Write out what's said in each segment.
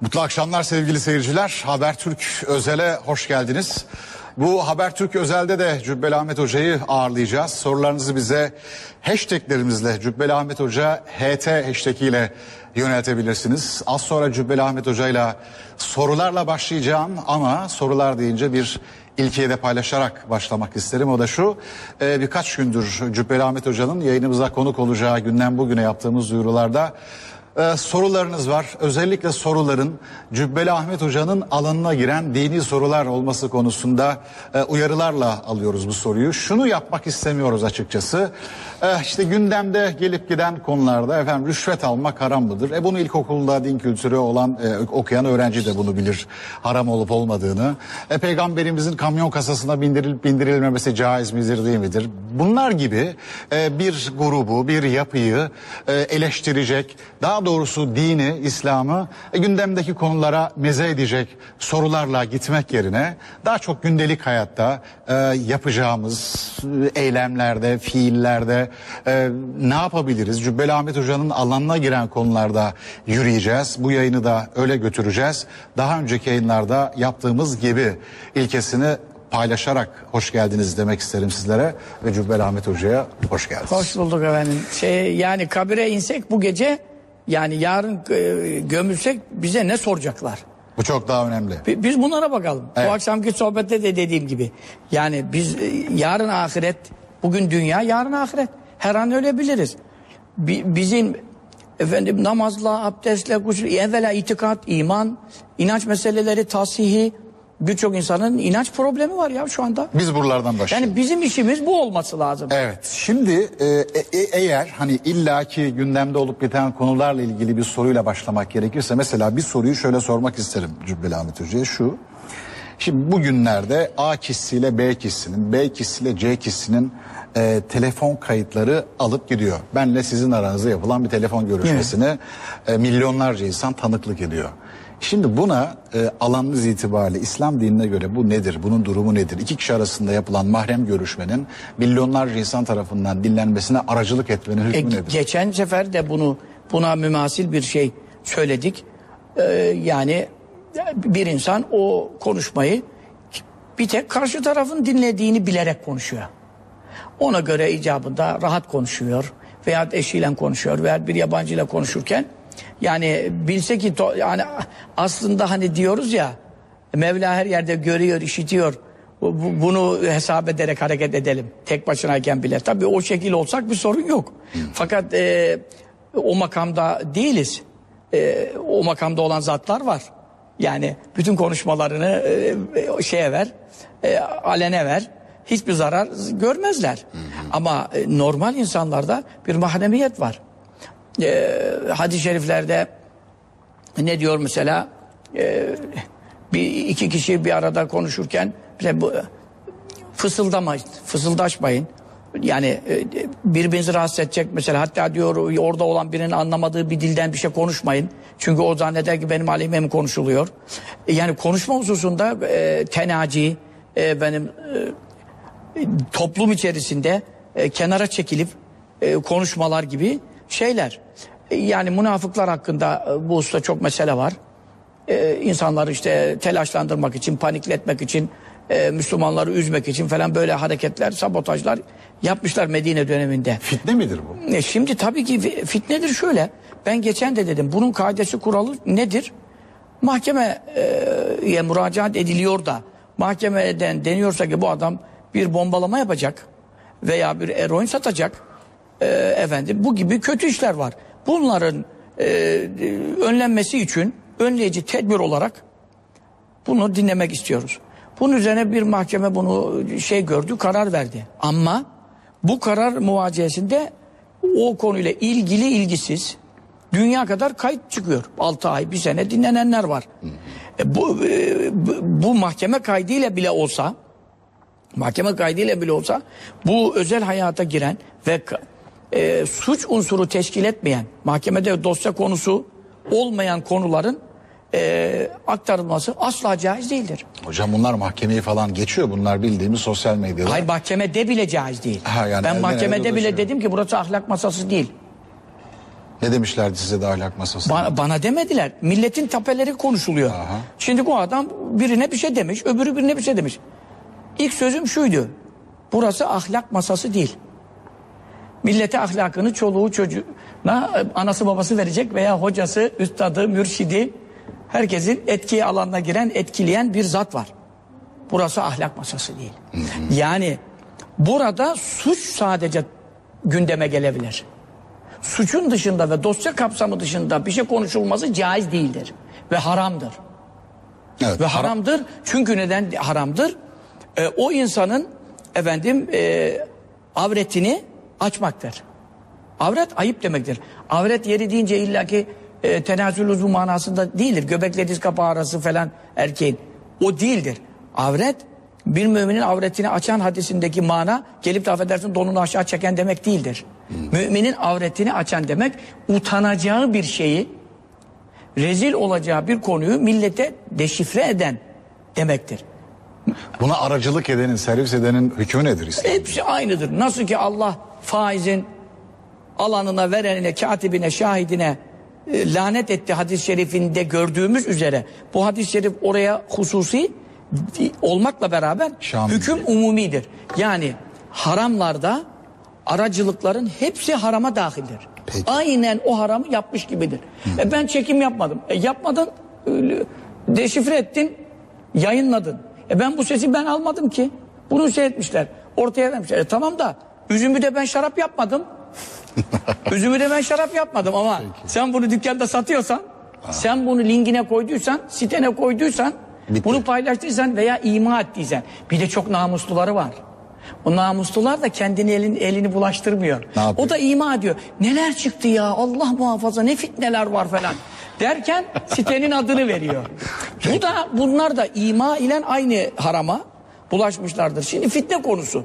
Mutlu akşamlar sevgili seyirciler. Habertürk Özel'e hoş geldiniz. Bu Habertürk Özel'de de Cübbeli Ahmet Hoca'yı ağırlayacağız. Sorularınızı bize hashtaglerimizle Cübbeli Ahmet Hoca HT hashtag ile yöneltebilirsiniz. Az sonra Cübbeli Ahmet Hoca'yla sorularla başlayacağım ama sorular deyince bir ilkiye de paylaşarak başlamak isterim. O da şu e, birkaç gündür Cübbeli Ahmet Hoca'nın yayınımıza konuk olacağı günden bugüne yaptığımız duyurularda ee, sorularınız var. Özellikle soruların Cübbeli Ahmet Hoca'nın alanına giren dini sorular olması konusunda e, uyarılarla alıyoruz bu soruyu. Şunu yapmak istemiyoruz açıkçası. E, işte gündemde gelip giden konularda efendim rüşvet almak haram mıdır? E bunu ilkokulda din kültürü olan e, okuyan öğrenci de bunu bilir. Haram olup olmadığını. E, peygamberimizin kamyon kasasına bindirilip bindirilmemesi caiz midir değil midir? Bunlar gibi e, bir grubu, bir yapıyı e, eleştirecek, daha doğrusu dini, İslam'ı e, gündemdeki konulara meze edecek sorularla gitmek yerine daha çok gündelik hayatta e, yapacağımız e, eylemlerde, fiillerde e, ne yapabiliriz? Cübbeli Ahmet Hoca'nın alanına giren konularda yürüyeceğiz. Bu yayını da öyle götüreceğiz. Daha önceki yayınlarda yaptığımız gibi ilkesini paylaşarak hoş geldiniz demek isterim sizlere ve Cübbeli Ahmet Hoca'ya hoş geldiniz. Hoş bulduk efendim. Şey yani kabire insek bu gece yani yarın e, gömülsek bize ne soracaklar? Bu çok daha önemli. Bi- Biz bunlara bakalım. Evet. Bu akşamki sohbette de dediğim gibi. Yani biz e, yarın ahiret, bugün dünya, yarın ahiret. Her an ölebiliriz. Bi- Bizim efendim namazla, abdestle, gusül, evvela itikat, iman, inanç meseleleri, tasihi, birçok insanın inanç problemi var ya şu anda. Biz buralardan başlayalım. Yani bizim işimiz bu olması lazım. Evet. Şimdi e, e- e- eğer hani illaki gündemde olup biten konularla ilgili bir soruyla başlamak gerekirse mesela bir soruyu şöyle sormak isterim Cübbeli Ahmet Hoca'ya şu. Şimdi bugünlerde A kişisiyle B kişisinin, B kişisiyle C kişisinin e, telefon kayıtları alıp gidiyor. Benle sizin aranızda yapılan bir telefon görüşmesine e, milyonlarca insan tanıklık ediyor. Şimdi buna e, alanınız itibariyle İslam dinine göre bu nedir? Bunun durumu nedir? İki kişi arasında yapılan mahrem görüşmenin milyonlarca insan tarafından dinlenmesine aracılık etmenin E, hükmü nedir? geçen sefer de bunu buna mümasil bir şey söyledik. Ee, yani bir insan o konuşmayı bir tek karşı tarafın dinlediğini bilerek konuşuyor. Ona göre icabında rahat konuşuyor veya eşiyle konuşuyor veya bir yabancıyla konuşurken yani bilse ki to- yani aslında hani diyoruz ya Mevla her yerde görüyor, işitiyor. Bu- bu- Bunu hesap ederek hareket edelim. Tek başınayken bile. Tabii o şekil olsak bir sorun yok. Fakat e, o makamda değiliz. E, o makamda olan zatlar var. Yani bütün konuşmalarını e, e, şeye ver, e, alene ver. Hiçbir zarar görmezler. Ama e, normal insanlarda bir mahremiyet var. E, hadis-i şeriflerde ne diyor mesela? E, bir iki kişi bir arada konuşurken mesela bu, fısıldamayın, fısıldaşmayın. Yani e, birbirinizi rahatsız edecek mesela hatta diyor orada olan birinin anlamadığı bir dilden bir şey konuşmayın. Çünkü o zanneder ki benim aleyhime mi konuşuluyor. E, Yani konuşma hususunda e, tenaci, e, benim e, toplum içerisinde e, kenara çekilip e, konuşmalar gibi şeyler. E, yani münafıklar hakkında e, bu usta çok mesele var. E, insanları işte telaşlandırmak için, panikletmek için, e, Müslümanları üzmek için falan böyle hareketler, sabotajlar yapmışlar Medine döneminde. Fitne midir bu? E, şimdi tabii ki fi- fitnedir şöyle. Ben geçen de dedim bunun kaidesi kuralı nedir? Mahkemeye müracaat ediliyor da mahkemeden deniyorsa ki bu adam bir bombalama yapacak veya bir eroin satacak e, efendim bu gibi kötü işler var. Bunların e, önlenmesi için önleyici tedbir olarak bunu dinlemek istiyoruz. Bunun üzerine bir mahkeme bunu şey gördü, karar verdi. Ama bu karar muvaciyesinde o konuyla ilgili ilgisiz dünya kadar kayıt çıkıyor. 6 ay, bir sene dinlenenler var. E, bu, e, bu, mahkeme kaydıyla bile olsa mahkeme kaydıyla bile olsa bu özel hayata giren ve e, suç unsuru teşkil etmeyen mahkemede dosya konusu olmayan konuların e, aktarılması asla caiz değildir. Hocam bunlar mahkemeyi falan geçiyor. Bunlar bildiğimiz sosyal medyada. Hayır mahkemede bile caiz değil. Ha, yani ben mahkemede bile dolaşıyor. dedim ki burası ahlak masası değil. Ne demişlerdi size de ahlak masasında? Bana, bana demediler. Milletin tapeleri konuşuluyor. Aha. Şimdi bu adam birine bir şey demiş, öbürü birine bir şey demiş. İlk sözüm şuydu. Burası ahlak masası değil. Millete ahlakını çoluğu çocuğuna e, anası babası verecek veya hocası, üstadı, mürşidi herkesin etki alanına giren, etkileyen bir zat var. Burası ahlak masası değil. Yani burada suç sadece gündeme gelebilir. Suçun dışında ve dosya kapsamı dışında bir şey konuşulması caiz değildir ve haramdır. Evet, Ve haram- haramdır. Çünkü neden haramdır? Ee, o insanın efendim e, avretini açmaktır. Avret ayıp demektir. Avret yeri deyince illaki e, tenazül uzvu manasında değildir. Göbekle diz kapağı arası falan erkeğin. O değildir. Avret bir müminin avretini açan hadisindeki mana gelip de affedersin donunu aşağı çeken demek değildir. Müminin avretini açan demek utanacağı bir şeyi rezil olacağı bir konuyu millete deşifre eden demektir. Buna aracılık edenin, servis edenin hükmü nedir İslam? Hepsi aynıdır. Nasıl ki Allah faizin alanına, verenine, katibine, şahidine e, lanet etti hadis-i şerifinde gördüğümüz üzere. Bu hadis-i şerif oraya hususi olmakla beraber Şamil. hüküm umumidir. Yani haramlarda aracılıkların hepsi harama dahildir. Peki. Aynen o haramı yapmış gibidir. E ben çekim yapmadım. E yapmadın, deşifre ettin, yayınladın. E ben bu sesi ben almadım ki. Bunu seyretmişler. Ortaya vermişler. E tamam da üzümü de ben şarap yapmadım. üzümü de ben şarap yapmadım ama sen bunu dükkanda satıyorsan, sen bunu linkine koyduysan, sitene koyduysan, Bitti. bunu paylaştıysan veya ima ettiysen. Bir de çok namusluları var. O namuslular da kendini elin, elini bulaştırmıyor. O da ima ediyor. Neler çıktı ya Allah muhafaza ne fitneler var falan. Derken sitenin adını veriyor. Bu da bunlar da ima ile aynı harama bulaşmışlardır. Şimdi fitne konusu.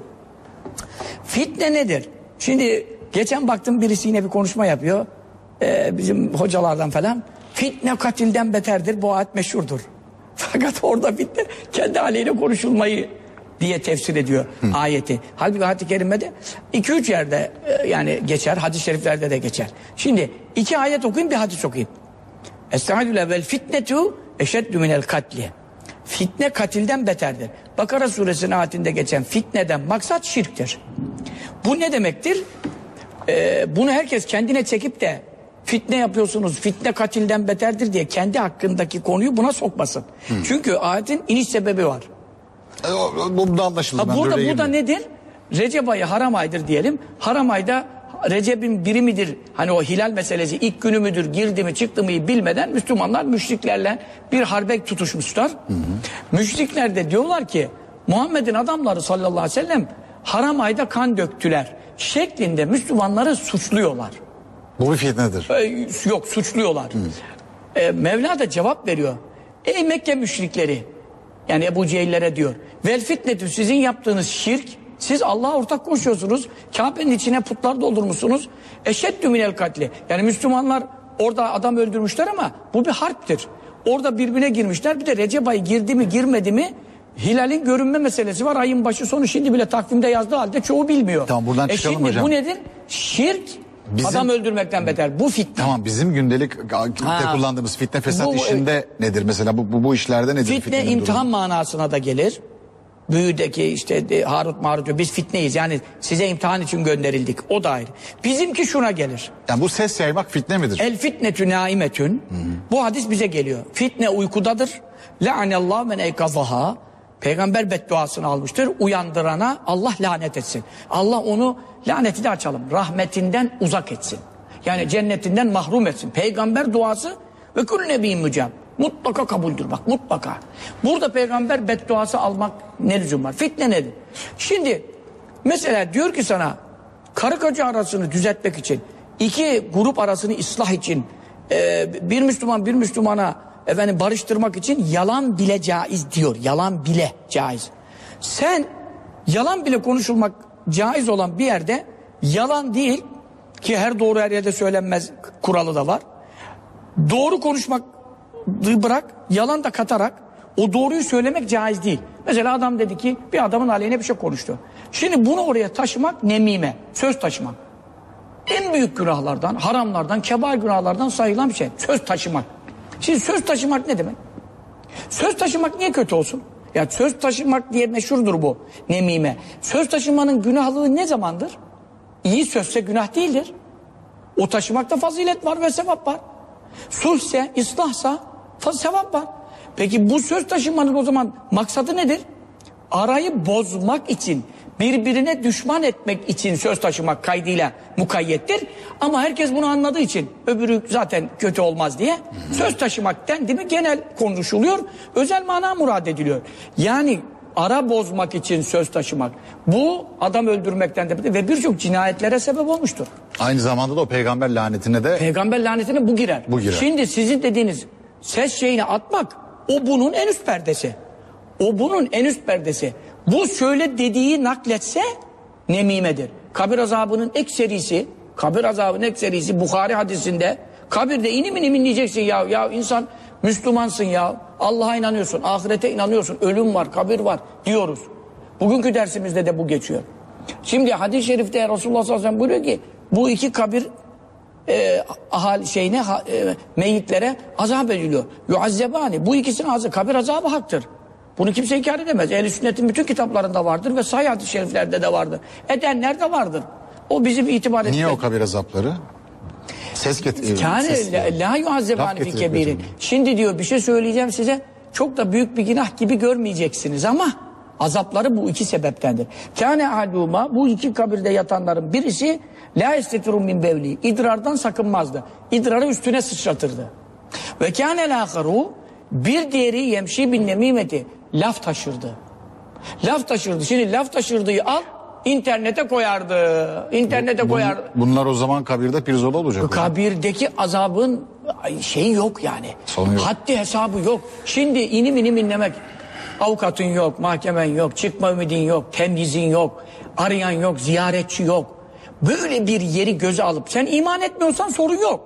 Fitne nedir? Şimdi geçen baktım birisi yine bir konuşma yapıyor. Ee, bizim hocalardan falan. Fitne katilden beterdir. Bu ayet meşhurdur. Fakat orada fitne kendi aleyhine konuşulmayı diye tefsir ediyor ayeti. Halbuki ayet-i kerimede 2-3 yerde e, yani geçer. Hadis-i şeriflerde de geçer. Şimdi iki ayet okuyayım bir hadis okuyayım. Estaizu vel fitnetu eşeddü minel katli. Fitne katilden beterdir. Bakara suresinin ayetinde geçen fitneden maksat şirktir. Bu ne demektir? Ee, bunu herkes kendine çekip de fitne yapıyorsunuz, fitne katilden beterdir diye kendi hakkındaki konuyu buna sokmasın. Çünkü ayetin iniş sebebi var. E, o- o- Bu da anlaşıldı. Ha, burada bu da nedir? Recep ayı haram aydır diyelim. Haram ayda Recep'in biri midir? Hani o hilal meselesi ilk günü müdür, girdi mi çıktı mı bilmeden Müslümanlar müşriklerle bir harbe tutuşmuşlar. Müşrikler de diyorlar ki Muhammed'in adamları sallallahu aleyhi ve sellem haram ayda kan döktüler şeklinde Müslümanları suçluyorlar. Bu bir fitnedir. Ee, yok suçluyorlar. Ee, Mevla da cevap veriyor. Ey Mekke müşrikleri yani Ebu Cehillere diyor. Vel fitnetü sizin yaptığınız şirk siz Allah'a ortak koşuyorsunuz. Kabe'nin içine putlar doldurmuşsunuz. Eşeddü minel katli. Yani Müslümanlar orada adam öldürmüşler ama bu bir harptir. Orada birbirine girmişler. Bir de Recep ayı girdi mi girmedi mi Hilal'in görünme meselesi var. Ayın başı sonu şimdi bile takvimde yazdığı halde çoğu bilmiyor. Tamam, buradan e çıkalım şimdi hocam. bu nedir? Şirk Bizim- adam öldürmekten beter. Bu fitne. Tamam bizim gündelik Ha. kullandığımız fitne fesat Bu- işinde nedir mesela bu, bu, bu işlerde nedir? Fitne imtihan durumu? manasına da gelir. Büyüdeki işte de, Harut Marut biz fitneyiz yani size imtihan için gönderildik o da ayrı. Bizimki şuna gelir. Yani bu ses yaymak fitne midir? El fitnetü naimetün. Bu hadis bize geliyor. Fitne uykudadır. La'anallahu men eykazaha. Peygamber bedduasını almıştır. Uyandırana Allah lanet etsin. Allah onu laneti de açalım. Rahmetinden uzak etsin. Yani cennetinden mahrum etsin. Peygamber duası ve kül nebiyin mücab. Mutlaka kabuldür bak mutlaka. Burada peygamber bedduası almak ne lüzum var? Fitne nedir? Şimdi mesela diyor ki sana karı koca arasını düzeltmek için iki grup arasını ıslah için e, bir Müslüman bir Müslümana efendim barıştırmak için yalan bile caiz diyor. Yalan bile caiz. Sen yalan bile konuşulmak caiz olan bir yerde yalan değil ki her doğru her yerde söylenmez kuralı da var. Doğru konuşmak bırak yalan da katarak o doğruyu söylemek caiz değil. Mesela adam dedi ki bir adamın aleyhine bir şey konuştu. Şimdi bunu oraya taşımak nemime, söz taşımak. en büyük günahlardan, haramlardan, kebair günahlardan sayılan bir şey. Söz taşımak. Şimdi söz taşımak ne demek? Söz taşımak niye kötü olsun? Ya söz taşımak diye meşhurdur bu nemime. Söz taşımanın günahlığı ne zamandır? İyi sözse günah değildir. O taşımakta fazilet var ve sevap var. Sulhse, ıslahsa fa- sevap var. Peki bu söz taşımanın o zaman maksadı nedir? Arayı bozmak için, birbirine düşman etmek için söz taşımak kaydıyla mukayyettir. Ama herkes bunu anladığı için öbürü zaten kötü olmaz diye söz taşımak dendi mi genel konuşuluyor. Özel mana murad ediliyor. Yani ara bozmak için söz taşımak. Bu adam öldürmekten de ve birçok cinayetlere sebep olmuştur. Aynı zamanda da o peygamber lanetine de Peygamber lanetine bu girer. Bu girer. Şimdi sizin dediğiniz ses şeyini atmak o bunun en üst perdesi. O bunun en üst perdesi. Bu şöyle dediği nakletse nemimedir. Kabir azabının ekserisi, kabir azabının ekserisi Bukhari hadisinde kabirde inim inim inleyeceksin ya. Ya insan Müslümansın ya. Allah'a inanıyorsun, ahirete inanıyorsun, ölüm var, kabir var diyoruz. Bugünkü dersimizde de bu geçiyor. Şimdi hadis-i şerifte Resulullah sallallahu aleyhi ve sellem buyuruyor ki bu iki kabir e, ahal şeyine ha- e, meyitlere azap ediliyor. Yuazzebani. Bu ikisinin azabı kabir azabı haktır. Bunu kimse inkar edemez. Ehl-i sünnetin bütün kitaplarında vardır ve sahih hadis-i şeriflerde de vardır. Edenler de vardır. O bizim itibar niye etmek- o kabir azapları? Ses get yani ses- la, la yuazzebani fi kebirin. Şimdi diyor bir şey söyleyeceğim size. Çok da büyük bir günah gibi görmeyeceksiniz ama azapları bu iki sebeptendir. Kâne aduma bu iki kabirde yatanların birisi la estetirun min bevli. İdrardan sakınmazdı. İdrarı üstüne sıçratırdı. Ve kâne lâkaru bir diğeri yemşi bin nemimeti laf taşırdı. Laf taşırdı. Şimdi laf taşırdığı al internete koyardı. İnternete koyardı. Bunlar o zaman kabirde pirzola olacak. hocam. Kabirdeki azabın ay, şeyi yok yani. Sonu yok. Haddi hesabı yok. Şimdi inim inim inlemek. Avukatın yok, mahkemen yok, çıkma ümidin yok, temyizin yok, arayan yok, ziyaretçi yok. Böyle bir yeri göze alıp sen iman etmiyorsan sorun yok.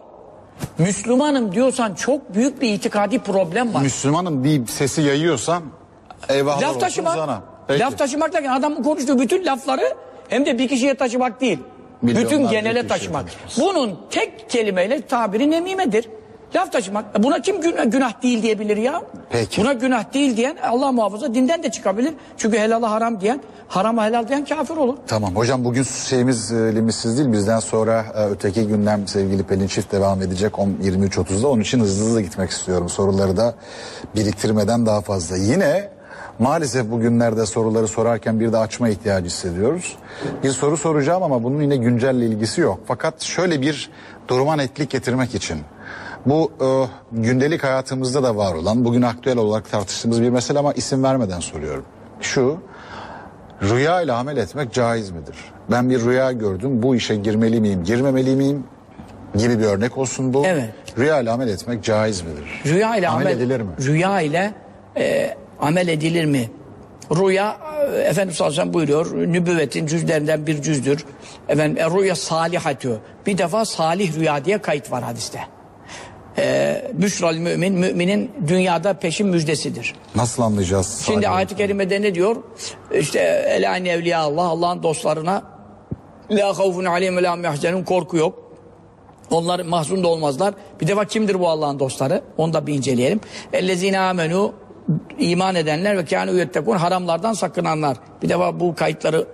Müslümanım diyorsan çok büyük bir itikadi problem var. Müslümanın bir sesi yayıyorsam eyvahlar Laf olsun taşımak. sana. Peki. Laf taşımak derken adamın konuştuğu bütün lafları hem de bir kişiye taşımak değil. Milyonlarca bütün genele taşımak. Bunun tek kelimeyle tabiri nemimedir. Laf taşımak. Buna kim günah, günah değil diyebilir ya? Peki. Buna günah değil diyen Allah muhafaza dinden de çıkabilir. Çünkü helala haram diyen, harama helal diyen kafir olur. Tamam hocam bugün şeyimiz e, limitsiz değil. Bizden sonra e, öteki gündem sevgili Pelin Çift devam edecek 10 23.30'da. Onun için hızlı hızlı gitmek istiyorum. Soruları da biriktirmeden daha fazla. Yine maalesef bugünlerde soruları sorarken bir de açma ihtiyacı hissediyoruz. Bir soru soracağım ama bunun yine güncelle ilgisi yok. Fakat şöyle bir duruma netlik getirmek için. Bu e, gündelik hayatımızda da var olan, bugün aktüel olarak tartıştığımız bir mesele ama isim vermeden soruyorum. Şu, Rüya ile amel etmek caiz midir? Ben bir rüya gördüm, bu işe girmeli miyim, girmemeli miyim gibi bir örnek olsun bu. Evet. Rüya ile amel etmek caiz midir? Rüya ile Amel amel, edilir mi? Rüya ile e, amel edilir mi? Rüya e, Efendimiz sallallahu aleyhi ve sellem buyuruyor nübüvvetin cüzlerinden bir cüzdür. Efendim e, rüya salihatü. Bir defa salih rüya diye kayıt var hadiste. E, Büşral mümin müminin dünyada peşin müjdesidir. Nasıl anlayacağız? Şimdi ayet-i kerimede ne diyor? İşte elâni evliya Allah Allah'ın dostlarına la havfun aleyhim ve la hum yahzenun korku yok. Onlar mahzun da olmazlar. Bir defa kimdir bu Allah'ın dostları? Onu da bir inceleyelim. Ellezine amenu iman edenler ve kânu yettekûn haramlardan sakınanlar. Bir defa bu kayıtları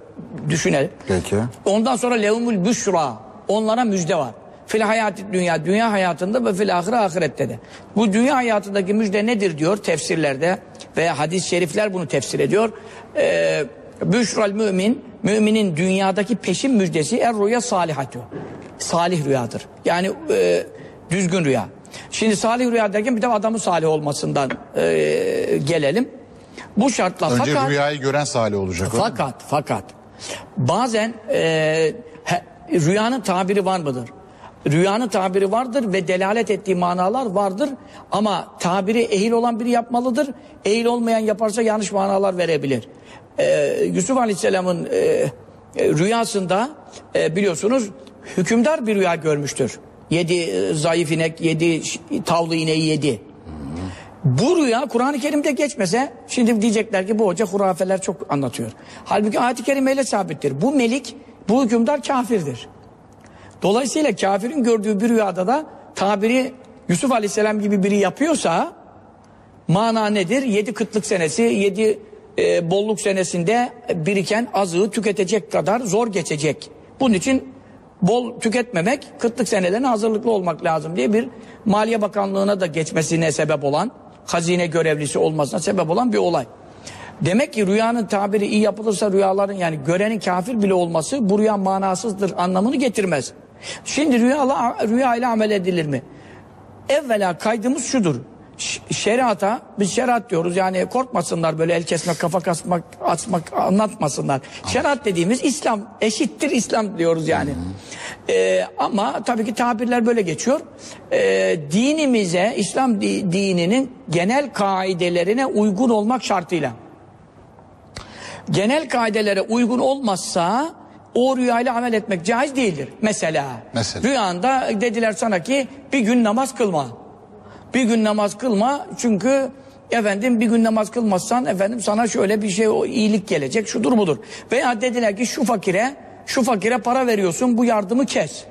düşünelim. Peki. Ondan sonra lehumul büşra. Onlara müjde var. Fil hayatı dünya, dünya hayatında ve fil ahire ahirette de. Bu dünya hayatındaki müjde nedir diyor tefsirlerde ve hadis-i şerifler bunu tefsir ediyor. Ee, Büşral mümin, müminin dünyadaki peşin müjdesi er rüya salihatü. Salih rüyadır. Yani e, düzgün rüya. Şimdi salih rüya derken bir de adamın salih olmasından e, gelelim. Bu şartla Önce fakat... rüyayı gören salih olacak. Fakat fakat bazen e, he- rüyanın tabiri var mıdır? Rüyanın tabiri vardır ve delalet ettiği manalar vardır ama tabiri ehil olan biri yapmalıdır. Ehil olmayan yaparsa yanlış manalar verebilir. E, Yusuf Aleyhisselam'ın e, e, rüyasında e, biliyorsunuz hükümdar bir rüya görmüştür. Yedi e, zayıf inek, yedi tavlı ineği yedi. Bu rüya Kur'an-ı Kerim'de geçmese şimdi diyecekler ki bu hoca hurafeler çok anlatıyor. Halbuki ayet-i kerimeyle sabittir. Bu melik, bu hükümdar kafirdir. Dolayısıyla kafirin gördüğü bir rüyada da tabiri Yusuf Aleyhisselam gibi biri yapıyorsa mana nedir? Yedi kıtlık senesi, yedi e, bolluk senesinde biriken azığı tüketecek kadar zor geçecek. Bunun için bol tüketmemek, kıtlık senelerine hazırlıklı olmak lazım diye bir Maliye Bakanlığı'na da geçmesine sebep olan, hazine görevlisi olmasına sebep olan bir olay. Demek ki rüyanın tabiri iyi yapılırsa rüyaların yani görenin kafir bile olması bu rüya manasızdır anlamını getirmez. Şimdi rüyala, rüya ile amel edilir mi? Evvela kaydımız şudur. Şeriata, biz şeriat diyoruz yani korkmasınlar böyle el kesmek, kafa kasmak, açmak anlatmasınlar. Şeriat dediğimiz İslam, eşittir İslam diyoruz yani. Ee, ama tabii ki tabirler böyle geçiyor. Ee, dinimize, İslam di- dininin genel kaidelerine uygun olmak şartıyla genel kaidelere uygun olmazsa o rüyayla amel etmek caiz değildir. Mesela, Mesela? rüyanda dediler sana ki bir gün namaz kılma. Bir gün namaz kılma çünkü efendim bir gün namaz kılmazsan efendim sana şöyle bir şey o iyilik gelecek şudur budur. Veya dediler ki şu fakire şu fakire para veriyorsun bu yardımı kes.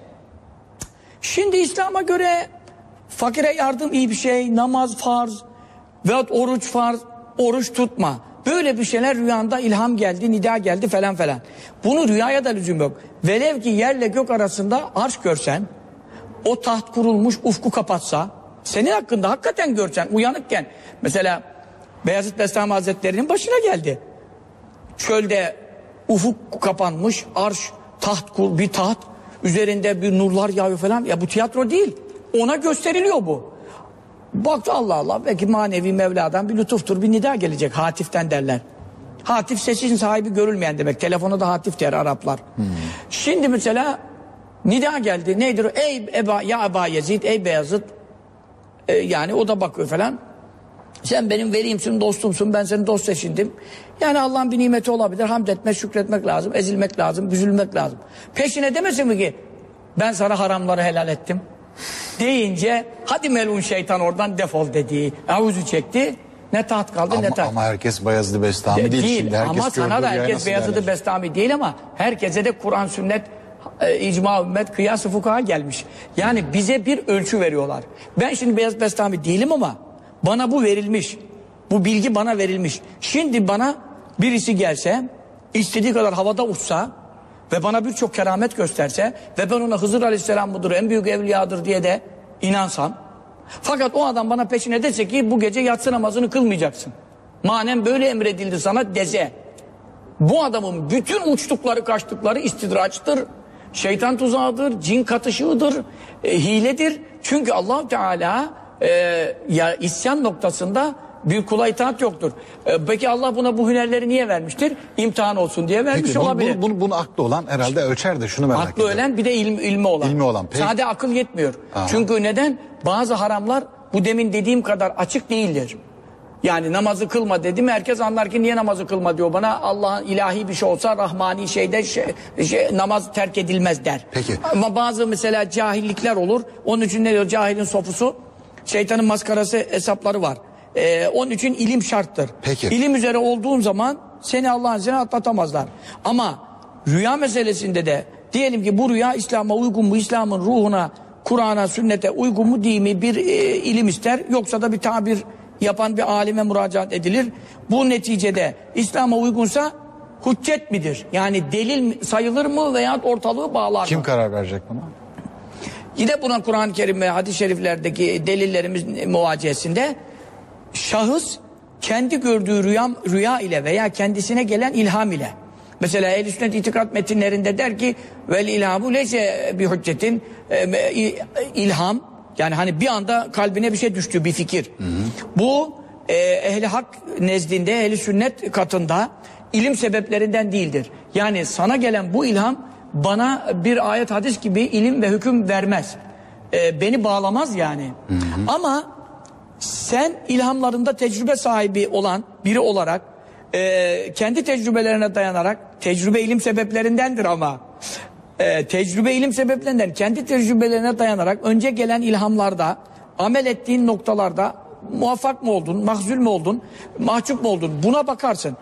Şimdi İslam'a göre fakire yardım iyi bir şey, namaz farz veyahut oruç farz, oruç tutma. Böyle bir şeyler rüyanda ilham geldi, nida geldi falan falan. Bunu rüyaya da lüzum yok. Velev ki yerle gök arasında arş görsen, o taht kurulmuş ufku kapatsa, senin hakkında hakikaten görsen uyanıkken, mesela Beyazıt Bestami Hazretleri'nin başına geldi. Çölde ufuk kapanmış, arş, taht, kur- bir taht, üzerinde bir nurlar yağıyor falan. Ya bu tiyatro değil. Ona gösteriliyor bu. Baktı Allah Allah belki manevi Mevla'dan bir lütuftur bir nida gelecek hatiften derler. Hatif sesin sahibi görülmeyen demek. Telefona da hatif der Araplar. Şimdi mesela nida geldi. Nedir o? Ey Eba, ya Eba Yezid, ey Beyazıt. E, yani o da bakıyor falan. Sen benim verimsin, dostumsun, ben seni dost seçindim. Yani Allah'ın bir nimeti olabilir. Hamd etmek, şükretmek lazım, ezilmek lazım, büzülmek lazım. Peşine demesin mi ki ben sana haramları helal ettim. Deyince hadi melun şeytan oradan defol dedi. Avuzu çekti. Ne taht kaldı Ama, ne taht. ama herkes Bayezid Bestami De- değil. değil. Şimdi herkes ama sana da herkes Beyazıt-ı? Bestami değil ama herkese de Kur'an sünnet e, icma ümmet kıyas-ı fukaha gelmiş. Yani bize bir ölçü veriyorlar. Ben şimdi Beyazıt Bestami değilim ama bana bu verilmiş. Bu bilgi bana verilmiş. Şimdi bana birisi gelse istediği kadar havada uçsa ve bana birçok keramet gösterse ve ben ona Hızır Aleyhisselam budur en büyük evliyadır diye de inansam fakat o adam bana peşine dese ki bu gece yatsı namazını kılmayacaksın. Manen böyle emredildi sana dese. Bu adamın bütün uçtukları kaçtıkları istidraçtır. Şeytan tuzağıdır, cin katışığıdır, e, hiledir. Çünkü allah Teala e, ya isyan noktasında bir kula itaat yoktur. E, peki Allah buna bu hünerleri niye vermiştir? İmtihan olsun diye vermiş Peki bunu, olabilir. bunu, bunu, bunu aklı olan herhalde ölçer de şunu merak Aklı ediyorum. ölen bir de ilmi, ilmi olan. İlmi olan, peki. Sade akıl yetmiyor. Aha. Çünkü neden? Bazı haramlar bu demin dediğim kadar açık değildir. Yani namazı kılma dedim herkes anlar ki niye namazı kılma diyor bana. Allah'ın ilahi bir şey olsa rahmani şeyde şey, şey, namaz terk edilmez der. Peki. Ama bazı mesela cahillikler olur. Onun için ne diyor cahilin sopusu? Şeytanın maskarası hesapları var. Ee, onun için ilim şarttır. Peki. İlim üzere olduğun zaman seni Allah'ın izniyle atlatamazlar. Ama rüya meselesinde de diyelim ki bu rüya İslam'a uygun mu? İslam'ın ruhuna, Kur'an'a, sünnete uygun mu değil mi? Bir e, ilim ister. Yoksa da bir tabir yapan bir alime müracaat edilir. Bu neticede İslam'a uygunsa hüccet midir? Yani delil sayılır mı veya ortalığı bağlar mı? Kim karar verecek buna? Yine buna Kur'an-ı Kerim ve hadis-i şeriflerdeki delillerimiz muvaciyesinde şahıs kendi gördüğü rüya, rüya ile veya kendisine gelen ilham ile mesela ehl sünnet itikat metinlerinde der ki vel ilhamu leyse bir hüccetin e, ilham yani hani bir anda kalbine bir şey düştü bir fikir. Bu e, ehli hak nezdinde ehli sünnet katında ilim sebeplerinden değildir. Yani sana gelen bu ilham bana bir ayet hadis gibi ilim ve hüküm vermez. E, beni bağlamaz yani. Ama sen ilhamlarında tecrübe sahibi olan biri olarak e, kendi tecrübelerine dayanarak tecrübe ilim sebeplerindendir ama e, tecrübe ilim sebeplerinden kendi tecrübelerine dayanarak önce gelen ilhamlarda amel ettiğin noktalarda muvaffak mı oldun, mahzul mü oldun, mahcup mu oldun buna bakarsın.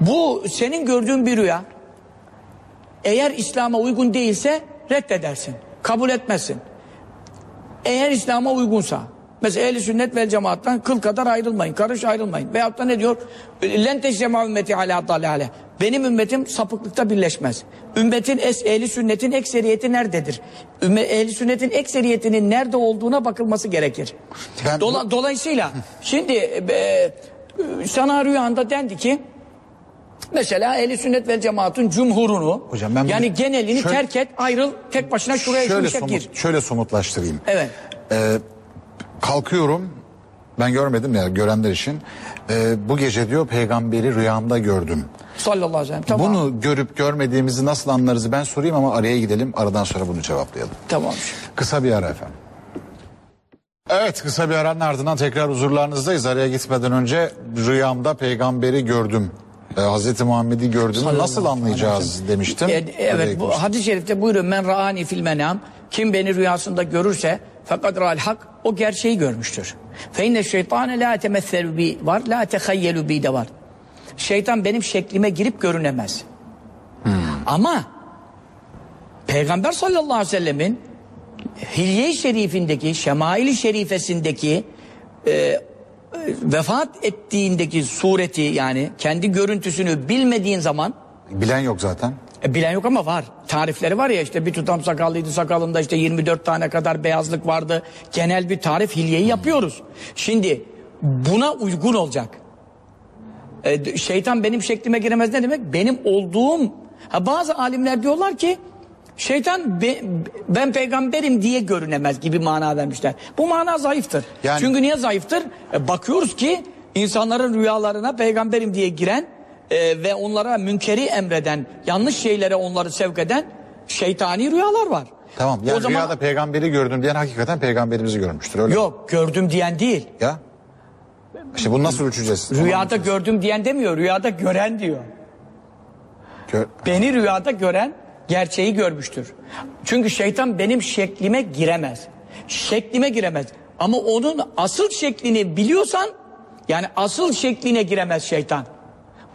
Bu senin gördüğün bir rüya eğer İslam'a uygun değilse reddedersin. Kabul etmezsin. Eğer İslam'a uygunsa. Mesela ehli sünnet vel cemaattan kıl kadar ayrılmayın, karış ayrılmayın. Veyahut da ne diyor? Len teşrema ümmeti ala dalale. Benim ümmetim sapıklıkta birleşmez. Ümmetin es, ehli sünnetin ekseriyeti nerededir? Ümme, ehli sünnetin ekseriyetinin nerede olduğuna bakılması gerekir. Ben Dola- dolayısıyla şimdi e, sana rüyanda dendi ki mesela ehli sünnet vel cemaatın cumhurunu Hocam ben yani bunu- genelini şöyle- terk et ayrıl tek başına şuraya şöyle, şuraya gir. somut, şöyle somutlaştırayım. Evet. Kalkıyorum. Ben görmedim ya görenler için. Ee, bu gece diyor peygamberi rüyamda gördüm. Sallallahu aleyhi ve sellem. Tamam. Bunu görüp görmediğimizi nasıl anlarız ben sorayım ama araya gidelim. Aradan sonra bunu cevaplayalım. Tamam. Kısa bir ara efendim. Evet kısa bir aranın ardından tekrar huzurlarınızdayız. Araya gitmeden önce rüyamda peygamberi gördüm. Ee, Hazreti Muhammed'i gördüm. Nasıl anlayacağız demiştim. E, evet bu hadis-i şerifte buyuruyor men raani fil menam kim beni rüyasında görürse fakat ra'al hak o gerçeği görmüştür. Fe inne şeytane la temesselu bi var la tehayyelu bi de var. Şeytan benim şeklime girip görünemez. Ama Peygamber sallallahu aleyhi ve sellemin Hilye-i Şerifindeki, Şemail-i Şerifesindeki e, e, vefat ettiğindeki sureti yani kendi görüntüsünü bilmediğin zaman Bilen yok zaten. E, bilen yok ama var. Tarifleri var ya işte bir tutam sakallıydı sakalında işte 24 tane kadar beyazlık vardı. Genel bir tarif hilyeyi yapıyoruz. Şimdi buna uygun olacak. E, şeytan benim şeklime giremez ne demek? Benim olduğum... Ha, bazı alimler diyorlar ki şeytan be- ben peygamberim diye görünemez gibi mana vermişler. Bu mana zayıftır. Yani- Çünkü niye zayıftır? E, bakıyoruz ki insanların rüyalarına peygamberim diye giren e, ve onlara münkeri emreden, yanlış şeylere onları sevk eden şeytani rüyalar var. Tamam yani o zaman rüyada peygamberi gördüm diyen hakikaten peygamberimizi görmüştür öyle mi? yok gördüm diyen değil. Ya. İşte bunu nasıl ölçeceğiz? Rüyada gördüm diyen demiyor, rüyada gören diyor. Gö- Beni rüyada gören gerçeği görmüştür. Çünkü şeytan benim şeklime giremez. Şeklime giremez. Ama onun asıl şeklini biliyorsan yani asıl şekline giremez şeytan.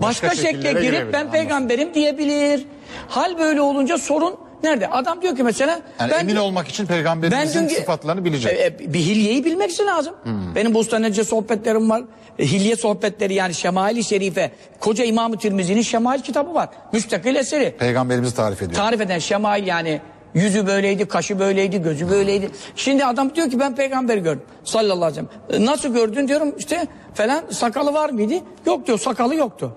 Başka, Başka şekle girip ben peygamberim diyebilir. Hal böyle olunca sorun nerede? Adam diyor ki mesela Yani ben emin olmak için peygamberimizin dün- sıfatlarını bilecek. E, e, bir hilyeyi bilmesi lazım. Benim Bostanece sohbetlerim var. E, hilye sohbetleri yani Şemail-i Şerife. Koca İmam-ı Tirmizi'nin Şemail kitabı var. Müstakil eseri. Peygamberimizi tarif ediyor. Tarif eden Şemail yani yüzü böyleydi, kaşı böyleydi, gözü böyleydi. Şimdi adam diyor ki ben peygamberi gördüm. Sallallahu aleyhi ve sellem. E, Nasıl gördün diyorum işte falan sakalı var mıydı? Yok diyor sakalı yoktu.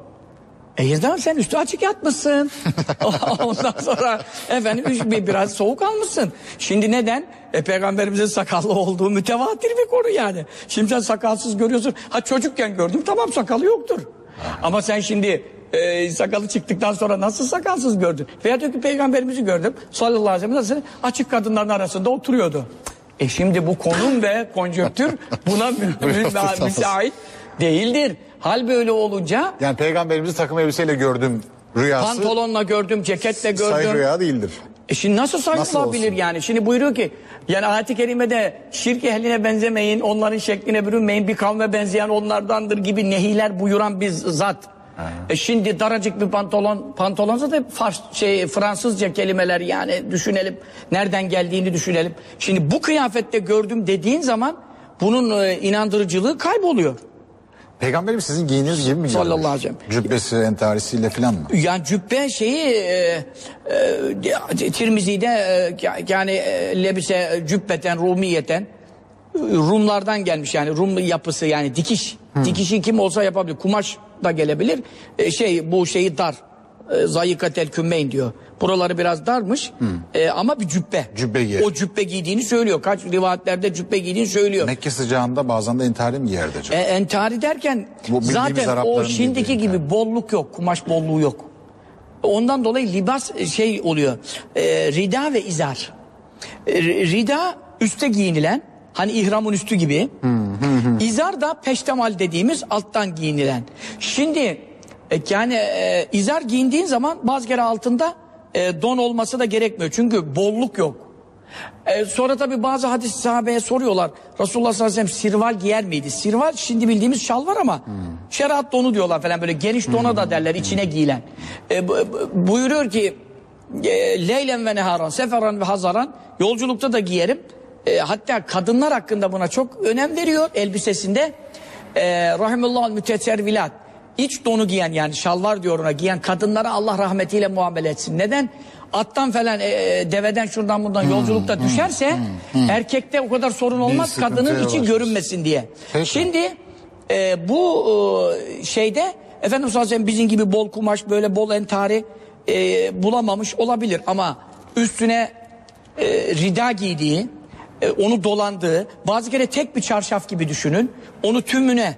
E yüzden sen üstü açık yatmışsın. Ondan sonra efendim bir, biraz soğuk almışsın. Şimdi neden? E peygamberimizin sakallı olduğu mütevatir bir konu yani. Şimdi sen sakalsız görüyorsun. Ha çocukken gördüm tamam sakalı yoktur. Ama sen şimdi e, sakalı çıktıktan sonra nasıl sakalsız gördün? Veya diyor ki peygamberimizi gördüm. Sallallahu aleyhi ve sellem nasıl? Açık kadınların arasında oturuyordu. E şimdi bu konum ve konjonktür buna mü- müsait değildir. Hal böyle olunca Yani peygamberimizi takım elbiseyle gördüm rüyası. Pantolonla gördüm, ceketle gördüm. Sayı rüya değildir. E şimdi nasıl Nasıl sayılabilir olsun? yani? Şimdi buyuruyor ki yani ayet-i kerimede şirk ehline benzemeyin, onların şekline bürünmeyin, bir kavme benzeyen onlardandır gibi nehiler buyuran bir zat. E şimdi daracık bir pantolon, pantolonsa da Fars, şey, Fransızca kelimeler yani düşünelim. Nereden geldiğini düşünelim. Şimdi bu kıyafette gördüm dediğin zaman bunun e, inandırıcılığı kayboluyor. Peygamberimiz sizin giyiniz gibi mi gelmiş? Sallallahu aleyhi ve sellem. Cübbesi, entarisiyle falan mı? Yani cübbe şeyi e, e, Tirmizi'de e, yani e, lebise cübbeten rumiyeten e, Rumlardan gelmiş yani Rum yapısı yani dikiş. Dikişi kim olsa yapabilir. Kumaş da gelebilir. E, şey bu şeyi dar. E, Zayikatel kümmeyn diyor. Buraları biraz darmış E, ama bir cübbe. Cübbe giyer. O cübbe giydiğini söylüyor. Kaç rivayetlerde cübbe giydiğini söylüyor. Mekke sıcağında bazen de entari mi giyerdi acaba? E, entari derken Bu zaten o şimdiki gibi bolluk yok, kumaş bolluğu yok. Ondan dolayı libas e, şey oluyor, e, rida ve izar. E, rida üste giyinilen, hani ihramın üstü gibi. İzar da peştemal dediğimiz alttan giyinilen. Şimdi e, yani e, izar giyindiğin zaman bazı kere altında e, don olması da gerekmiyor. Çünkü bolluk yok. E, sonra tabi bazı hadis sahabeye soruyorlar. Resulullah sallallahu aleyhi ve sellem sirval giyer miydi? Sirval şimdi bildiğimiz şal var ama şeriat donu diyorlar falan böyle geniş dona da derler içine giyilen. E, bu- buyuruyor ki e, leylen ve neharan, seferan ve hazaran yolculukta da giyerim. E, hatta kadınlar hakkında buna çok önem veriyor elbisesinde. E, Rahimullah müteservilat. İç donu giyen yani şalvar diyor ona giyen kadınlara Allah rahmetiyle muamele etsin. Neden? Attan falan e, e, deveden şuradan buradan yolculukta düşerse erkekte o kadar sorun olmaz kadının içi başlar. görünmesin diye. Peki. Şimdi e, bu e, şeyde Efendimiz sallallahu aleyhi ve sellem bizim gibi bol kumaş böyle bol entari e, bulamamış olabilir ama üstüne e, rida giydiği e, onu dolandığı bazı kere tek bir çarşaf gibi düşünün onu tümüne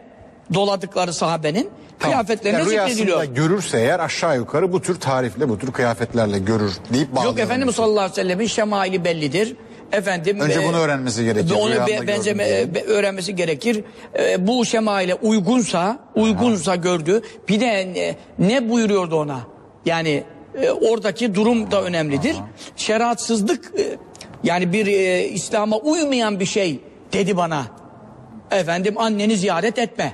doladıkları sahabenin kıyafetlerine Yani zikrediliyor. görürse eğer aşağı yukarı bu tür tarifle bu tür kıyafetlerle görür deyip Yok bağlayalım. Efendimiz sallallahu aleyhi ve sellemin şemaili bellidir. Efendim Önce e, bunu öğrenmesi gerekir. Onu be- benzeme e, öğrenmesi gerekir. E, bu şemaile uygunsa, uygunsa gördü. Bir de e, ne buyuruyordu ona? Yani e, oradaki durum da önemlidir. Şeriatsızlık e, yani bir e, İslam'a uymayan bir şey dedi bana. Efendim anneni ziyaret etme.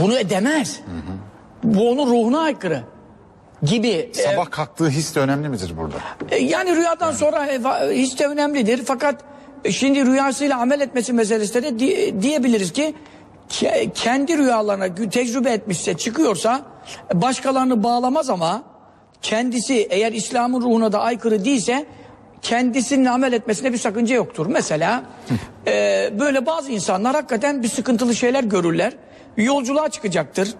Bunu edemez. Bu onun ruhuna aykırı gibi. e, Sabah kalktığı his de önemli midir burada? e, Yani rüyadan sonra e, hiç de önemlidir. Fakat şimdi rüyasıyla amel etmesi meselesinde de di- diyebiliriz ki ke- kendi rüyalarına tecrübe etmişse çıkıyorsa başkalarını bağlamaz ama kendisi eğer İslam'ın ruhuna da aykırı değilse kendisinin amel etmesine bir sakınca yoktur. Mesela e, böyle bazı insanlar hakikaten bir sıkıntılı şeyler görürler. Bir yolculuğa çıkacaktır.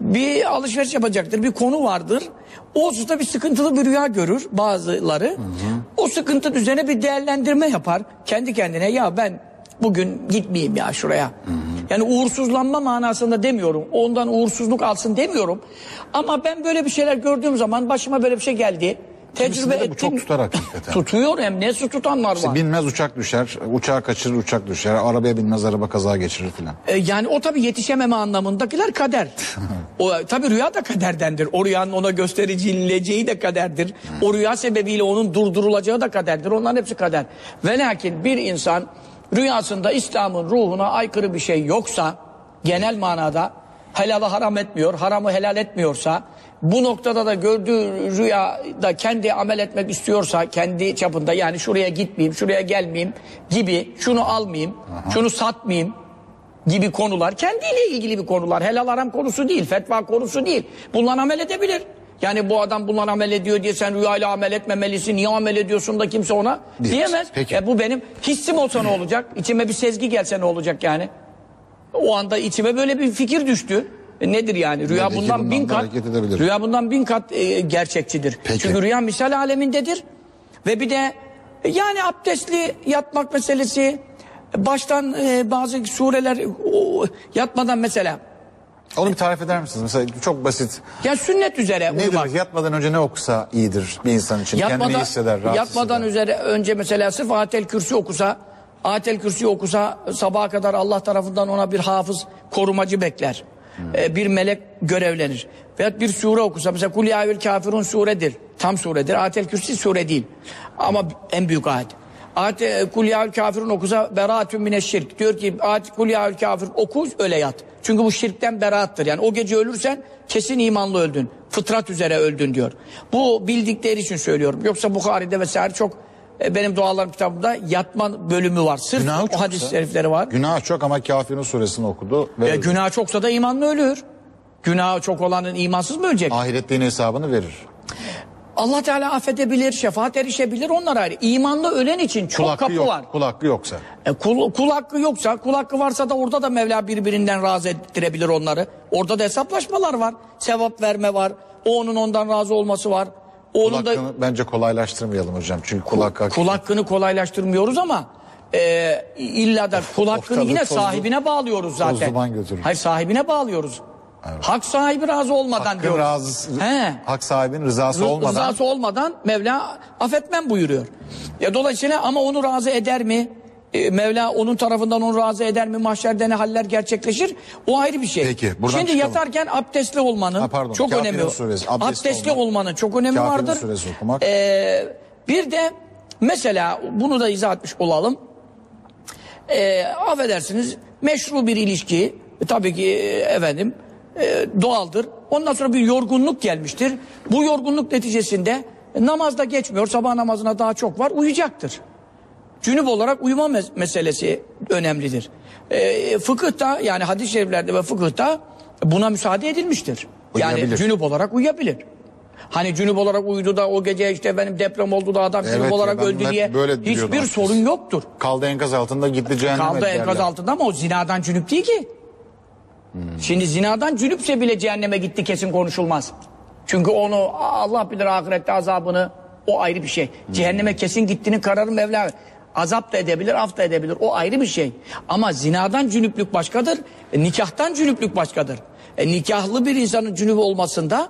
Bir alışveriş yapacaktır. Bir konu vardır. O hususta bir sıkıntılı bir rüya görür bazıları. O sıkıntı üzerine bir değerlendirme yapar. Kendi kendine ya ben bugün gitmeyeyim ya şuraya. Yani uğursuzlanma manasında demiyorum. Ondan uğursuzluk alsın demiyorum. Ama ben böyle bir şeyler gördüğüm zaman başıma böyle bir şey geldi. Tecrübe bu ettim. çok tutar hakikaten. Tutuyor hem ne su tutanlar var. Binmez uçak düşer, uçağı kaçırır uçak düşer, arabaya binmez araba kaza geçirir filan. E, yani o tabi yetişememe anlamındakiler kader. o tabi rüya da kaderdendir. O rüyanın ona göstericileceği de kaderdir. O rüya sebebiyle onun durdurulacağı da kaderdir. Onların hepsi kader. Ve lakin bir insan rüyasında İslam'ın ruhuna aykırı bir şey yoksa genel manada helalı haram etmiyor, haramı helal etmiyorsa bu noktada da gördüğü rüyada kendi amel etmek istiyorsa kendi çapında yani şuraya gitmeyeyim, şuraya gelmeyeyim gibi şunu almayayım, şunu satmayayım gibi konular kendiyle ilgili bir konular. Helal haram konusu değil, fetva konusu değil. Bunlar amel edebilir. Yani bu adam bunlar amel ediyor diye sen rüyayla amel etmemelisin. Niye amel ediyorsun da kimse ona Diyemez. diyemez. Peki. E bu benim hissim olsa ne olacak? İçime bir sezgi gelse ne olacak yani? O anda içime böyle bir fikir düştü. E nedir yani? Rüya Belki bundan bin kat rüya bundan bin kat e, gerçekçidir. Peki. Çünkü rüya misal alemindedir. Ve bir de e, yani abdestli yatmak meselesi baştan e, bazı sureler o, yatmadan mesela Onu bir tarif eder misiniz? Mesela çok basit. ya sünnet üzere Nedir? uyumak. Yatmadan önce ne okusa iyidir bir insan için? Kendini iyi Yatmadan, hisseder, rahat yatmadan hisseder. üzere önce mesela sırf Atel Kürsi okusa Atel Kürsi okusa sabaha kadar Allah tarafından ona bir hafız korumacı bekler. Ee, bir melek görevlenir. Veyahut bir sure okusa mesela Kul ya eyyühel kafirun suredir. Tam suredir. Atel Kürsi sure değil. Ama en büyük ayet. Ayet Kul ya eyyühel kafirun okusa beraatün mineşşirk. Diyor ki ayet Kul ya eyyühel kafir oku öyle yat. Çünkü bu şirkten beraattır. Yani o gece ölürsen kesin imanlı öldün. Fıtrat üzere öldün diyor. Bu bildikleri için söylüyorum. Yoksa Bukhari'de vesaire çok e, benim dualarım kitabımda yatma bölümü var. Sırf Günahı o çoksa- hadis-i şerifleri var. Günah çok ama kafirin suresini okudu. Ve E, günah çoksa da imanlı ölür. Günahı çok olanın imansız mı ölecek? ahirette yine hesabını verir. Allah Teala affedebilir, şefaat erişebilir onlar ayrı. İmanlı ölen için çok Kul hakkı kapı yok. var. Kul hakkı yoksa. E, kul, kul hakkı yoksa, kul hakkı varsa da orada da Mevla birbirinden razı ettirebilir onları. Orada da hesaplaşmalar var. Sevap verme var. O onun ondan razı olması var. Kul Onun da hakkını bence kolaylaştırmayalım hocam. Çünkü kul hakkı kul hakkını kolaylaştırmıyoruz ama e, illa da kul hakkını yine tozlu- sahibine bağlıyoruz zaten. Hayır sahibine bağlıyoruz. Hak sahibi razı olmadan Hakkın diyoruz. razı, He. hak sahibinin rızası Rı- olmadan Rızası olmadan Mevla affetmem buyuruyor. Ya dolayısıyla ama onu razı eder mi? E, Mevla onun tarafından onu razı eder mi? Mahşerde ne haller gerçekleşir? O ayrı bir şey. Peki, buradan Şimdi çıkalım. yatarken abdestli olmanın Ha, pardon, çok Kafirin önemi. suresi, abdestli abdestli olmak. olmanın çok önemi Kafirin vardır. suresi okumak. Ee, bir de mesela bunu da izah etmiş olalım. Ee, affedersiniz meşru bir ilişki e, tabii ki e, efendim e, doğaldır. Ondan sonra bir yorgunluk gelmiştir. Bu yorgunluk neticesinde namazda geçmiyor. Sabah namazına daha çok var. Uyuyacaktır. Cünüp olarak uyuma mes- meselesi önemlidir. E, fıkıhta yani hadis-i şeriflerde ve fıkıhta buna müsaade edilmiştir. Yani Uyuyabilir. cünüp olarak uyuyabilir. Hani cünüp olarak uyudu da o gece işte benim deprem oldu da adam Evet cünüp ya, olarak öldü diye hiçbir açıkçası. sorun yoktur. Kaldı enkaz altında gitti cehenneme. Kaldı enkaz derler. altında ama o zinadan cünüp değil ki. Şimdi zinadan cünüpse bile cehenneme gitti kesin konuşulmaz. Çünkü onu Allah bilir ahirette azabını o ayrı bir şey. Cehenneme kesin gittiğinin kararı Mevla azap da edebilir, af da edebilir. O ayrı bir şey. Ama zinadan cünüplük başkadır, e, nikahtan cünüplük başkadır. E, nikahlı bir insanın cünüp olmasında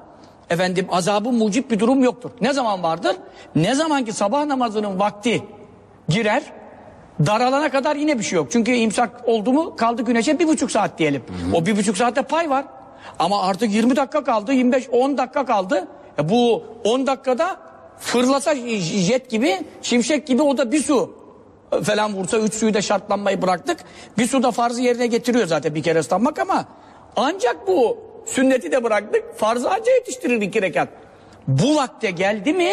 efendim azabı mucip bir durum yoktur. Ne zaman vardır? Ne zaman ki sabah namazının vakti girer, Daralana kadar yine bir şey yok. Çünkü imsak oldu mu kaldı güneşe bir buçuk saat diyelim. O bir buçuk saatte pay var. Ama artık 20 dakika kaldı, 25, 10 dakika kaldı. E bu 10 dakikada fırlasa jet gibi, şimşek gibi o da bir su falan vursa üç suyu da şartlanmayı bıraktık. Bir su da farzı yerine getiriyor zaten bir kere ıslanmak ama ancak bu sünneti de bıraktık. Farzı anca yetiştirir iki rekat. Bu vakte geldi mi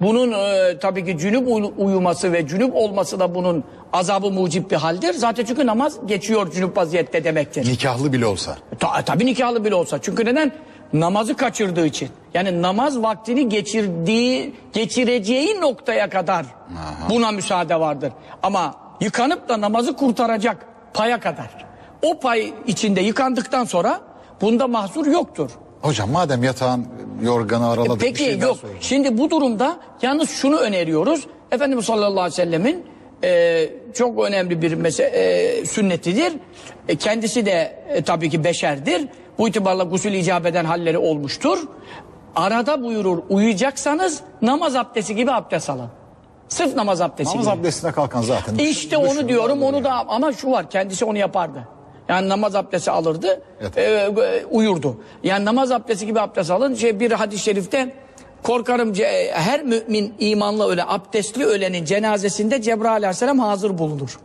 bunun e, tabii ki cünüp uy- uyuması ve cünüp olması da bunun azabı mucip bir haldir. Zaten çünkü namaz geçiyor cünüp vaziyette demektir. Nikahlı bile olsa. Ta, tabii nikahlı bile olsa. Çünkü neden? Namazı kaçırdığı için. Yani namaz vaktini geçirdiği, geçireceği noktaya kadar buna müsaade vardır. Ama yıkanıp da namazı kurtaracak paya kadar. O pay içinde yıkandıktan sonra bunda mahsur yoktur. Hocam madem yatağın yorganı araladık bir Peki şey daha yok. soracağım. Şimdi bu durumda yalnız şunu öneriyoruz. Efendimiz sallallahu aleyhi ve sellemin e, çok önemli bir mese e, sünnetidir. E, kendisi de e, tabii ki beşerdir. Bu itibarla gusül icap eden halleri olmuştur. Arada buyurur uyuyacaksanız namaz abdesti gibi abdest alın. Sırf namaz abdesti Namaz gibi. abdestine kalkan zaten. İşte Düşün- onu diyorum onu yani. da ama şu var kendisi onu yapardı. Yani namaz abdesti alırdı, Evet. e, e, uyurdu. Yani namaz abdesti gibi abdest alın. Şey, bir hadis-i şerifte korkarım ce- her mümin imanla öle abdestli ölenin cenazesinde Cebrail aleyhisselam hazır bulunur.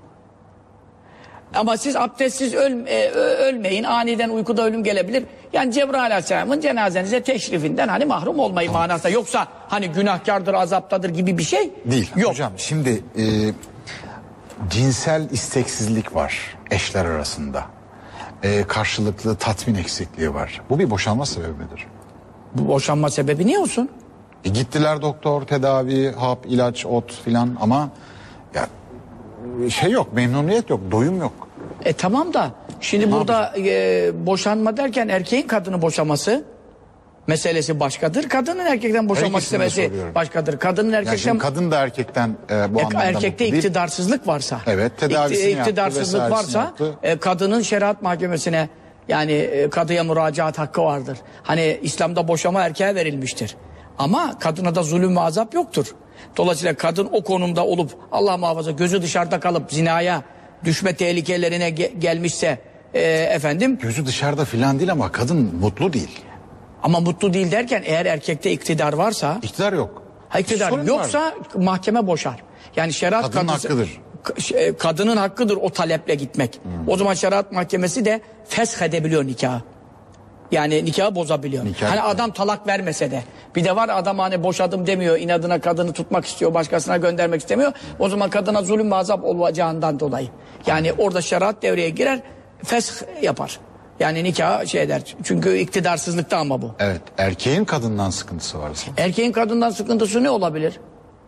Ama siz abdestsiz öl- e, ölmeyin. Aniden uykuda ölüm gelebilir. Yani Cebrail aleyhisselamın cenazenize teşrifinden hani mahrum olmayı manasında. Yoksa hani günahkardır, azaptadır gibi bir şey Değil. yok. Hocam şimdi e, cinsel isteksizlik var eşler arasında. E, karşılıklı tatmin eksikliği var. Bu bir boşanma sebebi midir? Bu boşanma sebebi niye olsun? E, gittiler doktor, tedavi, hap, ilaç, ot filan ama şey yok, memnuniyet yok, doyum yok. E tamam da şimdi burada e, boşanma derken erkeğin kadını boşaması meselesi başkadır. Kadının erkekten boşanmak de istemesi başkadır. Kadının Yani erkekten şimdi kadın da erkekten e, bu e, anlamda erkekte iktidarsızlık varsa Evet, tedavisini yaptı, iktidarsızlık vesairesini varsa yaptı. e, kadının şeriat mahkemesine yani e, kadıya müracaat hakkı vardır. Hani İslam'da boşama erkeğe verilmiştir. Ama kadına da zulüm ve azap yoktur. Dolayısıyla kadın o konumda olup Allah muhafaza gözü dışarıda kalıp zinaya düşme tehlikelerine ge- gelmişse e, efendim Gözü dışarıda filan değil ama kadın mutlu değil. ama mutlu değil derken eğer erkekte iktidar varsa İktidar yok. Ha, iktidar Sorun var. yoksa mahkeme boşar. Yani şeriat Kadının kadısı- hakkıdır. Şey, kadının hakkıdır o taleple gitmek. O zaman şeriat mahkemesi de fesh edebiliyor nikahı. Yani nikahı bozabiliyor. Nikah- hani adam talak vermese de. Bir de var adam hani boşadım demiyor. inadına kadını tutmak istiyor. Başkasına göndermek istemiyor. O zaman kadına zulüm ve azap olacağından dolayı. Yani orada şeriat devreye girer. Fesh yapar. Yani nikah şey eder. Çünkü iktidarsızlıkta ama bu. Evet, erkeğin kadından sıkıntısı var. Erkeğin kadından sıkıntısı ne olabilir?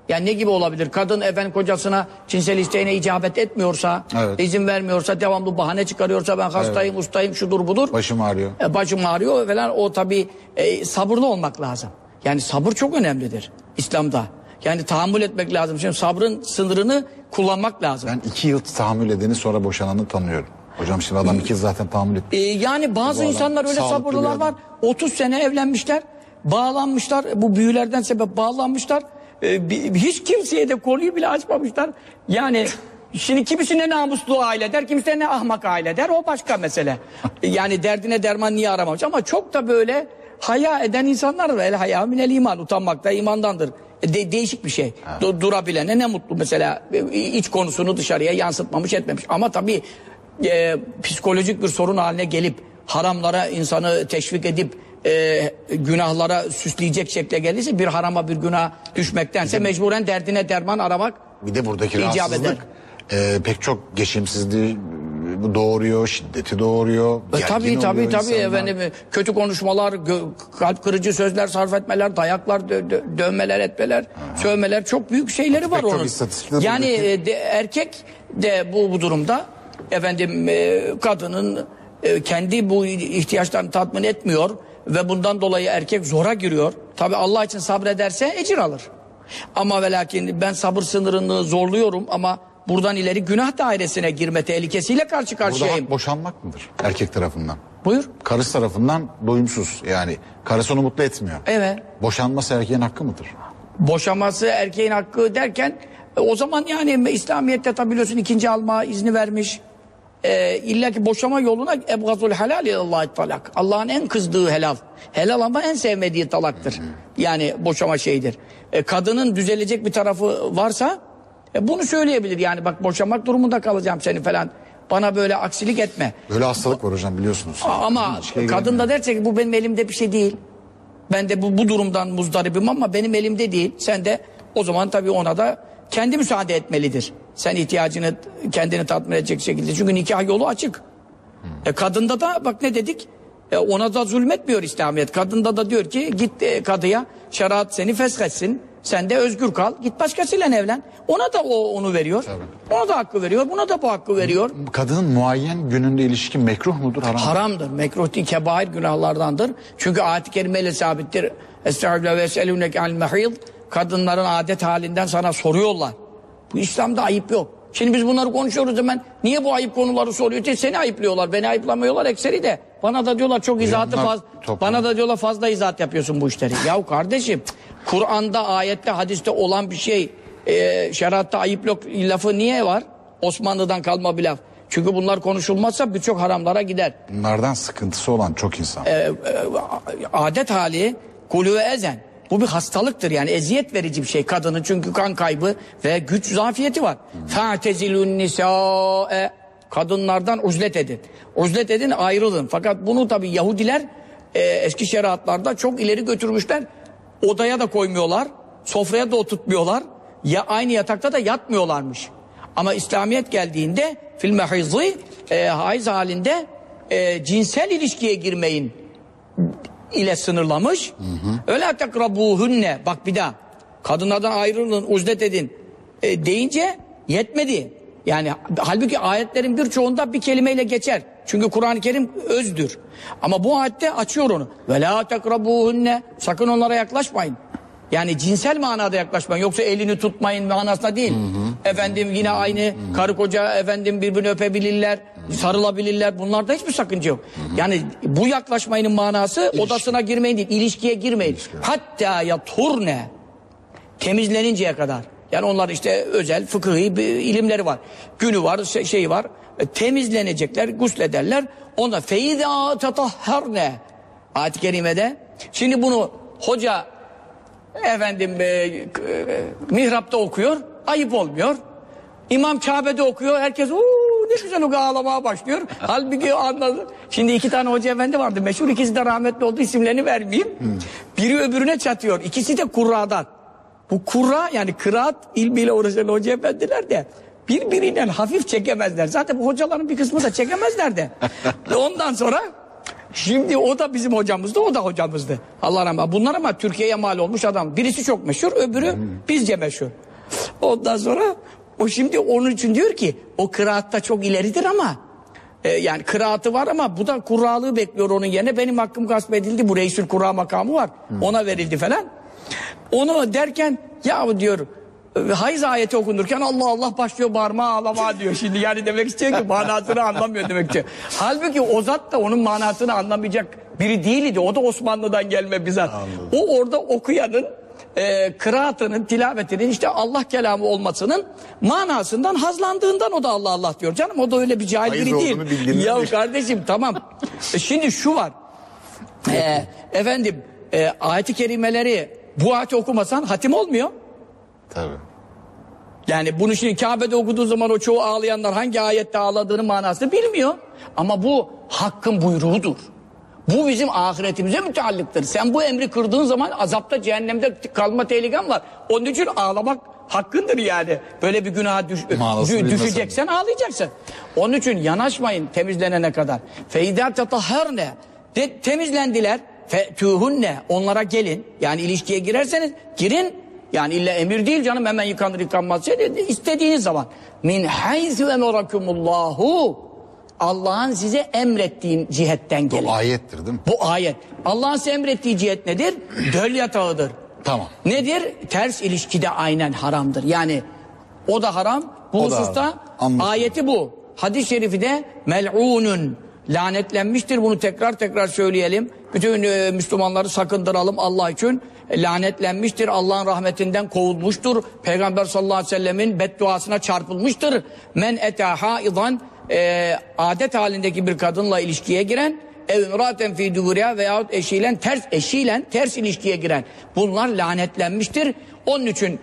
Yani ne gibi olabilir? Kadın efendim kocasına cinsel isteğine icabet etmiyorsa, Evet. izin vermiyorsa, devamlı bahane çıkarıyorsa ben hastayım, ustayım, şudur budur. Başım ağrıyor. E, başım ağrıyor falan o tabii e, sabırlı olmak lazım. Yani sabır çok önemlidir İslam'da. Yani tahammül etmek lazım. Şimdi sabrın sınırını kullanmak lazım. Ben iki yıl tahammül edeni sonra boşananı tanıyorum. Hocam şimdi adam iki yıl zaten tahammül etti. Ee, yani bazı Bu insanlar öyle sabırlılar var. adam. 30 sene evlenmişler, bağlanmışlar. Bu büyülerden sebep bağlanmışlar. Ee, bi- hiç kimseye de konuyu bile açmamışlar. Yani şimdi kimisine namuslu aile der, kimisine ahmak aile der. O başka mesele. Yani derdine derman niye aramamış? Ama çok da böyle haya eden insanlar var. El haya minel iman. Utanmak da imandandır. E, de- değişik bir şey. Du- durabilene ne mutlu mesela. E, iç konusunu dışarıya yansıtmamış etmemiş. Ama tabii e, psikolojik bir sorun haline gelip haramlara insanı teşvik edip e, günahlara süsleyecek şekle gelirse bir harama bir günah düşmektense mecburen derdine derman aramak Bir de buradaki rahatsızlık e, pek çok geçimsizliği doğuruyor, şiddeti doğuruyor. E, tabii tabii tabii insanlar. efendim e, kötü konuşmalar, kalp kırıcı sözler sarf etmeler, dayaklar, dö- dö- dövmeler etmeler, sövmeler çok büyük şeyleri var çok onun. Yani e, de, erkek de bu bu durumda efendim e, kadının e, kendi bu ihtiyaçlarını tatmin etmiyor ve bundan dolayı erkek zora giriyor. Tabii Allah için sabrederse ecir alır. Ama ve lakin ben sabır sınırını zorluyorum ama buradan ileri günah dairesine girme tehlikesiyle karşı Burada karşıyayım. hak boşanmak mıdır erkek tarafından? Buyur. Karısı tarafından doyumsuz yani karısı onu mutlu etmiyor. Evet. Boşanması erkeğin hakkı mıdır? boşaması erkeğin hakkı derken e, o zaman yani İslamiyet'te tabi biliyorsun ikinci alma izni vermiş. E, illa ki boşama yoluna ebgazul helal Allah talak. Allah'ın en kızdığı helal. Helal ama en sevmediği talaktır. Yani boşama şeyidir. E, kadının düzelecek bir tarafı varsa e, bunu söyleyebilir. Yani bak boşamak durumunda kalacağım seni falan. Bana böyle aksilik etme. Böyle hastalık var hocam biliyorsunuz. Ama İlişkiye kadın giremiyor. da derse ki bu benim elimde bir şey değil. Ben de bu, bu durumdan muzdaribim ama benim elimde değil. Sen de o zaman tabii ona da kendi müsaade etmelidir. Sen ihtiyacını kendini tatmin edecek şekilde. Çünkü nikah yolu açık. E, kadında da bak ne dedik? E, ona da zulmetmiyor İslamiyet. Kadında da diyor ki git e, kadıya şeriat seni feshetsin. Sen de özgür kal. Git başkasıyla evlen. Ona da o onu veriyor. Ona da hakkı veriyor. Buna da bu hakkı veriyor. Kadının muayyen gününde ilişki mekruh mudur haram? Haramdır. Mekruh değil, kebair günahlardandır. Çünkü ayet-i kerimeyle sabittir. Estağfirullah ve eselûneke al mehîd. Kadınların adet halinden sana soruyorlar. Bu İslam'da ayıp yok. Şimdi biz bunları konuşuyoruz hemen. Niye bu ayıp konuları soruyor? diye Seni ayıplıyorlar. Beni ayıplamıyorlar ekseri de. Bana da diyorlar çok izahatı fazla. Bana da diyorlar fazla izahat yapıyorsun bu işleri. Yahu kardeşim Kur'an'da, ayette, hadiste olan bir şey e, şeriatta ayıp yok lafı niye var? Osmanlı'dan kalma bir laf. Çünkü bunlar konuşulmazsa birçok haramlara gider. Bunlardan sıkıntısı olan çok insan. adet hali kulü ezen. Bu bir hastalıktır yani eziyet verici bir şey kadının çünkü kan kaybı ve güç zafiyeti var. Fa'tezilun nisa'e kadınlardan uzlet edin. Uzlet edin ayrılın. Fakat bunu tabi Yahudiler e, eski şeriatlarda çok ileri götürmüşler. Odaya da koymuyorlar. Sofraya da oturtmuyorlar. Ya aynı yatakta da yatmıyorlarmış. Ama İslamiyet geldiğinde fil mehizı e, haiz halinde e, cinsel ilişkiye girmeyin ile sınırlamış. Öyle tekrabuhunne bak bir daha kadınlardan ayrılın uzdet edin e, deyince yetmedi. Yani halbuki ayetlerin birçoğunda bir kelimeyle geçer. Çünkü Kur'an-ı Kerim özdür. Ama bu ayette açıyor onu. Ve la tekrabuhunne sakın onlara yaklaşmayın. Yani cinsel manada yaklaşmayın. Yoksa elini tutmayın manasında değil. Efendim yine aynı karı koca efendim birbirini öpebilirler, sarılabilirler. Bunlarda hiçbir sakınca yok. Yani bu yaklaşmayının manası odasına girmeyin değil, ilişkiye girmeyin. Hatta yaturne temizleninceye kadar. Yani onlar işte özel fıkıhi bir ilimleri var. Günü var, şey- şeyi var. E, temizlenecekler, guslederler. Ona feyda tatahharne. Ayet-i kerimede. Şimdi bunu hoca efendim e, e, mihrapta okuyor. Ayıp olmuyor. İmam Kabe'de okuyor. Herkes uuu ne güzel o ağlamaya başlıyor. Halbuki anladı. Şimdi iki tane hoca efendi vardı. Meşhur ikisi de rahmetli oldu. isimlerini vermeyeyim. Biri öbürüne çatıyor. İkisi de kurradan. Bu kurra yani kıraat ilmiyle uğraşan hoca efendiler de birbirinden hafif çekemezler. Zaten bu hocaların bir kısmı da çekemezler de. Ondan sonra Şimdi o da bizim hocamızdı, o da hocamızdı. Allah rahmet. Bunlar ama Türkiye'ye mal olmuş adam. Birisi çok meşhur, öbürü bizce meşhur. Ondan sonra o şimdi onun için diyor ki o kıraatta çok ileridir ama e, yani kıraatı var ama bu da kurralığı bekliyor onun yerine. Benim hakkım gasp edildi. Bu reisül kura makamı var. Ona verildi falan. Onu derken ya diyor e, Hayız ayeti okunurken Allah Allah başlıyor bağırma ağlama diyor şimdi yani demek istiyor ki manasını anlamıyor demek istiyor. Halbuki o zat da onun manasını anlamayacak biri değildi o da Osmanlı'dan gelme bir zat. O orada okuyanın e, kıraatının, tilavetinin işte Allah kelamı olmasının manasından hazlandığından o da Allah Allah diyor. Canım o da öyle bir cahil biri değil. Ya kardeşim tamam. E, Şimdi şu var. E, efendim e, ayeti kerimeleri bu ayeti okumasan hatim olmuyor. Tabii. Yani bunu şimdi Kabe'de okuduğu zaman o çoğu ağlayanlar hangi ayette ağladığını manasını bilmiyor. Ama bu hakkın buyruğudur. Bu bizim ahiretimize müteallıktır. Sen bu emri kırdığın zaman azapta cehennemde kalma tehliken var. Onun için ağlamak hakkındır yani. Böyle bir günaha düş, Manasını dü- bilmesen. düşeceksen ağlayacaksın. Onun için yanaşmayın temizlenene kadar. Feyda tatahharne de temizlendiler. Fetuhunne onlara gelin. Yani ilişkiye girerseniz girin. Yani illa emir değil canım hemen yıkanır yıkanmaz. Şey, istediğiniz zaman. Min haythu emerakumullahu Allah'ın size emrettiğin cihetten gelin. Bu ayettir değil mi? Bu ayet. Allah'ın size emrettiği cihet nedir? Döl yatağıdır. Tamam. Nedir? Ters ilişkide aynen haramdır. Yani o da haram. Bu O da hususta haram. Ayeti bu. Hadis-i şerifi de mel'unun lanetlenmiştir. Bunu tekrar tekrar söyleyelim. Bütün e, Müslümanları sakındıralım Allah için. E, lanetlenmiştir. Allah'ın rahmetinden kovulmuştur. Peygamber sallallahu aleyhi ve sellemin bedduasına çarpılmıştır. Men eta haidan e, adet halindeki bir kadınla ilişkiye giren ev imraten fi duburiha veyahut eşiyle ters eşiyle ters ilişkiye giren bunlar lanetlenmiştir. Onun için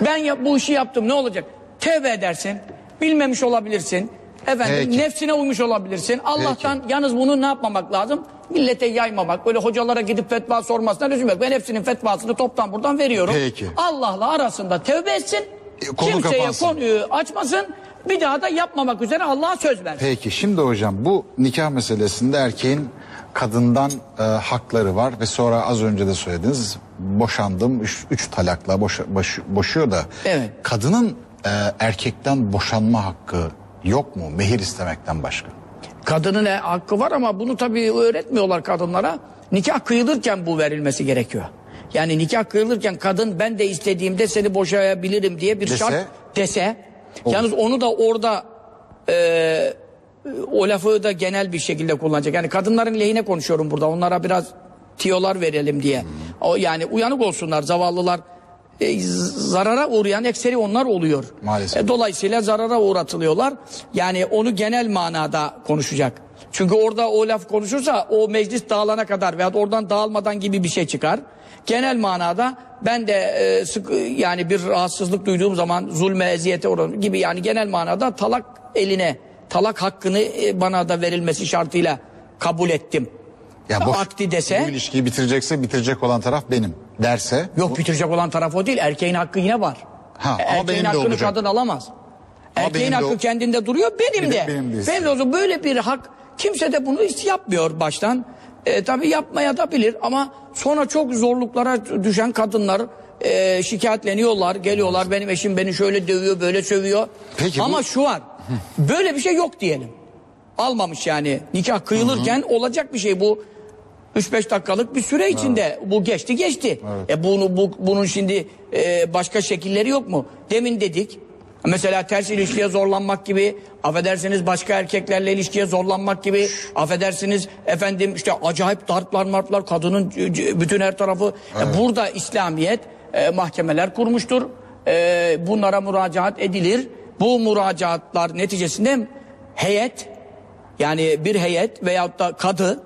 ben ya, bu işi yaptım ne olacak? Tevbe edersin. Bilmemiş olabilirsin. Efendim Peki. nefsine uymuş olabilirsin. Allah'tan yalnız bunu ne yapmamak lazım? Millete yaymamak. Böyle hocalara gidip fetva sormasına yok. Ben hepsinin fetvasını toptan buradan veriyorum. Peki. Allah'la arasında tevbe etsin. E, konu kimseye kapansın. konuyu açmasın. Bir daha da yapmamak üzere Allah'a söz versin. Peki şimdi hocam bu nikah meselesinde erkeğin kadından e, hakları var ve sonra az önce de söylediniz boşandım üç, üç talakla boşa- boş- boşuyor da Evet. kadının e, erkekten boşanma hakkı yok mu mehir istemekten başka? Kadının e, hakkı var ama bunu tabii öğretmiyorlar kadınlara. Nikah kıyılırken bu verilmesi gerekiyor. Yani nikah kıyılırken kadın ben de istediğimde seni boşayabilirim diye bir Dese? şart dese. Yalnız onu da orada e, o lafı da genel bir şekilde kullanacak. Yani kadınların lehine konuşuyorum burada. Onlara biraz tiyolar verelim diye. O yani uyanık olsunlar zavallılar. E, zarara uğrayan ekseri onlar oluyor. Maalesef. E, dolayısıyla zarara uğratılıyorlar. Yani onu genel manada konuşacak. Çünkü orada o laf konuşursa o meclis dağılana kadar veya oradan dağılmadan gibi bir şey çıkar. Genel manada ben de e, sık yani bir rahatsızlık duyduğum zaman zulme eziyete uğradım gibi yani genel manada talak eline talak hakkını e, bana da verilmesi şartıyla kabul ettim. Ya boş- Akdi dese Bu ilişkiyi bitirecekse bitirecek olan taraf benim derse yok bitirecek olan taraf o değil erkeğin hakkı yine var. Ha, ama Erkeğin benim de hakkını olacak. kadın alamaz. Ama Erkeğin benim de hakkı o- kendinde duruyor benim Bir de de. benim de Benim de böyle bir hak kimse de bunu hiç yapmıyor baştan. E, tabii yapmaya da bilir ama sonra çok zorluklara düşen kadınlar e, şikayetleniyorlar, geliyorlar benim eşim beni şöyle dövüyor, böyle sövüyor. Peki bu- ama şu var. Böyle bir şey yok diyelim. Almamış yani. Nikah kıyılırken olacak bir şey bu. 3-5 dakikalık bir süre içinde bu geçti geçti. E bunu bu, bunun şimdi e, başka şekilleri yok mu? Demin dedik. Mesela ters ilişkiye zorlanmak gibi, affedersiniz başka erkeklerle ilişkiye zorlanmak gibi, affedersiniz efendim işte acayip darplar marplar kadının bütün her tarafı. E, burada İslamiyet e, mahkemeler kurmuştur. E, bunlara müracaat edilir. Bu müracaatlar neticesinde heyet yani bir heyet veyahut da kadı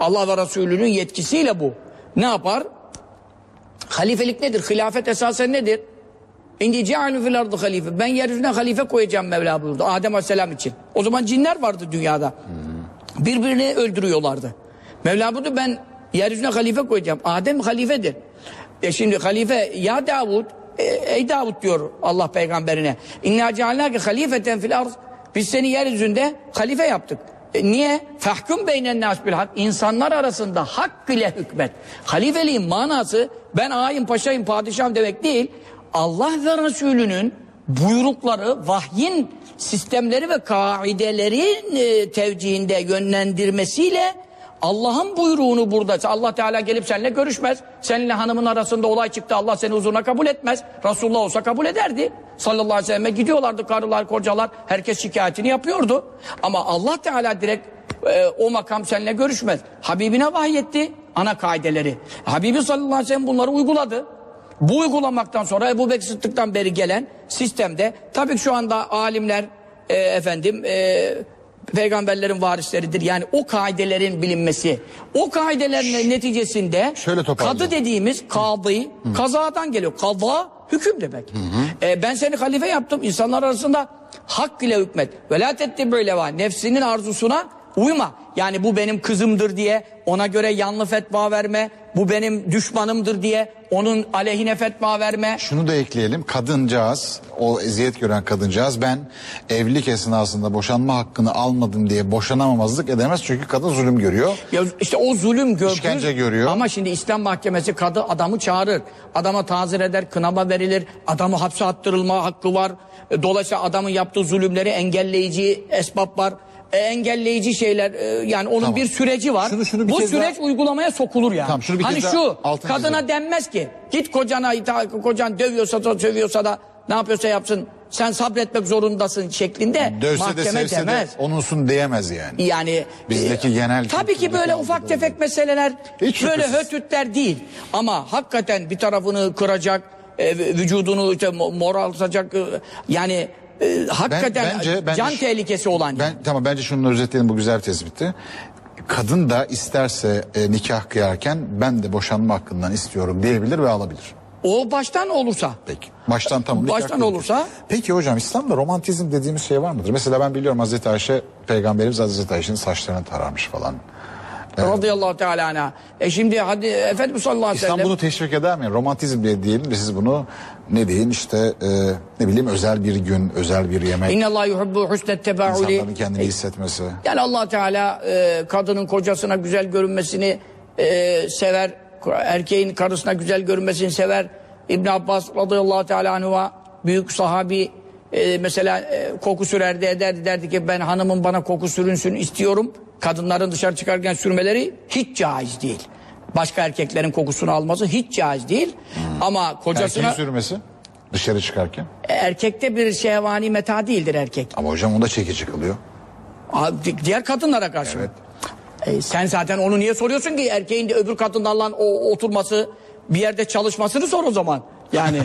Allah ve Resulü'nün yetkisiyle bu. Ne yapar? Halifelik nedir? Hilafet esasen nedir? İndi cealü fil ardı halife. Ben yeryüzüne halife koyacağım Mevla buyurdu. Adem Aleyhisselam için. O zaman cinler vardı dünyada. Birbirini öldürüyorlardı. Mevla buyurdu ben yeryüzüne halife koyacağım. Adem halifedir. E şimdi halife ya Davud e, ey Davud diyor Allah peygamberine. İnna cealnâke halifeten fil arz. Biz seni yeryüzünde halife yaptık. E, niye? Fahkum beynen nas bil hak. İnsanlar arasında hak ile hükmet. Halifeliğin manası ben ağayım, paşayım, padişahım demek değil. Allah ve Resulünün buyrukları, vahyin sistemleri ve kaidelerin e, tevcihinde yönlendirmesiyle Allah'ın buyruğunu burada. Allah Teala gelip seninle görüşmez. Seninle hanımın arasında olay çıktı. Allah seni huzuruna kabul etmez. Resulullah olsa kabul ederdi. Sallallahu aleyhi ve selleme gidiyorlardı karılar, kocalar. Herkes şikayetini yapıyordu. Ama Allah Teala direkt e, o makam seninle görüşmez. Habibine vahyetti ana kaideleri. Habibi sallallahu aleyhi ve sellem bunları uyguladı. Bu uygulamaktan sonra Ebu Bekir Sıddık'tan beri gelen sistemde tabii ki şu anda alimler e, efendim e, peygamberlerin varisleridir. Yani o kaidelerin bilinmesi. O kaidelerin neticesinde Şöyle kadı dediğimiz kadı kazadan geliyor. Kaza hüküm demek. E, ben seni halife yaptım. İnsanlar arasında hak ile hükmet. Velat etti böyle var. Nefsinin arzusuna uyma. Yani bu benim kızımdır diye ona göre yanlı fetva verme. Bu benim düşmanımdır diye onun aleyhine fetva verme. Şunu da ekleyelim. Kadıncağız, o eziyet gören kadıncağız ben evlilik esnasında boşanma hakkını almadım diye boşanamamazlık edemez. Çünkü kadın zulüm görüyor. Ya işte o zulüm gördü. İşkence görüyor. Ama şimdi İslam mahkemesi kadı adamı çağırır. Adama tazir eder, kınama verilir. Adamı hapse attırılma hakkı var. E, Dolayısıyla adamın yaptığı zulümleri engelleyici esbab var. E, engelleyici şeyler e, yani onun Tamam. bir süreci var. Şunu- şunu bir Bu kez süreç uygulamaya sokulur yani. Tamam, şunu bir hani kez daha şu altını kadına çizelim. denmez ki git kocana ita- kocan dövüyorsa da sövüyorsa da ne yapıyorsa yapsın sen sabretmek zorundasın şeklinde Dövse de mahkeme sevse demez. de onunsun diyemez yani. Yani Bizdeki e, genel tabii ki kültürdeki böyle algıda ufak tefek meseleler Hiç böyle şüphesiz. hötütler değil ama hakikaten bir tarafını kıracak e, vücudunu işte mo- moraltacak e, yani e, hakikaten bence- bence can şu- tehlikesi olan Ben tamam bence şunu özetleyelim bu güzel tespitti. Kadın da isterse e, nikah kıyarken ben de boşanma hakkından istiyorum diyebilir ve alabilir. o baştan olursa Peki. Baştan tamam. Baştan olursa? Peki hocam İslam'da romantizm dediğimiz şey var mıdır? Mesela ben biliyorum Hazreti Ayşe peygamberimiz Hazreti Ayşe'nin saçlarını tararmış falan. Radıyallahu teala anha. E şimdi hadi Efendimiz sallallahu aleyhi ve İslam sellem bunu teşvik eder mi? Romantizm diye diyelim de siz bunu ne deyin işte e, ne bileyim özel bir gün, özel bir yemek, İnne Allah yuhibbu husnet tebauli. insanların kendini hissetmesi. Yani allah Teala e, kadının kocasına güzel görünmesini e, sever. Erkeğin karısına güzel görünmesini sever. İbn Abbas radıyallahu teala anhu'a büyük sahabi e, mesela e, koku sürerdi ederdi derdi ki ben hanımın bana koku sürünsün istiyorum. Kadınların dışarı çıkarken sürmeleri hiç caiz değil. Başka erkeklerin kokusunu alması hiç caiz değil. Ama kocasına Erkeğin sürmesi dışarı çıkarken. erkekte bir şehvani meta değildir erkek. Ama hocam onda çekici kılıyor. Diğer kadınlara karşı. mı? E, sen zaten onu niye soruyorsun ki erkeğin de öbür kadınlarla o oturması bir yerde çalışmasını sor o zaman. Yani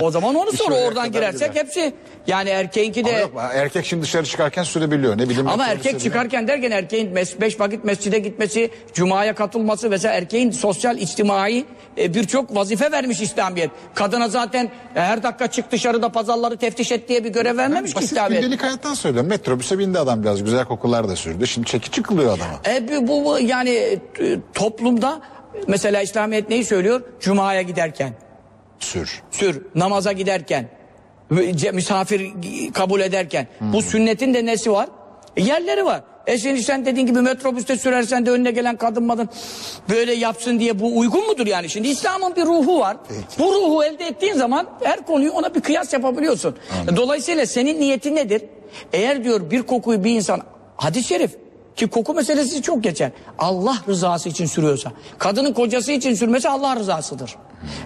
o zaman onu sor oraya oradan girersek gider. hepsi yani erkeğinki Ama de yok, erkek şimdi dışarı çıkarken sürebiliyor. Ne bileyim. ama erkek çıkarken derken erkeğin mes- beş vakit mescide gitmesi, cumaya katılması vesaire erkeğin sosyal, içtimai e, birçok vazife vermiş İslamiyet. Kadına zaten e, her dakika çık dışarıda pazarları teftiş et diye bir görev vermemiş ki Basit İslamiyet. gündelik hayattan söylüyorum. Metrobüse bindi adam biraz güzel kokular da sürdü. Şimdi çekici kılıyor adama. E, bu, bu yani toplumda mesela İslamiyet neyi söylüyor? Cuma'ya giderken Sür. sür, namaza giderken, misafir kabul ederken. Bu sünnetin de nesi var? E, yerleri var. E şimdi sen dediğin gibi metrobüste sürersen de önüne gelen kadın madın böyle yapsın diye bu uygun mudur yani? Şimdi İslam'ın bir ruhu var. Bu ruhu elde ettiğin zaman her konuyu ona bir kıyas yapabiliyorsun. Dolayısıyla senin niyetin nedir? Eğer diyor bir kokuyu bir insan hadis-i şerif ki koku meselesi çok geçer. Allah rızası için sürüyorsa. Kadının kocası için sürmesi Allah rızasıdır.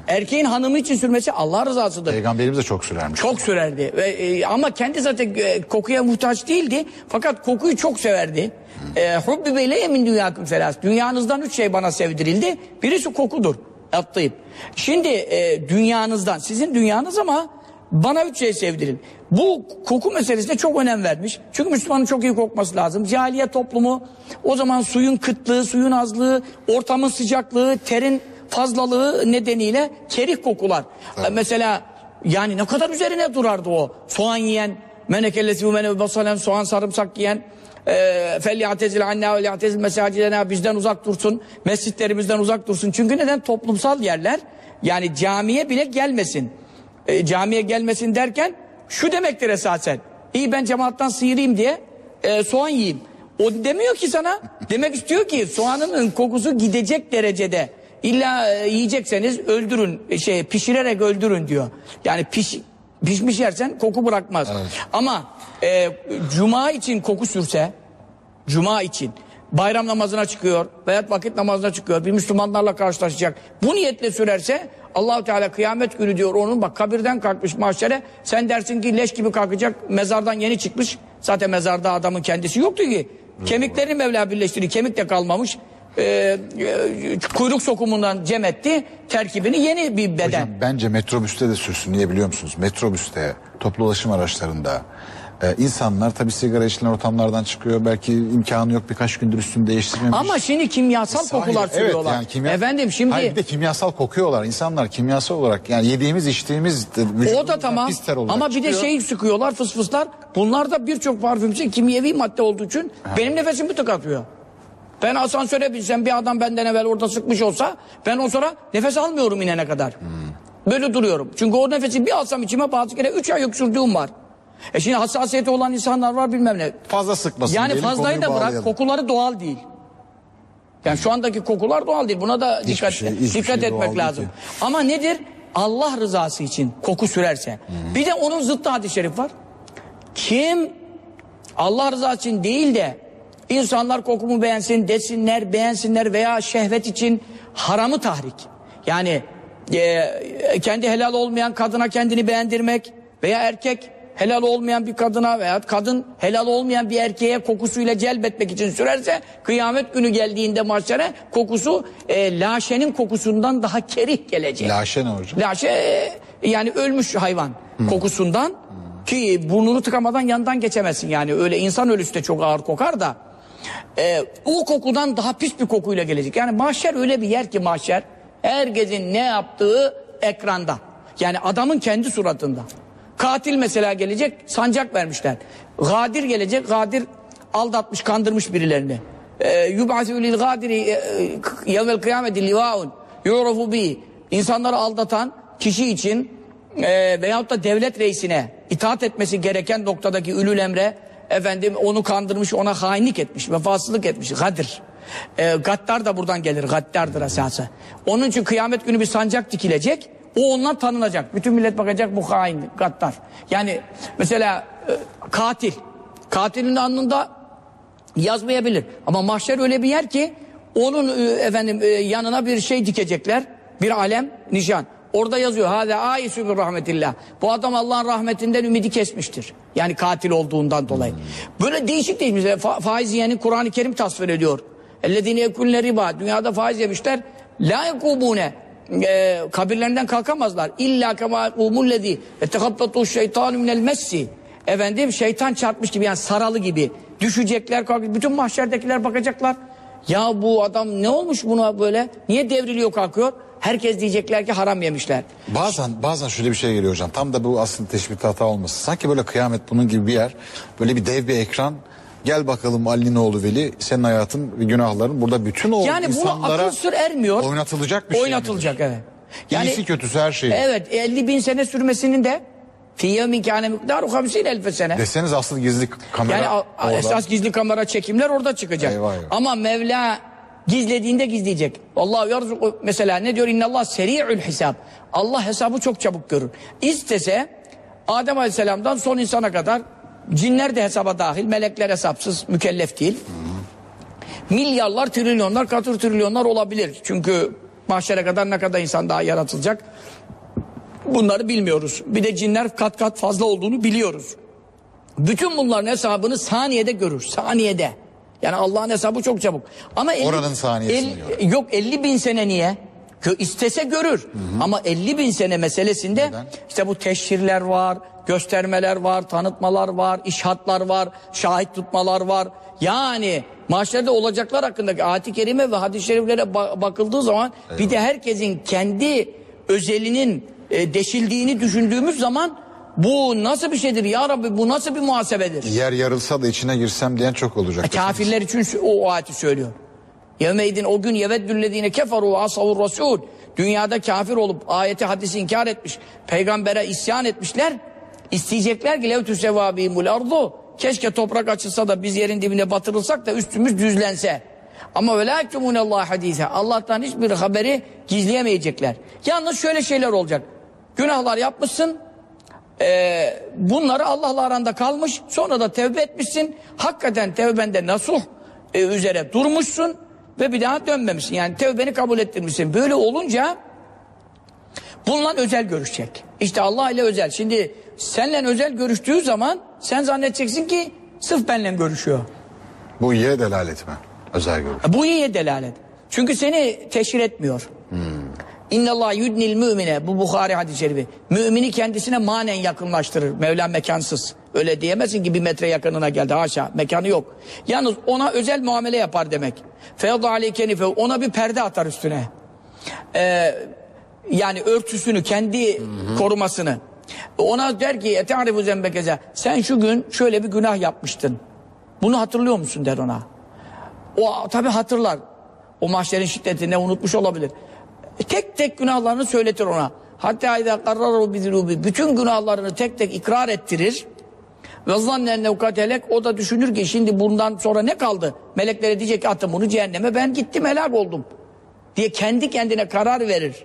Erkeğin hanımı için sürmesi Allah rızasıdır. Peygamberimiz de çok sürermiş. Çok sürerdi. Ve, e, ama kendi zaten e, kokuya muhtaç değildi. Fakat kokuyu çok severdi. E, Hubbi beyle min dünyakım felas. Dünyanızdan üç şey bana sevdirildi. Birisi kokudur. Atlayıp. Şimdi e, dünyanızdan, sizin dünyanız ama bana üç şey sevdirin. Bu koku meselesine çok önem vermiş. Çünkü Müslümanın çok iyi kokması lazım. Cahiliye toplumu o zaman suyun kıtlığı, suyun azlığı, ortamın sıcaklığı, terin fazlalığı nedeniyle kerih kokular. E, Mesela yani ne kadar üzerine durardı o. Soğan yiyen, menekellesi ve basalen soğan sarımsak yiyen e, felyatezil anna ve liyatezil mesacidena bizden uzak dursun. Mescitlerimizden uzak dursun. Çünkü neden? Toplumsal yerler yani camiye bile gelmesin. E, camiye gelmesin derken şu demektir esasen. İyi ben cemaattan sıyırayım diye e, soğan yiyeyim. O demiyor ki sana. Demek istiyor ki soğanın kokusu gidecek derecede. İlla e, yiyecekseniz öldürün, e, şey pişirerek öldürün diyor. Yani piş, pişmiş yersen koku bırakmaz. Ama e, cuma için koku sürse, cuma için bayram namazına çıkıyor veya vakit namazına çıkıyor. Bir Müslümanlarla karşılaşacak. Bu niyetle sürerse Allahu Teala kıyamet günü diyor onun bak kabirden kalkmış mahşere sen dersin ki leş gibi kalkacak mezardan yeni çıkmış. Zaten mezarda adamın kendisi yoktu ki. Kemiklerini Mevla birleştiriyor. Kemik de kalmamış. Ee, e, kuyruk sokumundan cem etti. Terkibini yeni bir beden. Hocam bence metrobüste de sürsün. Niye biliyor musunuz? Metrobüste, toplu ulaşım araçlarında Ee, insanlar tabii sigara içilen ortamlardan çıkıyor. Belki imkanı yok birkaç gündür üstünü değiştirmemiş. Ama şimdi kimyasal Sahil- kokular evet, sürüyorlar. yani kimya- Efendim şimdi Hayır, bir de kimyasal kokuyorlar. İnsanlar kimyasal olarak yani yediğimiz içtiğimiz de o da tamam ama bir de çıkıyor. şey sıkıyorlar fıs fıslar. Bunlar da birçok parfümse kimyevi madde olduğu için benim nefesimi tıkatıyor. Ben asansöre binsem bir adam benden evvel orada sıkmış olsa ben o sonra nefes almıyorum inene kadar. Böyle duruyorum. Çünkü o nefesi bir alsam içime bazı kere 3 ay öksürdüğüm var. E şimdi hassasiyeti olan insanlar var bilmem ne. fazla sıkmasın. Yani diyelim, fazlayı da bırak bağlayalım. kokuları doğal değil. Yani şu andaki kokular doğal değil. Buna da dikkat şey- hiçbir dikkat şey etmek lazım. ki. Ama nedir? Allah rızası için koku sürerse. Bir de onun zıttı hadis-i şerif var. Kim Allah rızası için değil de insanlar kokumu beğensin, desinler, beğensinler veya şehvet için haramı tahrik. Yani e, kendi helal olmayan kadına kendini beğendirmek veya erkek helal olmayan bir kadına veya kadın helal olmayan bir erkeğe kokusuyla celbetmek için sürerse kıyamet günü geldiğinde mahşere kokusu e, laşenin kokusundan daha kerih gelecek. Laşe ne hocam? Laşe e, yani ölmüş hayvan kokusundan ki burnunu tıkamadan yandan geçemezsin yani öyle insan ölüsü de çok ağır kokar da e, o kokudan daha pis bir kokuyla gelecek. Yani mahşer öyle bir yer ki mahşer herkesin ne yaptığı ekranda. Yani adamın kendi suratında. Katil mesela gelecek sancak vermişler. Gadir gelecek gadir aldatmış kandırmış birilerini. Yub'atü lil gadiri e, yevmel kıyameti livaun yu'rafu bi. İnsanları aldatan kişi için e, veyahut da devlet reisine itaat etmesi gereken noktadaki ülül emre efendim onu kandırmış ona hainlik etmiş vefasızlık etmiş gadir. E, gaddar da buradan gelir gaddardır esası. Onun için kıyamet günü bir sancak dikilecek o ondan tanınacak. Bütün millet bakacak bu hain gaddar. Yani mesela e, katil katilin alnında yazmayabilir. Ama mahşer öyle bir yer ki onun e, efendim e, yanına bir şey dikecekler. Bir alem nişan. Orada yazıyor. Hâze âisü bir rahmetillah. Bu adam Allah'ın rahmetinden ümidi kesmiştir. Yani katil olduğundan dolayı. Böyle değişik değil. Mesela fa faiz yiyenin Kur'an-ı Kerim tasvir ediyor. Ellezine yekunle riba. Dünyada faiz yemişler. La yekubune. E, kabirlerinden kalkamazlar. İlla kema yekumullezi. Etekabbetu şeytanu minel messi. Efendim şeytan çarpmış gibi yani saralı gibi. Düşecekler kalkacak. Bütün mahşerdekiler bakacaklar. Ya bu adam ne olmuş buna böyle? Niye devriliyor kalkıyor? Herkes diyecekler ki haram yemişler. Bazen bazen şöyle bir şey geliyor hocam. Tam da bu aslında teşbihte hata olması. Sanki böyle kıyamet bunun gibi bir yer. Böyle bir dev bir ekran. Gel bakalım Ali'nin oğlu Veli. Senin hayatın günahların burada bütün o Yani insanlara akıl sır ermiyor. oynatılacak bir şey. Oynatılacak evet. İyisi kötüsü her şey. Evet 50 bin sene sürmesinin de fiyevmin kâne miktarı hamsine elfe sene. Deseniz asıl gizli kamera Yani a- esas gizli kamera çekimler orada çıkacak. Eyvah eyvah. Ama Mevla gizlediğinde gizleyecek. Allah yarzuku mesela ne diyor? İnnallah seri'ül hesap. Allah hesabı çok çabuk görür. İstese Adem Aleyhisselam'dan son insana kadar cinler de hesaba dahil, melekler hesapsız, mükellef değil. Milyarlar, trilyonlar, katır trilyonlar olabilir. Çünkü mahşere kadar ne kadar insan daha yaratılacak? Bunları bilmiyoruz. Bir de cinler kat kat fazla olduğunu biliyoruz. Bütün bunların hesabını saniyede görür. Saniyede. Yani Allah'ın hesabı çok çabuk. Ama 50, Oranın saniyesini el- Yok 50 bin sene niye? İstese görür. Ama 50 bin sene meselesinde Neden? işte bu teşhirler var, göstermeler var, tanıtmalar var, işhatlar var, şahit tutmalar var. Yani mahşerde olacaklar hakkındaki ayet-i kerime ve hadis-i şeriflere ba- bakıldığı zaman bir de herkesin kendi özelinin e, deşildiğini düşündüğümüz zaman bu nasıl bir şeydir ya Rabbi bu nasıl bir muhasebedir? Yer yarılsa da içine girsem diyen çok olacak. E, Kafirler için o, ayeti söylüyor. Yevmeydin o gün yeveddüllezine keferu asavur rasul. Dünyada kafir olup ayeti hadisi inkar etmiş. Peygambere isyan etmişler. İsteyecekler ki levtü sevabimul ardu. Keşke toprak açılsa da biz yerin dibine batırılsak da üstümüz düzlense. Ama ve la hadise. Allah'tan hiçbir haberi gizleyemeyecekler. Yalnız şöyle şeyler olacak. Günahlar yapmışsın. Ee, bunları Allah'la aranda kalmış. Sonra da tevbe etmişsin. Hakikaten tevbende nasuh e, üzere durmuşsun ve bir daha dönmemişsin. Yani tevbeni kabul ettirmişsin. Böyle olunca bununla özel görüşecek. İşte Allah ile özel. Şimdi senle özel görüştüğü zaman sen zannedeceksin ki sırf benle görüşüyor. Bu iyiye delalet mi? Özel görüş. Bu iyiye delalet. Çünkü seni teşhir etmiyor. İnnallah yudnil mümine bu Bukhari hadis-i şerifi. Mümini kendisine manen yakınlaştırır. Mevla mekansız. Öyle diyemezsin ki bir metre yakınına geldi. Haşa mekanı yok. Yalnız ona özel muamele yapar demek. Feyadu aleyke ona bir perde atar üstüne. Ee, yani örtüsünü kendi korumasını. Ona der ki etarifu zembekeze sen şu gün şöyle bir günah yapmıştın. Bunu hatırlıyor musun der ona. O tabi hatırlar. O mahşerin şiddetinde unutmuş olabilir. Tek tek günahlarını söyletir ona. Hatta idâ karraru bizirubi. Bütün günahlarını tek tek ikrar ettirir. Ve zannenne ukatelek o da düşünür ki şimdi bundan sonra ne kaldı? Meleklere diyecek ki attım bunu cehenneme ben gittim helak oldum. Diye kendi kendine karar verir.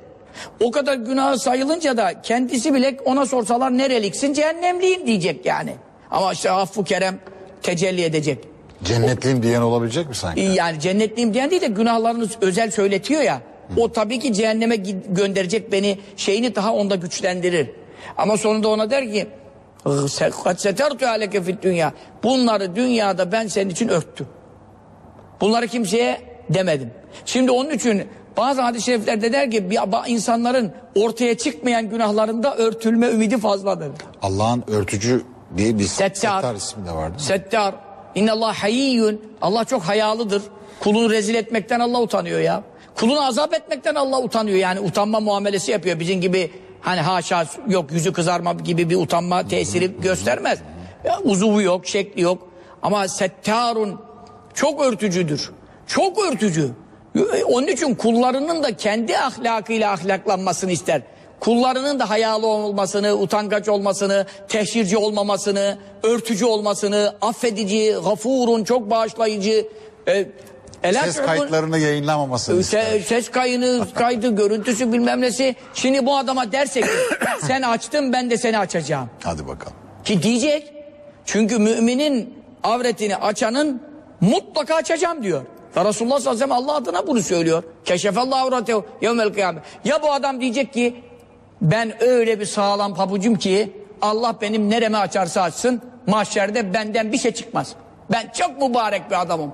O kadar günahı sayılınca da kendisi bile ona sorsalar nereliksin cehennemliyim diyecek yani. Ama işte affı kerem tecelli edecek. Cennetliyim diyen olabilecek mi sanki? Yani cennetliyim diyen değil de günahlarını özel söyletiyor ya. O tabii ki cehenneme gönderecek beni şeyini daha onda güçlendirir. Ama sonunda ona der ki "Kad setertu aleke fid dünya. Bunları dünyada ben senin için örttüm. Bunları kimseye demedim. Şimdi onun için bazı hadis-i şeriflerde der ki insanların ortaya çıkmayan günahlarında örtülme ümidi fazladır. Allah'ın örtücü diye bir Settar. Settar ismi de vardı. Settar. İnnallah hayiyyün. Allah çok hayalıdır. Kulunu rezil etmekten Allah utanıyor ya. Kulunu azap etmekten Allah utanıyor. Yani utanma muamelesi yapıyor. Bizim gibi hani haşa yok yüzü kızarma gibi bir utanma tesiri göstermez. Ya, uzuvu yok, şekli yok. Ama settarun çok örtücüdür. Çok örtücü. Onun için kullarının da kendi ahlakıyla ahlaklanmasını ister. Kullarının da hayalı olmasını, utangaç olmasını, teşhirci olmamasını, örtücü olmasını, affedici, gafurun, çok bağışlayıcı. E, Ses kayıtlarını yayınlamamasını ister. Se- ses kayını, kaydı, görüntüsü bilmem nesi. Şimdi bu adama derse ki sen açtın ben de seni açacağım. Hadi bakalım. Ki diyecek. Çünkü müminin avretini açanın mutlaka açacağım diyor. Ve Resulullah sallallahu aleyhi ve sellem Allah adına bunu söylüyor. Keşefallahu avratehu yevmel kıyamet. Ya bu adam diyecek ki ben öyle bir sağlam pabucum ki Allah benim nereme açarsa açsın mahşerde benden bir şey çıkmaz. Ben çok mübarek bir adamım.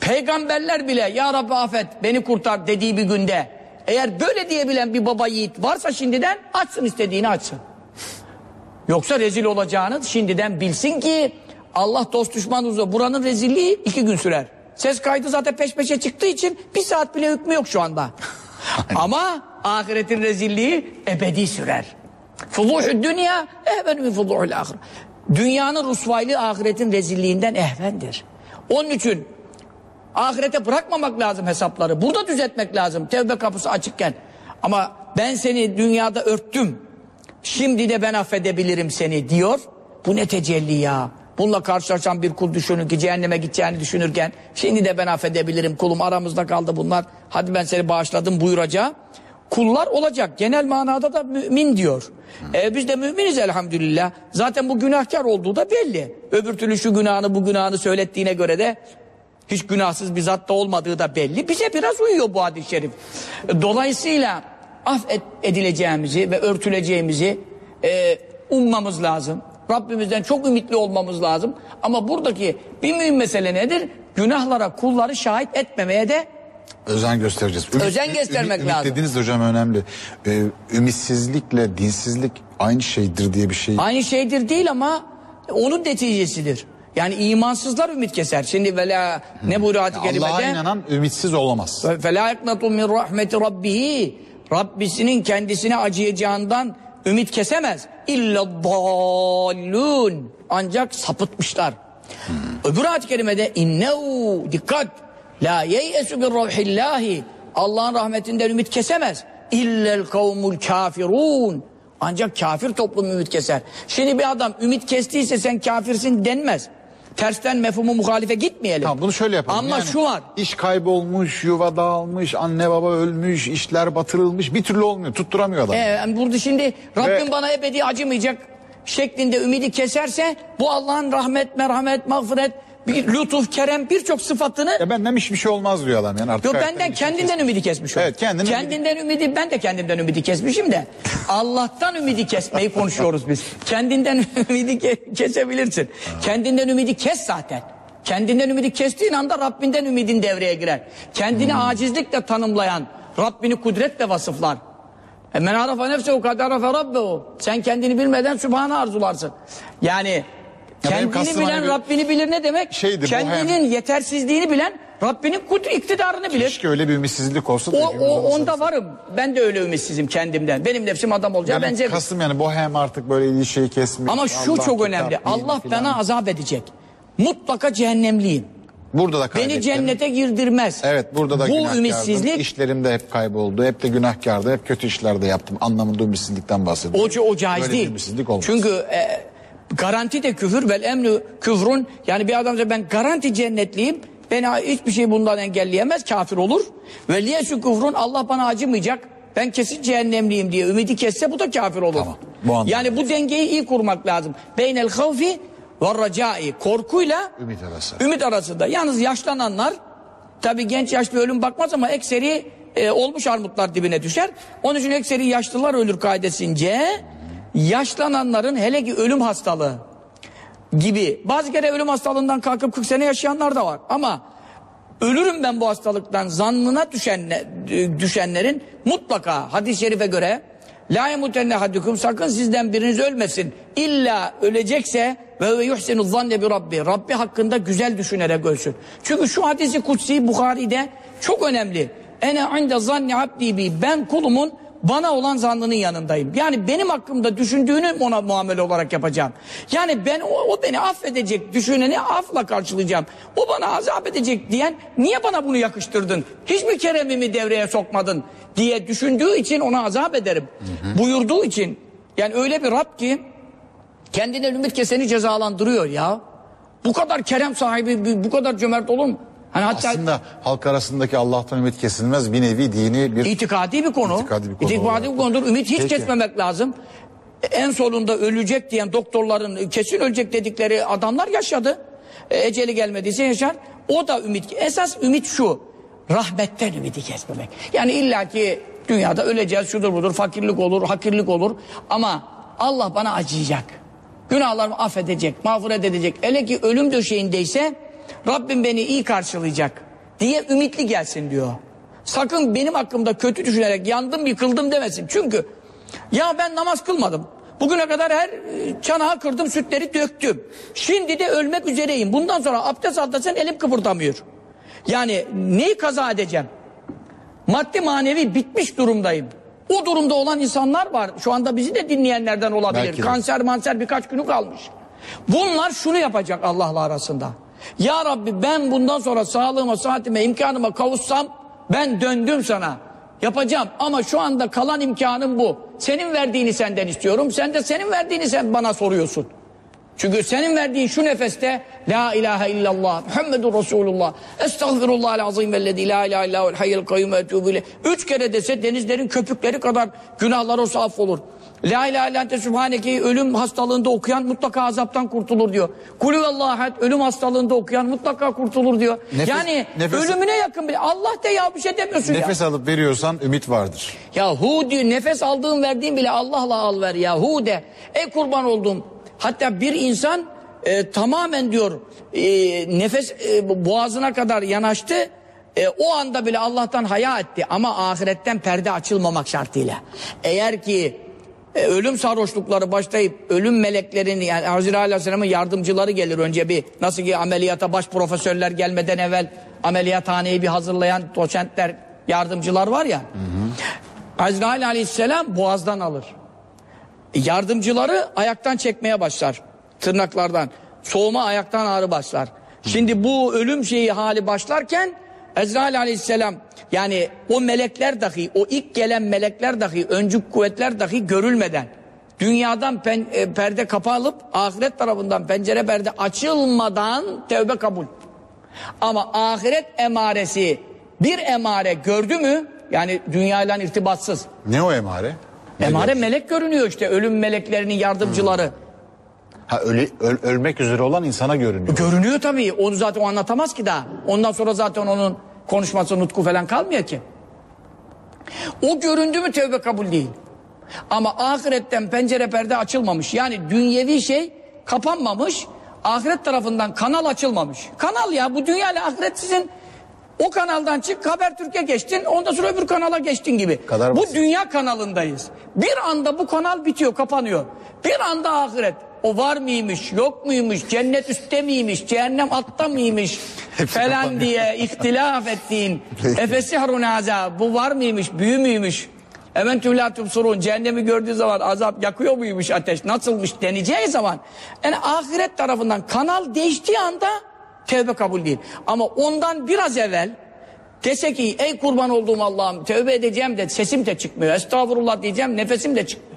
Peygamberler bile ya Rabbi affet beni kurtar dediği bir günde eğer böyle diyebilen bir baba yiğit varsa şimdiden açsın istediğini açsın. Yoksa rezil olacağını şimdiden bilsin ki Allah dost düşman uzak. Buranın rezilliği iki gün sürer. Ses kaydı zaten peş peşe çıktığı için bir saat bile hükmü yok şu anda. Ama ahiretin rezilliği ebedi sürer. Fuzuhü dünya ehven min fuzuhul ahire. Dünyanın rusvaylığı ahiretin rezilliğinden ehvendir. Onun için ahirete bırakmamak lazım hesapları. Burada düzeltmek lazım tevbe kapısı açıkken. Ama ben seni dünyada örttüm. Şimdi de ben affedebilirim seni diyor. Bu ne tecelli ya. Bununla karşılaşan bir kul düşünün ki cehenneme gideceğini düşünürken şimdi de ben affedebilirim kulum aramızda kaldı bunlar. Hadi ben seni bağışladım buyuracağı. Kullar olacak. Genel manada da mümin diyor. E, biz de müminiz elhamdülillah. Zaten bu günahkar olduğu da belli. Öbür türlü şu günahını bu günahını söylettiğine göre de hiç günahsız bir zatta olmadığı da belli. Bize biraz uyuyor bu hadis-i şerif. Dolayısıyla af edileceğimizi ve örtüleceğimizi e, ummamız lazım. Rabbimizden çok ümitli olmamız lazım. Ama buradaki bir mühim mesele nedir? Günahlara kulları şahit etmemeye de özen göstereceğiz. Ümit, özen göstermek ümit, lazım. Ümit dediniz de hocam önemli. Ee, ümitsizlikle dinsizlik aynı şeydir diye bir şey. Aynı şeydir değil ama onun neticesidir. Yani imansızlar ümit keser. Şimdi vela hmm. ne buyuruyor hadis-i? Allah'a inanan ümitsiz olamaz. Fela yaknatu min rahmeti rabbihi. Rabbisinin kendisine acıyacağından ümit kesemez. İlla dallun. Ancak sapıtmışlar. Öbür ayet-i kerimede innehu dikkat la yeyesu bir ruhillahi Allah'ın rahmetinden ümit kesemez. İllel kavmul kafirun. Ancak kafir toplum ümit keser. Şimdi bir adam ümit kestiyse sen kafirsin denmez. Tersten mefhumu muhalife gitmeyelim. Tamam bunu şöyle yapalım. Ama Yani şu var. İş kaybolmuş, yuva dağılmış, anne baba ölmüş, işler batırılmış bir türlü olmuyor. Tutturamıyor adam. Ee, burada şimdi Rabbim Ve- bana ebedi acımayacak şeklinde ümidi keserse bu Allah'ın rahmet, merhamet, mağfiret, bir lütuf, kerem birçok sıfatını Ya benden hiçbir şey olmaz diyor adam yani artık. Yok benden şey kendinden ümidi kesmiş o. Evet, kendinden kendinden ümidi ben de kendimden ümidi kesmişim de Allah'tan ümidi kesmeyi konuşuyoruz biz. Kendinden ümidi ke- kesebilirsin. Kendinden ümidi kes zaten. Kendinden ümidi kestiğin anda Rabbinden ümidin devreye girer. Kendini acizlikle tanımlayan, Rabbini kudretle vasıflar. E men arafa nefsehu kad arafa rabbehu. Sen kendini bilmeden Sübhan'ı arzularsın. Yani Ya kendini bilen hani Rabbini bilir ne demek? Şeydi, Kendinin yetersizliğini bilen Rabbinin kudret iktidarını bilir. Keşke öyle bir ümitsizlik olsa da O, o onda varım. Ben de öyle ümitsizim kendimden. Benim nefsim adam olacağı Benim benzer. kastım yani bohem artık böyle ilişkiyi kesmiş. Ama şu Allah, çok önemli. Allah filan. bana azap edecek. Mutlaka cehennemliyim. Burada da Beni kaybettim. cennete girdirmez. Evet burada da Bu günahkardım. ümitsizlik İşlerim de hep kayboldu. Hep de günahkardı. Hep kötü işler de yaptım. Anlamında ümitsizlikten bahsediyorum. o, o caiz Böyle değil. ümitsizlik olmaz. Çünkü e, garanti de küfür vel emnu küfrün. Yani bir adam ben garanti cennetliyim. Beni hiçbir şey bundan engelleyemez. Kafir olur. Ve liyesu küfrün Allah bana acımayacak. Ben kesin cehennemliyim diye ümidi kesse bu da kafir olur. Tamam, bu yani bu dengeyi iyi kurmak lazım. Beynel havfi ve racai. Korkuyla Ümit arası. Ümit arasında. Yalnız yaşlananlar tabi genç yaşlı ölüm bakmaz ama ekseri e, olmuş armutlar dibine düşer. Onun için ekseri yaşlılar ölür kaidesince yaşlananların hele ki ölüm hastalığı gibi bazı kere ölüm hastalığından kalkıp 40 sene yaşayanlar da var ama ölürüm ben bu hastalıktan zannına düşenle, düşenlerin mutlaka hadis-i şerife göre la yemutenne haddukum sakın sizden biriniz ölmesin illa ölecekse ve ve yuhsinu zanne bi rabbi Rabbi hakkında güzel düşünerek ölsün. Çünkü şu hadisi kutsi Bukhari'de çok önemli. Ene inde zanni abdi bi ben kulumun bana olan zannının yanındayım. Yani benim hakkımda düşündüğünü ona muamele olarak yapacağım. Yani ben o, o beni affedecek düşüneni afla karşılayacağım. O bana azap edecek diyen niye bana bunu yakıştırdın? Hiç mi keremimi devreye sokmadın diye düşündüğü için ona azap ederim. Buyurduğu için yani öyle bir Rab ki kendine ümit keseni cezalandırıyor ya. Bu kadar kerem sahibi bu kadar cömert olur mu? Hani hatta Aslında halk arasındaki Allah'tan ümit kesilmez bir nevi dini bir İtikadi bir konu. İtikadi bir konu İtikadi bir konudur. Ümit hiç Peki. kesmemek lazım. En sonunda ölecek diyen doktorların kesin ölecek dedikleri adamlar yaşadı. E, Eceli gelmediyse yaşar. O da ümit. Esas ümit şu. Rahmetten ümidi kesmemek. Yani illaki dünyada öleceğiz şudur budur fakirlik olur hakirlik olur ama Allah bana acıyacak. Günahlarımı affedecek, mağfiret edecek. Hele ki ölüm döşeğindeyse Rabbim beni iyi karşılayacak diye ümitli gelsin diyor. Sakın benim hakkımda kötü düşünerek yandım yıkıldım demesin. Çünkü ya ben namaz kılmadım. Bugüne kadar her e, çanağı kırdım sütleri döktüm. Şimdi de ölmek üzereyim. Bundan sonra abdest aldasan elim kıpırdamıyor. Yani neyi kaza edeceğim? Maddi manevi bitmiş durumdayım. O durumda olan insanlar var. Şu anda bizi de dinleyenlerden olabilir. Belki de. Kanser manser birkaç günü kalmış. Bunlar şunu yapacak Allah'la arasında. Ya Rabbi ben bundan sonra sağlığıma, saatime, imkanıma kavuşsam ben döndüm sana. Yapacağım ama şu anda kalan imkanım bu. Senin verdiğini senden istiyorum. Sen de senin verdiğini sen bana soruyorsun. Çünkü senin verdiğin şu nefeste La ilahe illallah Muhammedur Resulullah Estağfirullah azim vellezî la ilahe illahul hayyul kayyum ve etûbü. Üç kere dese denizlerin köpükleri kadar günahlar olsa affolur. La ilahe illallah sübhaneke ölüm hastalığında okuyan mutlaka azaptan kurtulur diyor. Kulü ahad ölüm hastalığında okuyan mutlaka kurtulur diyor. Nefes- yani nefes- ölümüne yakın bir Allah de ya bir şey demiyorsun ya. nefes alıp veriyorsan ümit vardır. Ya hu diyor nefes aldığın verdiğin bile Allah'la al ver ya hu de. Ey kurban oldum. Hatta bir insan e, tamamen diyor e, nefes e, boğazına kadar yanaştı. E, o anda bile Allah'tan haya etti ama ahiretten perde açılmamak şartıyla. Eğer ki e, ölüm sarhoşlukları başlayıp ölüm meleklerini yani Hazreti Aleyhisselam'ın yardımcıları gelir önce bir nasıl ki ameliyata baş profesörler gelmeden evvel ameliyathaneyi bir hazırlayan doçentler yardımcılar var ya. Azrail aleyhisselam boğazdan alır. Yardımcıları ayaktan çekmeye başlar. Tırnaklardan. Soğuma ayaktan ağrı başlar. Şimdi bu ölüm şeyi hali başlarken Ezrail aleyhisselam yani o melekler dahi o ilk gelen melekler dahi öncü kuvvetler dahi görülmeden dünyadan pen- e, perde kapalıp ahiret tarafından pencere perde açılmadan tevbe kabul. Ama ahiret emaresi bir emare gördü mü yani dünyayla irtibatsız Ne o emare? Ne Emare diyor? melek görünüyor işte ölüm meleklerinin yardımcıları. Ha, ölü- öl- ölmek üzere olan insana görünüyor. Görünüyor tabii. Onu zaten o anlatamaz ki daha. Ondan sonra zaten onun konuşması, nutku falan kalmıyor ki. O göründü mü tevbe kabul değil. Ama ahiretten pencere perde açılmamış. Yani dünyevi şey kapanmamış. ahiret tarafından kanal açılmamış. Kanal ya bu dünya ile ahiret sizin o kanaldan çık Habertürk'e geçtin ondan sonra öbür kanala geçtin gibi. Kadar bu basit. dünya kanalındayız. Bir anda bu kanal bitiyor kapanıyor. Bir anda ahiret. O var mıymış, yok muymuş, cennet üstte miymiş, cehennem altta mıymış falan diye ihtilaf ettiğin efesihrun azab bu var mıymış, büyü müymüş? Ementüm la tubsurun cehennemi gördüğü zaman azap yakıyor muymuş ateş nasılmış deneyeceği zaman yani ahiret tarafından kanal değiştiği anda tevbe kabul değil. Ama ondan biraz evvel dese ki ey kurban olduğum Allah'ım tövbe edeceğim de sesim de çıkmıyor. Estağfurullah diyeceğim nefesim de çıkmıyor.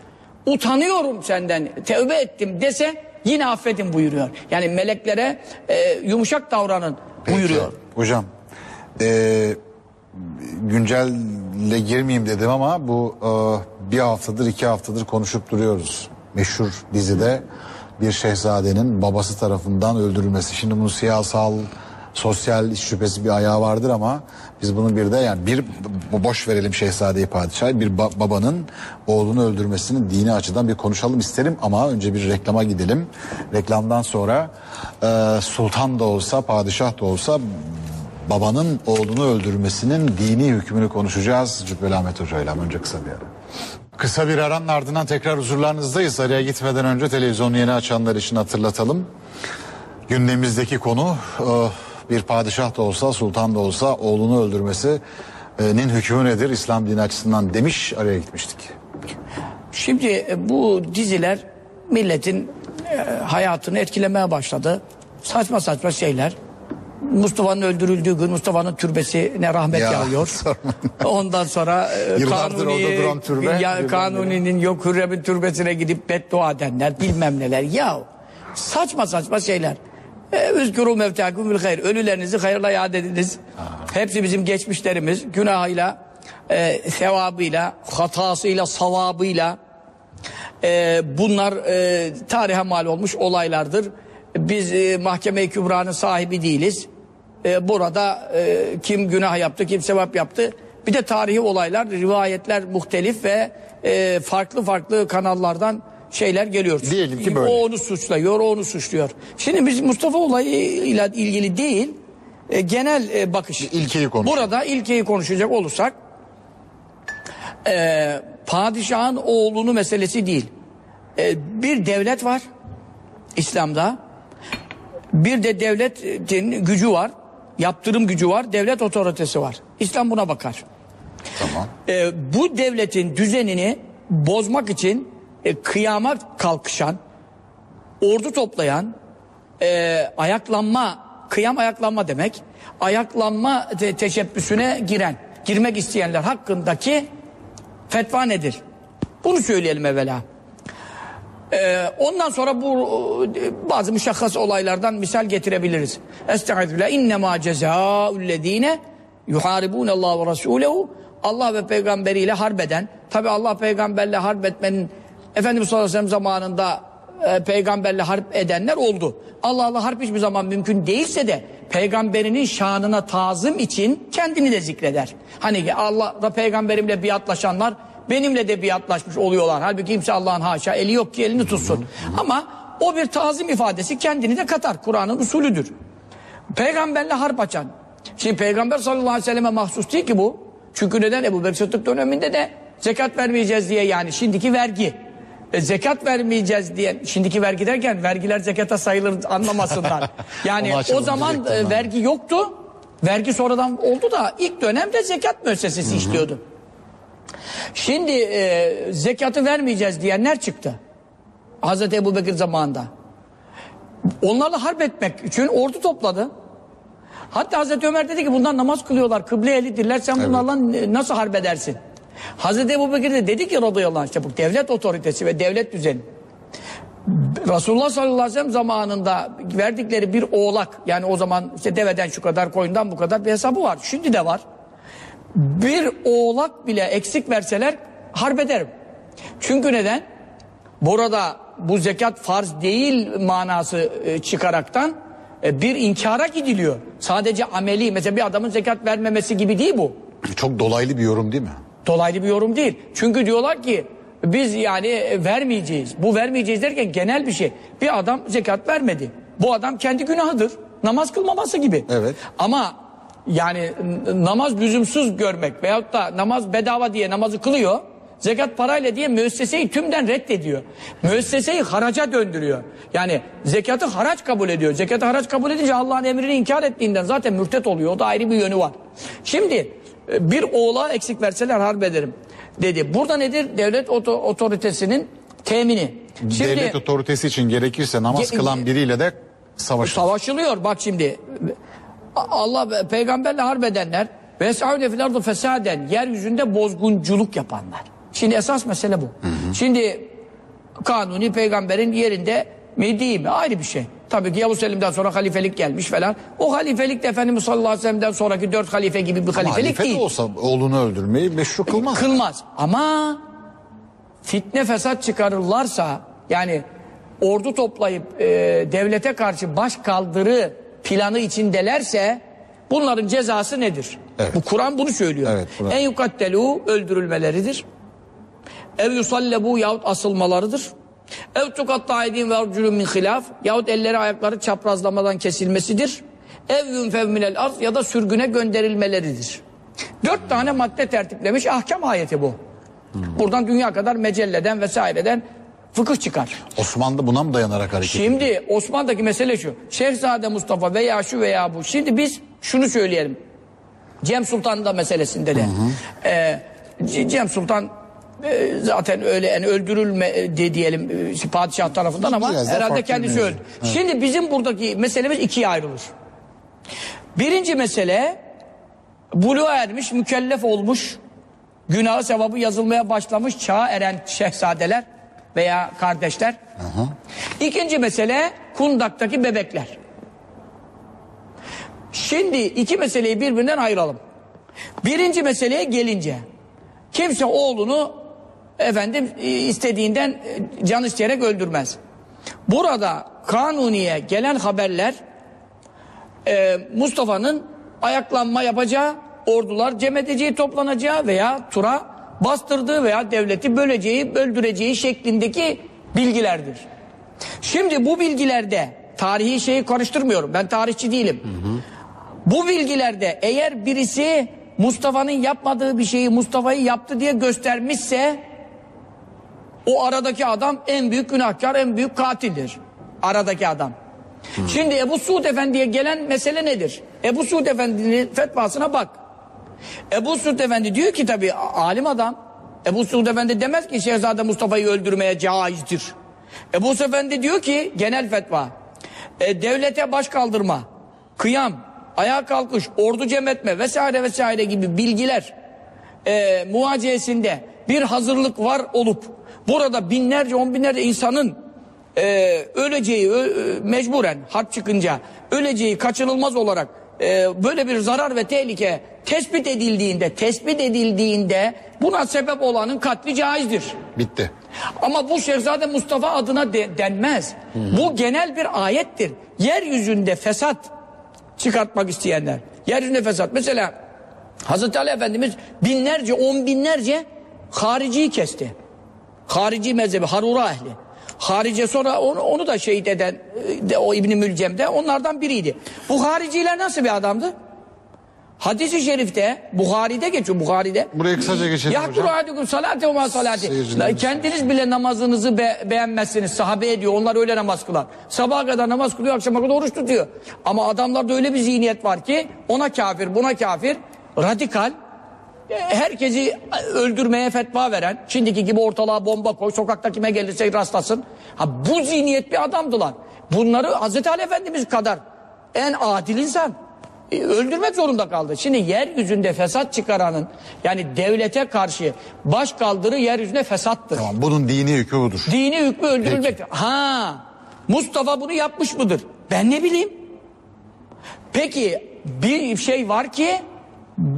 Utanıyorum senden tövbe ettim dese yine affedin buyuruyor. Yani meleklere e, yumuşak davranın buyuruyor. Peki, Hocam e, güncelle girmeyeyim dedim ama bu e, bir haftadır iki haftadır konuşup duruyoruz. Meşhur dizide bir şehzadenin babası tarafından öldürülmesi. Şimdi bunun siyasal, sosyal şüphesi bir ayağı vardır ama biz bunun bir de yani bir bo- boş verelim şehzadeyi padişahı bir ba- babanın oğlunu öldürmesinin dini açıdan bir konuşalım isterim ama önce bir reklama gidelim. Reklamdan sonra e, sultan da olsa padişah da olsa babanın oğlunu öldürmesinin dini hükmünü konuşacağız Cübbeli Ahmet Hoca ile önce kısa bir ara. Kısa bir aranın ardından tekrar huzurlarınızdayız. Araya gitmeden önce televizyonu yeni açanlar için hatırlatalım. Gündemimizdeki konu e, bir padişah da olsa sultan da olsa oğlunu öldürmesinin hükmü nedir İslam dini açısından demiş araya gitmiştik. Şimdi e, bu diziler milletin e, hayatını etkilemeye başladı. Saçma saçma şeyler. Mustafa'nın öldürüldüğü gün Mustafa'nın türbesine rahmet Ya, yağıyor. sorma. Ondan sonra e, türbe, ya, birdenbire. Kanuni'nin yok Hürrem'in türbesine gidip beddua edenler bilmem neler. Ya saçma saçma şeyler. E, Üzkürü mevtaküm bil hayır. Ölülerinizi hayırla yad ediniz. Hepsi bizim geçmişlerimiz. Günahıyla, e, sevabıyla, hatasıyla, savabıyla, e, bunlar e, tarihe mal olmuş olaylardır. Biz e, mahkeme-i kübranın sahibi değiliz. E, burada e, kim günah yaptı, kim sevap yaptı. Bir de tarihi olaylar, rivayetler muhtelif ve e, farklı farklı kanallardan şeyler geliyor. Diyelim ki böyle. O onu suçluyor, o onu suçluyor. Şimdi biz Mustafa olayıyla ilgili değil, e, genel e, bakış. İlkeyi konuşalım. Burada ilkeyi konuşacak olursak, e, padişahın oğlunu meselesi değil. E, bir devlet var İslam'da. Bir de devletin gücü var. Yaptırım gücü var. Devlet otoritesi var. İslam buna bakar. Tamam. E, bu devletin düzenini bozmak için e, kıyama kalkışan, ordu toplayan, e, ayaklanma, kıyam ayaklanma demek, ayaklanma te- teşebbüsüne giren, girmek isteyenler hakkındaki fetva nedir? Bunu söyleyelim evvela. Ee, ondan sonra bu bazı müşahhas olaylardan misal getirebiliriz. Estağfirullah. İnnemâ cezâullezîne yuhâribûne Allah ve rasûlehu Allah ve peygamberiyle harbeden. Tabi Allah peygamberle harp etmenin Efendimiz sallallahu aleyhi ve sellem zamanında e, peygamberle harp edenler oldu. Allah Allah harp hiçbir zaman mümkün değilse de peygamberinin şanına tazım için kendini de zikreder. Hani Allah da peygamberimle biatlaşanlar benimle de biatlaşmış oluyorlar. Halbuki kimse Allah'ın haşa eli yok ki elini tutsun. Ama o bir tazim ifadesi kendini de katar. Kur'an'ın usulüdür. Peygamberle harp açan. Şimdi peygamber sallallahu aleyhi ve selleme mahsus değil ki bu. Çünkü neden Ebu Bekir Sıddık döneminde de zekat vermeyeceğiz diye yani şimdiki vergi. E, zekat vermeyeceğiz diye şimdiki vergi derken vergiler zekata sayılır anlamasınlar. Yani o zaman e, vergi yoktu. Vergi sonradan oldu da ilk dönemde zekat müessesesi işliyordu. Şimdi e, zekatı vermeyeceğiz diyenler çıktı. Hazreti Ebu Bekir zamanında. Onlarla harp etmek için ordu topladı. Hatta Hazreti Ömer dedi ki bunlar namaz kılıyorlar, kıble ehlidirler sen bunlarla n- nasıl harp edersin? Hazreti Ebu Bekir de dedi ki radıyallahu anh işte bu devlet otoritesi ve devlet düzeni. Resulullah sallallahu aleyhi ve sellem zamanında verdikleri bir oğlak yani o zaman işte deveden şu kadar koyundan bu kadar bir hesabı var. Şimdi de var. Bir oğlak bile eksik verseler harp ederim. Çünkü neden? Burada bu zekat farz değil manası e, çıkaraktan e, bir inkara gidiliyor. Sadece ameli mesela bir adamın zekat vermemesi gibi değil bu. Çok dolaylı bir yorum değil mi? Dolaylı bir yorum değil. Çünkü diyorlar ki biz yani e, vermeyeceğiz. Bu vermeyeceğiz derken genel bir şey. Bir adam zekat vermedi. Bu adam kendi günahıdır. Namaz kılmaması gibi. Evet. Ama yani namaz lüzumsuz görmek veyahut da namaz bedava diye namazı kılıyor. Zekat parayla diye müesseseyi tümden reddediyor. Müesseseyi haraca döndürüyor. Yani zekatı haraç kabul ediyor. Zekatı haraç kabul edince Allah'ın emrini inkar ettiğinden zaten mürtet oluyor. O da ayrı bir yönü var. Şimdi bir oğla eksik verseler harp ederim dedi. Burada nedir? Devlet oto- otoritesinin temini. Şimdi Devlet otoritesi için gerekirse namaz Ge- kılan biriyle de savaşır. savaşılıyor bak şimdi. Allah peygamberle harp edenler ve saude fil ardı fesaden yeryüzünde bozgunculuk yapanlar. Şimdi esas mesele bu. Şimdi kanuni peygamberin yerinde mi değil mi ayrı bir şey. Tabii ki Yavuz Selim'den sonra halifelik gelmiş falan. O halifelik de Efendimiz sallallahu aleyhi ve sellem'den sonraki dört halife gibi bir halifelik halife değil. de olsa oğlunu öldürmeyi meşru kılmaz. Kılmaz. Ama fitne fesat çıkarırlarsa yani ordu toplayıp e, devlete karşı baş kaldırı planı içindelerse bunların cezası nedir? Evet. Bu Kur'an bunu söylüyor. Evet, Kur'an. en yukattelu öldürülmeleridir. Ev yusallebu yahut asılmalarıdır. Ev tukatta edin ve arculun min hilaf yahut elleri ayakları çaprazlamadan kesilmesidir. Ev yunfev minel arz ya da sürgüne gönderilmeleridir. Dört tane madde tertiplemiş ahkam ayeti bu. Buradan dünya kadar mecelleden vesaireden fıkıh çıkar. Osmanlı buna mı dayanarak hareket ediyor? Şimdi Osman'daki mesele şu. Şehzade Mustafa veya şu veya bu. Şimdi biz şunu söyleyelim. Cem Sultan'ın da meselesinde de. Ee, C- Cem Sultan e, zaten öyle yani öldürülme e, de diyelim e, padişah tarafından ama Biraz herhalde kendisi öldü. Şimdi bizim buradaki meselemiz ikiye ayrılır. Birinci mesele buluğa ermiş, mükellef olmuş, günahı sevabı yazılmaya başlamış çağa eren şehzadeler veya kardeşler. İkinci mesele kundaktaki bebekler. Şimdi iki meseleyi birbirinden ayıralım. Birinci meseleye gelince kimse oğlunu efendim e, istediğinden e, can isteyerek öldürmez. Burada kanuniye gelen haberler e, Mustafa'nın ayaklanma yapacağı, ordular cem edeceği, toplanacağı veya tura bastırdığı veya devleti böleceği, öldüreceği şeklindeki bilgilerdir. Şimdi bu bilgilerde tarihi şeyi karıştırmıyorum. Ben tarihçi değilim. Bu bilgilerde eğer birisi Mustafa'nın yapmadığı bir şeyi Mustafa'yı yaptı diye göstermişse o aradaki adam en büyük günahkar, en büyük katildir. Aradaki adam. Şimdi Ebu Suud Efendi'ye gelen mesele nedir? Ebu Suud Efendi'nin fetvasına bak. Ebu Suud Efendi diyor ki tabii alim adam. Ebu Suud Efendi demez ki Şehzade Mustafa'yı öldürmeye caizdir. Ebu Suud Efendi diyor ki genel fetva. e, devlete baş kaldırma, kıyam, ayağa kalkış, ordu cem etme vesaire vesaire gibi bilgiler e, muhacesinde bir hazırlık var olup burada binlerce on binlerce insanın e, öleceği ö- mecburen harp çıkınca öleceği kaçınılmaz olarak e, böyle bir zarar ve tehlike tespit edildiğinde tespit edildiğinde buna sebep olanın katli caizdir. Bitti. Ama bu Şehzade Mustafa adına de- denmez. Bu genel bir ayettir. Yeryüzünde fesat çıkartmak isteyenler. Yeryüzünde fesat. Mesela Hazreti Ali Efendimiz binlerce, on binlerce hariciyi kesti. Harici mezhebi, Harura ehli. Harice sonra onu, onu da şehit eden e, de, o İbni Mülcem de onlardan biriydi. Bu hariciler nasıl bir adamdı? Hadis-i şerifte, Buhari'de geçiyor, Buhari'de. Buraya kısaca geçelim Yahkuru hocam. ahadukum salate ve. Seyircilerimiz- Kendiniz bile namazınızı be- beğenmezsiniz. Sahabe ediyor. Onlar öyle namaz kılar. Sabaha kadar namaz kılıyor, akşama kadar oruç tutuyor. Ama adamlarda öyle bir zihniyet var ki ona kafir, buna kafir, radikal, herkesi öldürmeye fetva veren, şimdiki gibi ortalığa bomba koy, sokakta kime gelirse rastlasın. Ha, bu zihniyet bir adamdılar. Bunları Hazreti Ali Efendimiz kadar en adil insan. E, öldürmek zorunda kaldı. Şimdi yeryüzünde fesat çıkaranın yani devlete karşı baş kaldırı yeryüzünde fesattır. Tamam bunun dini hükmü budur. Dini hükmü öldürülmektir. Ha Mustafa bunu yapmış mıdır? Ben ne bileyim. Peki bir şey var ki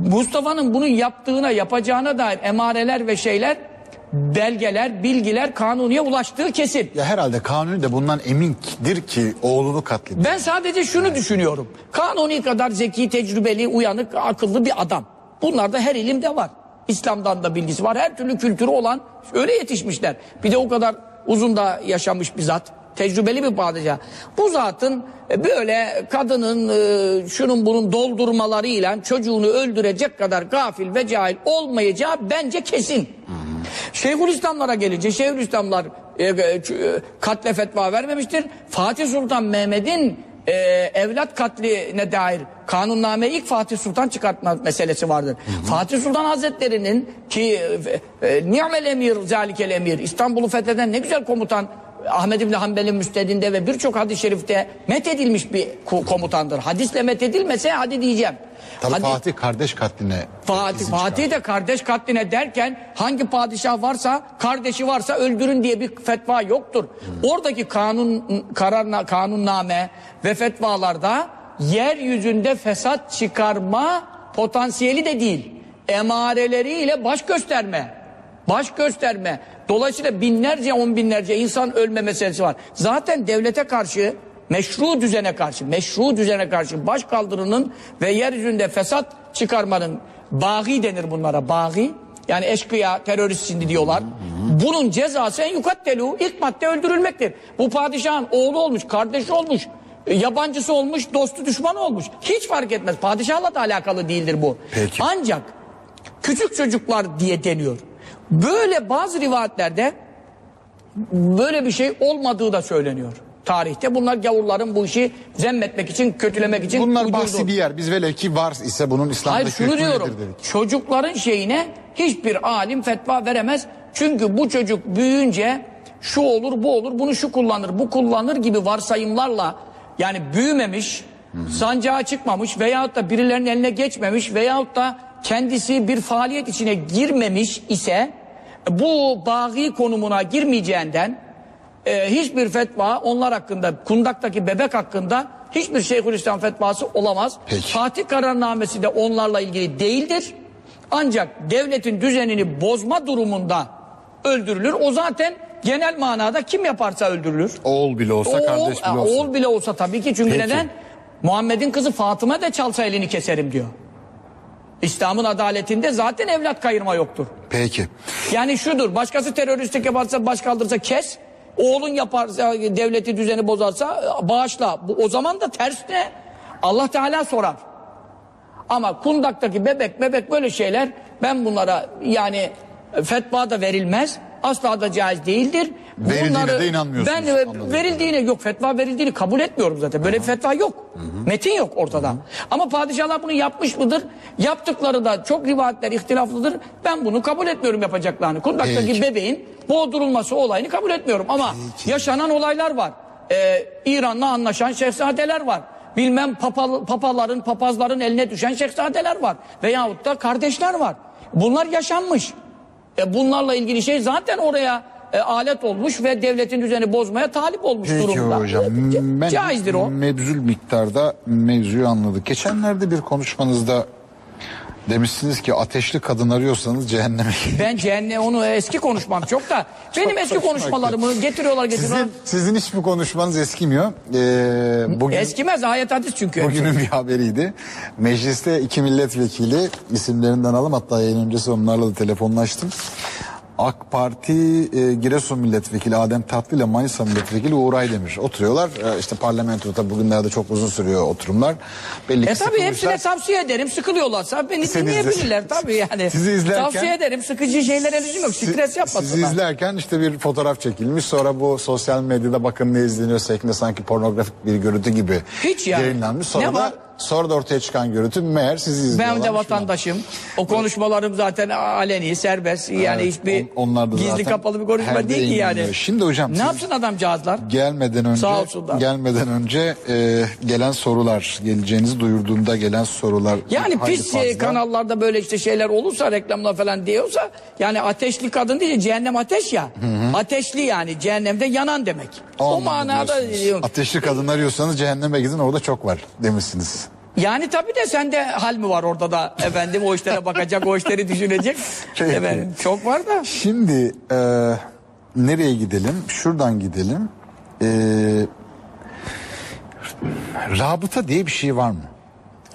Mustafa'nın bunu yaptığına yapacağına dair emareler ve şeyler belgeler, bilgiler kanuniye ulaştığı kesin. Ya herhalde kanuni de bundan emindir ki oğlunu katledecek. Ben sadece şunu düşünüyorum. Kanuni kadar zeki, tecrübeli, uyanık, akıllı bir adam. Bunlarda her ilimde var. İslam'dan da bilgisi var. Her türlü kültürü olan öyle yetişmişler. Bir de o kadar uzun da yaşamış bir zat. Tecrübeli bir padişah. Bu zatın e, böyle kadının e, şunun bunun doldurmalarıyla çocuğunu öldürecek kadar gafil ve cahil olmayacağı bence kesin. Şeyhülislamlara gelince Şeyhülislamlar e, katle fetva vermemiştir. Fatih Sultan Mehmet'in e, evlat katline dair kanunname ilk Fatih Sultan çıkartma meselesi vardır. Fatih Sultan Hazretleri'nin ki e, e, ni'mel emir zalikel emir İstanbul'u fetheden ne güzel komutan Ahmed İbni Hanbel'in müstedinde ve birçok hadis-i şerifte methedilmiş bir ko- komutandır. Hadisle methedilmese hadi diyeceğim. Tabii Hadi- Fatih kardeş katline Fatih, Fatih de kardeş katline derken hangi padişah varsa kardeşi varsa öldürün diye bir fetva yoktur. Oradaki kanun kararna kanunname ve fetvalarda yeryüzünde fesat çıkarma potansiyeli de değil. Emareleriyle baş gösterme. Baş gösterme. Dolayısıyla binlerce on binlerce insan ölme meselesi var. Zaten devlete karşı meşru düzene karşı, meşru düzene karşı baş kaldırının ve yeryüzünde fesat çıkarmanın bağı denir bunlara bağı. Yani eşkıya, terörist şimdi diyorlar. Bunun cezası en yukattelu ilk madde öldürülmektir. Bu padişahın oğlu olmuş, kardeşi olmuş, e, yabancısı olmuş, dostu düşmanı olmuş. Hiç fark etmez. Padişahla da alakalı değildir bu. Peki. Ancak küçük çocuklar diye deniyor. Böyle bazı rivayetlerde böyle bir şey olmadığı da söyleniyor tarihte. Bunlar gavurların bu işi zemmetmek için, kötülemek için Bunlar uydurdu. bahsi bir yer. Biz velev ki var ise bunun İslam'daki Hayır şunu diyorum. nedir dedik. Çocukların şeyine hiçbir alim fetva veremez. Çünkü bu çocuk büyüyünce şu olur bu olur bunu şu kullanır bu kullanır gibi varsayımlarla yani büyümemiş sancağa çıkmamış veyahut da birilerinin eline geçmemiş veyahut da kendisi bir faaliyet içine girmemiş ise bu bağı konumuna girmeyeceğinden e, hiçbir fetva onlar hakkında kundaktaki bebek hakkında hiçbir Şeyhülislam fetvası olamaz. Peki. Fatih kararnamesi de onlarla ilgili değildir. Ancak devletin düzenini bozma durumunda öldürülür. O zaten genel manada kim yaparsa öldürülür. Oğul bile olsa Oğul- kardeş bile olsa. Oğul bile olsa tabii ki çünkü Peki. neden? Muhammed'in kızı Fatıma da çalsa elini keserim diyor. İslam'ın adaletinde zaten evlat kayırma yoktur. Peki. Yani şudur başkası teröristlik yaparsa baş kaldırsa kes. Oğlun yaparsa devleti düzeni bozarsa bağışla. Bu, o zaman da ters ne? Allah Teala sorar. Ama kundaktaki bebek bebek böyle şeyler ben bunlara yani e, fetva da verilmez. Asla da caiz değildir. Verildiğine de inanmıyorsunuz, Ben anladım. verildiğine yok fetva verildiğini kabul etmiyorum zaten. Böyle bir fetva yok. Metin yok ortada. Ama padişahlar bunu yapmış mıdır? Yaptıkları da çok rivayetler ihtilaflıdır. Ben bunu kabul etmiyorum yapacaklarını. Kundaktaki Peki. bebeğin boğdurulması olayını kabul etmiyorum. Ama yaşanan olaylar var. Ee, İran'la anlaşan şehzadeler var. Bilmem papal, papaların, papazların eline düşen şehzadeler var. Veyahut da kardeşler var. Bunlar yaşanmış. E bunlarla ilgili şey zaten oraya e, alet olmuş ve devletin düzeni bozmaya talip olmuş Peki durumda. hocam. E, Ben Caizdir o. mebzul miktarda mevzuyu anladık. Geçenlerde bir konuşmanızda demişsiniz ki ateşli kadın arıyorsanız cehenneme. Ben cehennem onu eski konuşmam çok da benim eski hoşuma konuşmalarımı getiriyorlar getiriyorlar. Sizin, sizin hiçbir konuşmanız eskimiyor. Ee, bugün, Eskimez ayet hadis çünkü. Bugünün bir haberiydi. Mecliste iki milletvekili isimlerinden alalım hatta yayın öncesi onlarla da telefonlaştım. AK Parti e, Giresun Milletvekili Adem Tatlı ile Manisa Milletvekili Uğur Aydemir oturuyorlar. E, işte parlamentoda bugünlerde çok uzun sürüyor oturumlar. Belli ki E tabii hepsine tavsiye ederim. Sıkılıyorlarsa beni Seni dinleyebilirler tabii yani. Sizi izlerken- Tavsiye ederim. Sıkıcı şeylere lüzum yok. Stres Sizi yapmasınlar. izlerken işte bir fotoğraf çekilmiş. Sonra bu sosyal medyada bakın ne izleniyor şeklinde sanki pornografik bir görüntü gibi Hiç ya. yayınlanmış. Sonra Ne da var? Sonra da ortaya çıkan görüntü meğer sizi izliyorlar. Ben de vatandaşım. O konuşmalarım zaten aleni, serbest. Yani Evet, hiçbir on- onlar da gizli zaten kapalı bir konuşma değil ki yani. Şimdi hocam Ne siz- yapsın adamcağızlar? Gelmeden önce Sağ olsunlar. gelmeden önce e, gelen sorular geleceğinizi duyurduğunda gelen sorular Yani hayli pis fazla. e, kanallarda böyle işte şeyler olursa reklamlar falan diyorsa yani ateşli kadın değil cehennem ateş ya. Ateşli yani cehennemde yanan demek. O, manada diyorsunuz. diyorum. Ateşli kadın arıyorsanız cehenneme gidin orada çok var demişsiniz. Yani tabii de sende hal mi var orada da efendim o işlere bakacak o işleri düşünecek. Peki. efendim, çok var da. Şimdi e, nereye gidelim? Şuradan gidelim. E, rabıta diye bir şey var mı?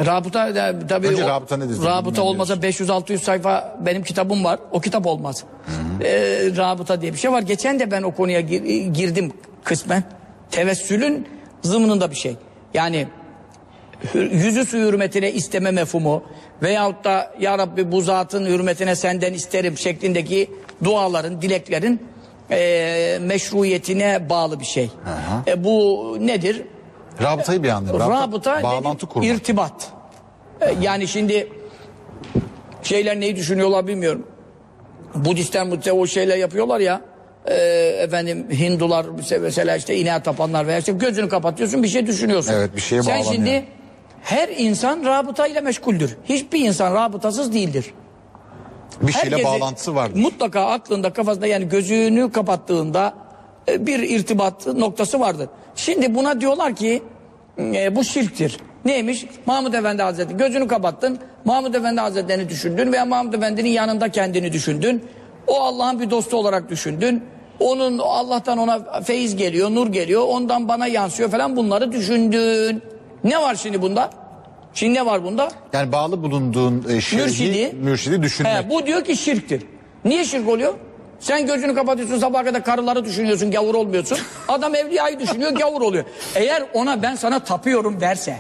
Rabıta da- tabii Önce o- rabıta nedir? Rabıta olmasa 500-600 sayfa benim kitabım var. O kitap olmaz. Ee, rabıta diye bir şey var. Geçen de ben o konuya gir- girdim kısmen. Tevessülün zımnında bir şey. Yani yüzü su hürmetine isteme mefhumu veyahut da ya Rabbi bu zatın hürmetine senden isterim şeklindeki duaların, dileklerin eee, meşruiyetine bağlı bir şey. E, bu nedir? Rabıtayı bir anlayalım. Rabıta bağlantı dedi, kurmak. irtibat. E, yani şimdi şeyler neyi düşünüyorlar bilmiyorum. Budistler Budistler o şeyler yapıyorlar ya. e, efendim Hindular mesela işte ineğe tapanlar veya işte gözünü kapatıyorsun bir şey düşünüyorsun. Evet, bir şeye Sen bağlanıyor. şimdi her insan rabıtayla meşguldür. Hiçbir insan rabıtasız değildir. bir şeyle Herkesin bağlantısı vardır. Mutlaka aklında kafasında yani gözünü kapattığında e, bir irtibat noktası vardır. Şimdi buna diyorlar ki e, bu şirktir. Neymiş? Mahmud Efendi Hazretleri gözünü kapattın. Mahmud Efendi Hazretleri'ni düşündün veya Mahmud Efendi'nin yanında kendini düşündün. O Allah'ın bir dostu olarak düşündün. Onun Allah'tan ona feyiz geliyor, nur geliyor. Ondan bana yansıyor falan bunları düşündün. Ne var şimdi bunda? Şimdi ne var bunda? Yani bağlı bulunduğun e, şeyi, Mürşidi. mürşidi düşünmek. He, bu diyor ki şirktir. Niye şirk oluyor? Sen gözünü kapatıyorsun sabaha kadar karıları düşünüyorsun gavur olmuyorsun. Adam evliyayı düşünüyor gavur oluyor. Eğer ona ben sana tapıyorum derse.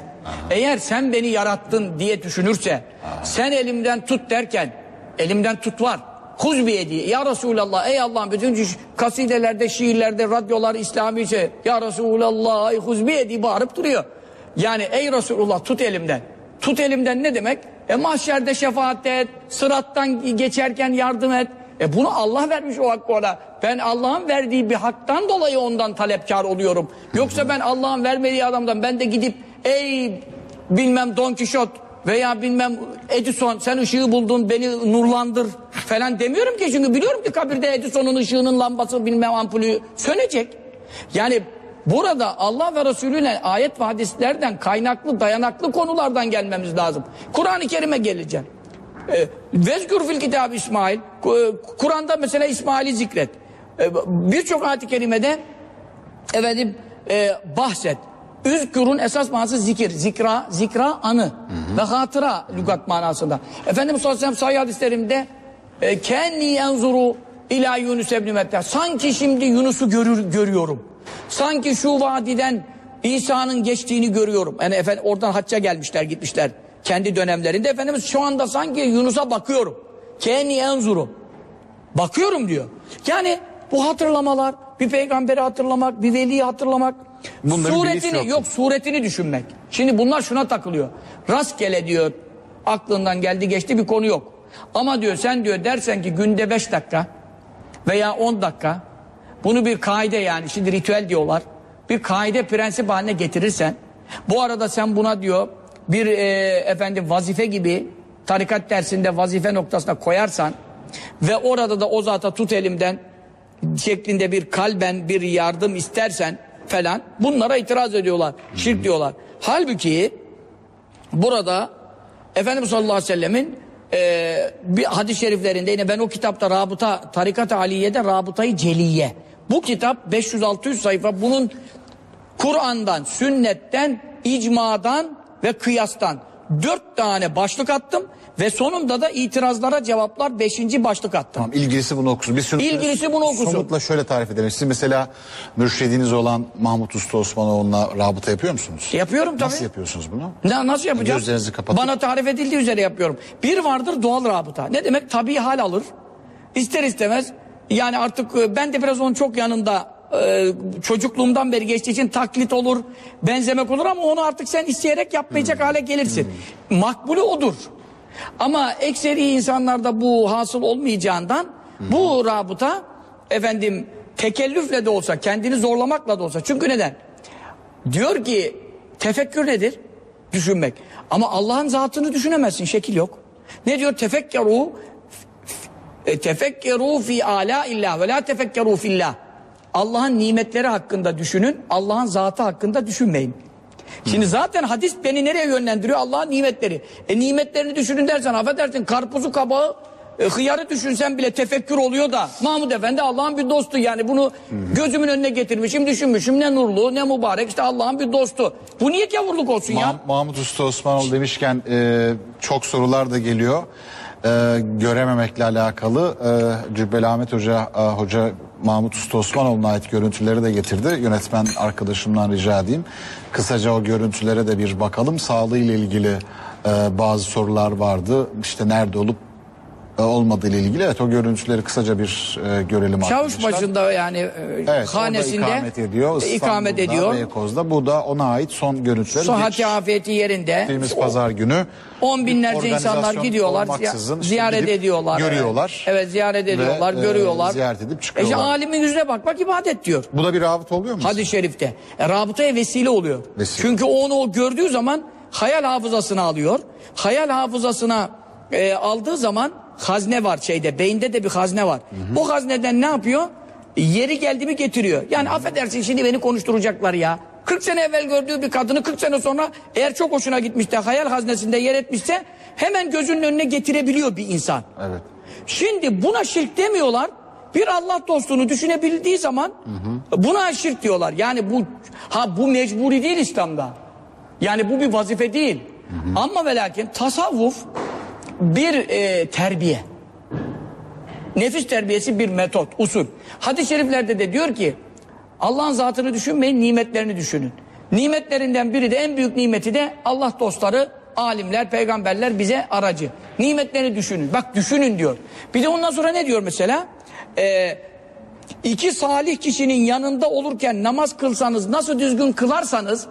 Eğer sen beni yarattın diye düşünürse. Sen elimden tut derken. Elimden tut var. Huz biyedi. Ya Resulallah ey Allah'ım bütün kasidelerde, şiirlerde, radyolar, İslami şey. Ya Resulallah ey huz biyedi bağırıp duruyor. Yani ey Resulullah tut elimden. Tut elimden ne demek? E mahşerde şefaat et, sırattan geçerken yardım et. E bunu Allah vermiş o hakkı ona. Ben Allah'ın verdiği bir haktan dolayı ondan talepkar oluyorum. Yoksa ben Allah'ın vermediği adamdan ben de gidip ey bilmem Don Kişot veya bilmem Edison sen ışığı buldun beni nurlandır falan demiyorum ki çünkü biliyorum ki kabirde Edison'un ışığının lambası bilmem ampulü sönecek. Yani burada Allah ve Resulüne ayet ve hadislerden kaynaklı dayanaklı konulardan gelmemiz lazım. Kur'an-ı Kerim'e geleceğim. E, Vezgür fil kitabı İsmail. Ku- Kur'an'da mesela İsmail'i zikret. E, Birçok ayet-i kerimede efendim e, bahset. Üzgürün esas manası zikir. Zikra, zikra anı ve hatıra lügat manasında. Efendimiz sallallahu aleyhi ve hadislerimde e, enzuru ila Yunus ibn Metta. Sanki şimdi Yunus'u görür, görüyorum. Sanki şu vadiden İsa'nın geçtiğini görüyorum. Yani efendim oradan hacca gelmişler gitmişler kendi dönemlerinde. Efendimiz şu anda sanki Yunus'a bakıyorum. Kenni enzuru. Bakıyorum diyor. Yani bu hatırlamalar, bir peygamberi hatırlamak, bir veliyi hatırlamak, Bunların suretini yok. yok suretini düşünmek. Şimdi bunlar şuna takılıyor. Rastgele diyor aklından geldi geçti bir konu yok. Ama diyor sen diyor dersen ki günde 5 dakika veya 10 dakika bunu bir kaide yani şimdi ritüel diyorlar. Bir kaide prensip haline getirirsen bu arada sen buna diyor bir e, efendim vazife gibi tarikat dersinde vazife noktasına koyarsan ve orada da o zata tut elimden şeklinde bir kalben bir yardım istersen falan bunlara itiraz ediyorlar. Şirk diyorlar. Halbuki burada Efendimiz sallallahu aleyhi ve sellemin e, bir hadis-i şeriflerinde yine ben o kitapta Rabıta Tarikat-ı Aliye'de Rabıtayı Celiye. Bu kitap 500-600 sayfa bunun Kur'an'dan, sünnetten, icmadan ve kıyastan dört tane başlık attım ve sonunda da itirazlara cevaplar beşinci başlık attım. Tamam ilgilisi bunu okusun. Biz şunu İlgilisi bunu okusun. Somutla şöyle tarif edelim. Siz mesela mürşidiniz olan Mahmut Usta Osmanoğlu'na rabıta yapıyor musunuz? Yapıyorum tabii. Nasıl yapıyorsunuz bunu? Ne, nasıl yapacağım? Gözlerinizi kapatıp- Bana tarif edildiği üzere yapıyorum. Bir vardır doğal rabıta. Ne demek? Tabii hal alır. İster istemez. Yani artık e, ben de biraz onun çok yanında e, çocukluğumdan beri geçtiği için taklit olur, benzemek olur ama onu artık sen isteyerek yapmayacak hale gelirsin. Makbulü odur. Ama ekseri insanlarda bu hasıl olmayacağından bu rabıta efendim tekellüfle de olsa, kendini zorlamakla da olsa. Çünkü neden? Diyor ki tefekkür nedir? Düşünmek. Ama Allah'ın zatını düşünemezsin. Şekil yok. Ne diyor? Tefekkeru e, tefekkeru fi ala illah ve la tefekkeru fillah. Allah'ın nimetleri hakkında düşünün. Allah'ın zatı hakkında düşünmeyin. Şimdi zaten hadis beni nereye yönlendiriyor? Allah'ın nimetleri. E nimetlerini düşünün dersen affedersin karpuzu kabağı e, hıyarı düşünsen bile tefekkür oluyor da Mahmud Efendi Allah'ın bir dostu yani bunu gözümün önüne getirmişim düşünmüşüm ne nurlu ne mübarek işte Allah'ın bir dostu. Bu niye gavurluk olsun ya? Mah- Mahmut Usta Osmanoğlu demişken e, çok sorular da geliyor. E, görememekle alakalı e, Cübbeli Ahmet Hoca, e, Hoca Mahmut Usta Osmanoğlu'na ait görüntüleri de getirdi. Yönetmen arkadaşımdan rica edeyim. Kısaca o görüntülere de bir bakalım. Sağlığı ile ilgili e, bazı sorular vardı. İşte nerede olup olmadığı ile ilgili. Evet o görüntüleri kısaca bir e, görelim Çavuş arkadaşlar. başında yani e, Evet, hanesinde ikamet ediyor. e, ikamet ediyor. Beykoz'da. Bu da ona ait son görüntüler. Sıhhati afiyeti yerinde. Geçtiğimiz pazar günü On binlerce insanlar gidiyorlar, işte ziyaret ediyorlar. Görüyorlar. Evet ziyaret ediyorlar, Ve, e, görüyorlar. ziyaret edip E çıkıyorlar. işte alimin yüzüne bakmak ibadet diyor. Bu da bir rabıt oluyor mu? Hadis-i şerifte. E, rabıtaya vesile oluyor. Vesile. Çünkü onu o gördüğü zaman hayal hafızasına alıyor. Hayal hafızasına e, aldığı zaman hazne var şeyde. Beyinde de bir hazne var. O hazneden ne yapıyor? Yeri geldi mi getiriyor. Yani affedersin şimdi beni konuşturacaklar ya. 40 sene evvel gördüğü bir kadını 40 sene sonra eğer çok hoşuna gitmişse hayal haznesinde yer etmişse hemen gözünün önüne getirebiliyor bir insan. Evet. Şimdi buna şirk demiyorlar. Bir Allah dostunu düşünebildiği zaman buna şirk diyorlar. Yani bu ha bu mecburi değil İslam'da. Yani bu bir vazife değil. Ama ve lakin tasavvuf bir e, terbiye. Nefis terbiyesi bir metot, usul. Hadis-i şeriflerde de diyor ki Allah'ın zatını düşünmeyin, nimetlerini düşünün. Nimetlerinden biri de en büyük nimeti de Allah dostları, alimler, peygamberler bize aracı. Nimetlerini düşünün. Bak düşünün diyor. Bir de ondan sonra ne diyor mesela? Ee, iki salih kişinin yanında olurken namaz kılsanız, nasıl düzgün kılarsanız,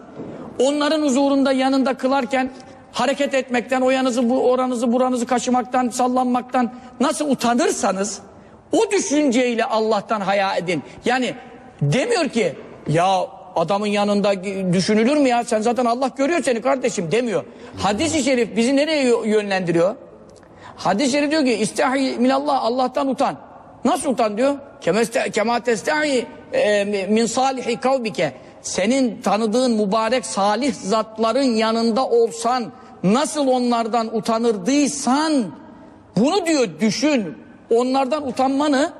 onların huzurunda yanında kılarken hareket etmekten, o yanınızı, bu oranızı, buranızı kaşımaktan, sallanmaktan nasıl utanırsanız, o düşünceyle Allah'tan haya edin. Yani demiyor ki, ya adamın yanında düşünülür mü ya? Sen zaten Allah görüyor seni kardeşim demiyor. Hadis-i şerif bizi nereye yönlendiriyor? Hadis-i şerif diyor ki istahi minallah Allah'tan utan. Nasıl utan diyor? Kema testahi e, min salihi kavbike. Senin tanıdığın mübarek salih zatların yanında olsan nasıl onlardan utanırdıysan bunu diyor düşün. Onlardan utanmanı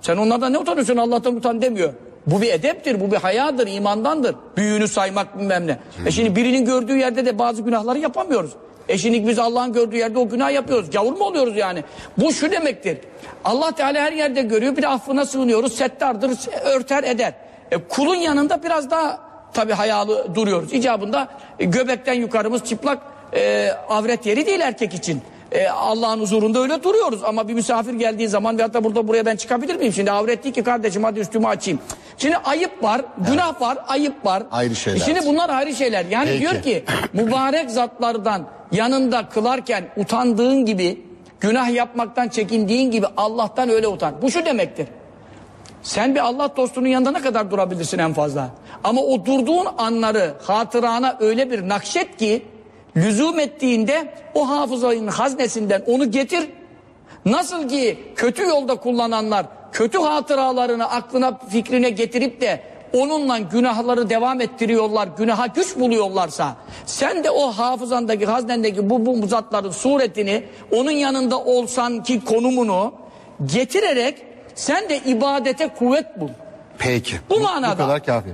sen onlardan ne utanıyorsun Allah'tan utan demiyor. Bu bir edeptir, bu bir hayadır, imandandır. Büyüğünü saymak bilmem ne. E şimdi birinin gördüğü yerde de bazı günahları yapamıyoruz. E şimdi biz Allah'ın gördüğü yerde o günah yapıyoruz. Gavur mu oluyoruz yani? Bu şu demektir. Allah Teala her yerde görüyor. Bir de affına sığınıyoruz. Settardır, örter eder. E kulun yanında biraz daha tabi hayalı duruyoruz. İcabında e, göbekten yukarımız çıplak e, avret yeri değil erkek için. E, Allah'ın huzurunda öyle duruyoruz ama bir misafir geldiği zaman veyahut da burada buraya ben çıkabilir miyim? Şimdi avret değil ki kardeşim hadi üstümü açayım. Şimdi ayıp var, günah var, ayıp var. Ayrı şeyler. E Şimdi bunlar ayrı şeyler. Yani Peki. diyor ki mübarek zatlardan yanında kılarken utandığın gibi günah yapmaktan çekindiğin gibi Allah'tan öyle utan. Bu şu demektir. Sen bir Allah dostunun yanında ne kadar durabilirsin en fazla? Ama o durduğun anları hatırana öyle bir nakşet ki lüzum ettiğinde o hafızanın haznesinden onu getir. Nasıl ki kötü yolda kullananlar kötü hatıralarını aklına fikrine getirip de onunla günahları devam ettiriyorlar, günaha güç buluyorlarsa sen de o hafızandaki, haznendeki bu, bu zatların suretini onun yanında olsan ki konumunu getirerek sen de ibadete kuvvet bul. Peki. Bu manada. Bu kadar kafi.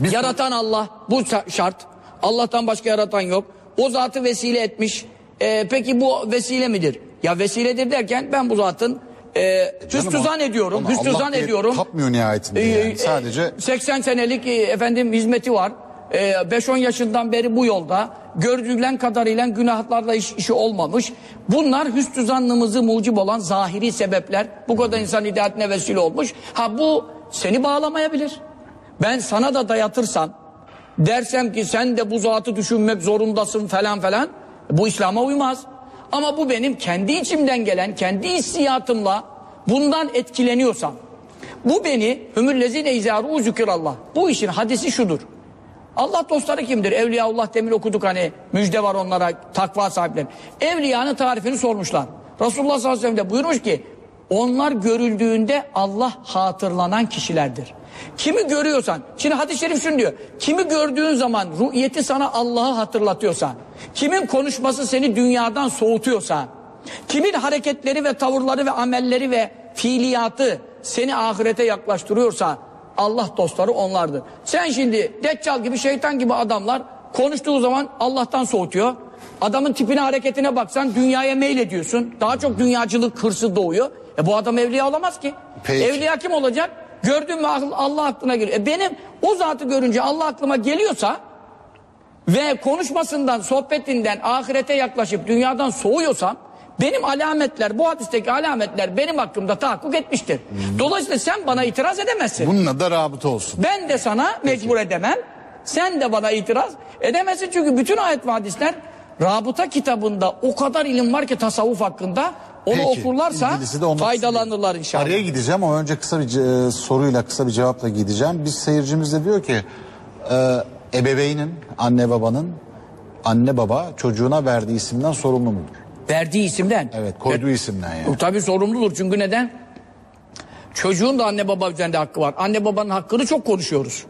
Biz Yaratan Allah bu şa- şart. Allah'tan başka yaratan yok. O zatı vesile etmiş. Ee, peki bu vesile midir? Ya vesiledir derken ben bu zatın e, Canım hüsnü o- zan ediyorum. ama Hüsnü Allah zan diye ediyorum. Tapmıyor nihayetinde Ee, yani. e, Sadece 80 senelik e, efendim hizmeti var. Ee, 5-10 yaşından beri bu yolda gördüğülen kadarıyla günahlarla iş, işi olmamış. Bunlar hüsnü zannımızı mucib olan zahiri sebepler. Bu kadar insan hidayetine vesile olmuş. Ha bu seni bağlamayabilir. Ben sana da dayatırsam dersem ki sen de bu zatı düşünmek zorundasın falan falan bu İslam'a uymaz. Ama bu benim kendi içimden gelen kendi hissiyatımla bundan etkileniyorsam bu beni hümüllezine izâru zükürallah. Bu işin hadisi şudur. Allah dostları kimdir? Evliyaullah demin okuduk hani müjde var onlara takva sahipleri. Evliyanın tarifini sormuşlar. Resulullah sallallahu aleyhi ve sellem de buyurmuş ki onlar görüldüğünde Allah hatırlanan kişilerdir. Kimi görüyorsan, şimdi hadis-i şerif şunu diyor. Kimi gördüğün zaman ruhiyeti sana Allah'ı hatırlatıyorsa, kimin konuşması seni dünyadan soğutuyorsa, kimin hareketleri ve tavırları ve amelleri ve fiiliyatı seni ahirete yaklaştırıyorsa Allah dostları onlardır. Sen şimdi Deccal gibi şeytan gibi adamlar konuştuğu zaman Allah'tan soğutuyor. Adamın tipine hareketine baksan dünyaya meylediyorsun. Daha çok dünyacılık hırsı doğuyor. E bu adam evliya olamaz ki. Peki. Evliya kim olacak? Gördün mü Allah aklına geliyor. E benim o zatı görünce Allah aklıma geliyorsa ve konuşmasından, sohbetinden ahirete yaklaşıp dünyadan soğuyorsam benim alametler, bu hadisteki alametler benim hakkımda tahakkuk etmiştir. Dolayısıyla sen bana itiraz edemezsin. Bununla da rabıta olsun. Ben de sana mecbur edemem. Sen de bana itiraz edemezsin çünkü bütün ayet ve hadisler Rabıta kitabında o kadar ilim var ki tasavvuf hakkında onu Peki, okurlarsa faydalanırlar inşallah. Araya gideceğim ama önce kısa bir soruyla kısa bir cevapla gideceğim. Bir seyircimiz de diyor ki e, ebeveynin, anne babanın anne baba çocuğuna verdiği isimden sorumlu mudur? Verdiği isimden. Evet koyduğu isimden yani. Tabii sorumludur çünkü neden? Çocuğun da anne baba üzerinde hakkı var. Anne babanın hakkını çok konuşuyoruz.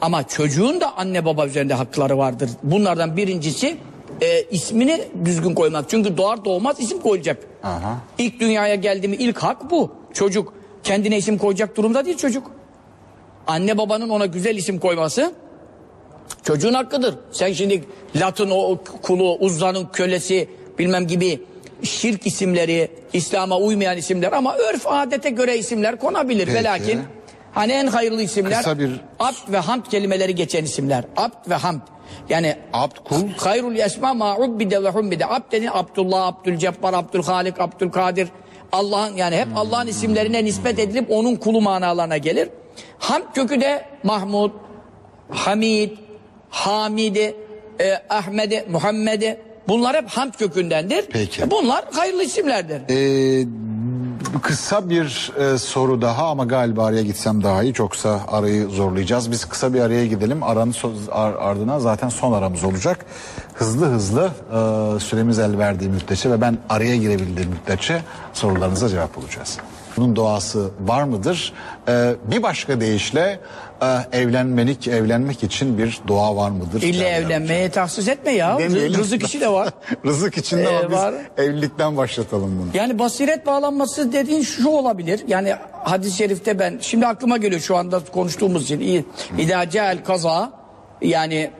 Ama çocuğun da anne baba üzerinde hakları vardır. Bunlardan birincisi e, ismini düzgün koymak. Çünkü doğar doğmaz isim koyacak. Aha. İlk dünyaya geldi mi ilk hak bu. Çocuk kendine isim koyacak durumda değil çocuk. Anne babanın ona güzel isim koyması çocuğun hakkıdır. Sen şimdi Lat'ın o kulu, Uzza'nın kölesi bilmem gibi şirk isimleri, İslam'a uymayan isimler ama örf adete göre isimler konabilir. Peki. Ve lakin hani en hayırlı isimler Kısa bir- abd ve hamd kelimeleri geçen isimler. Abd ve hamd. Yani Abd, kul. Hayrul esma ma ubbide ve hummide. Abd dedin Abdullah, Abdülcebbar, Abdülhalik, Abdülkadir. Allah'ın yani hep Allah'ın isimlerine nispet edilip onun kulu manalarına gelir. Hamd kökü de Mahmud, Hamid, Hamidi, e, Ahmedi, Muhammedi. Bunlar hep hamd kökündendir. Peki. Bunlar hayırlı isimlerdir. Ee, kısa bir e, soru daha ama galiba araya gitsem daha iyi. Çoksa arayı zorlayacağız. Biz kısa bir araya gidelim. Aranın so- ar- ardına zaten son aramız olacak. Hızlı hızlı e, süremiz el verdiği müddetçe ve ben araya girebildiğim müddetçe sorularınıza cevap bulacağız. Bunun doğası var mıdır? Ee, bir başka deyişle e, evlenmelik, evlenmek için bir doğa var mıdır? İlle evlenmeye tahsis etme ya. Demeyelim. Rızık işi de var. Rızık içinde Ee, ama biz var. evlilikten başlatalım bunu. Yani basiret bağlanması dediğin şu olabilir. Yani hadis-i şerifte ben şimdi aklıma geliyor şu anda konuştuğumuz için. İyi. İdâ el kaza yani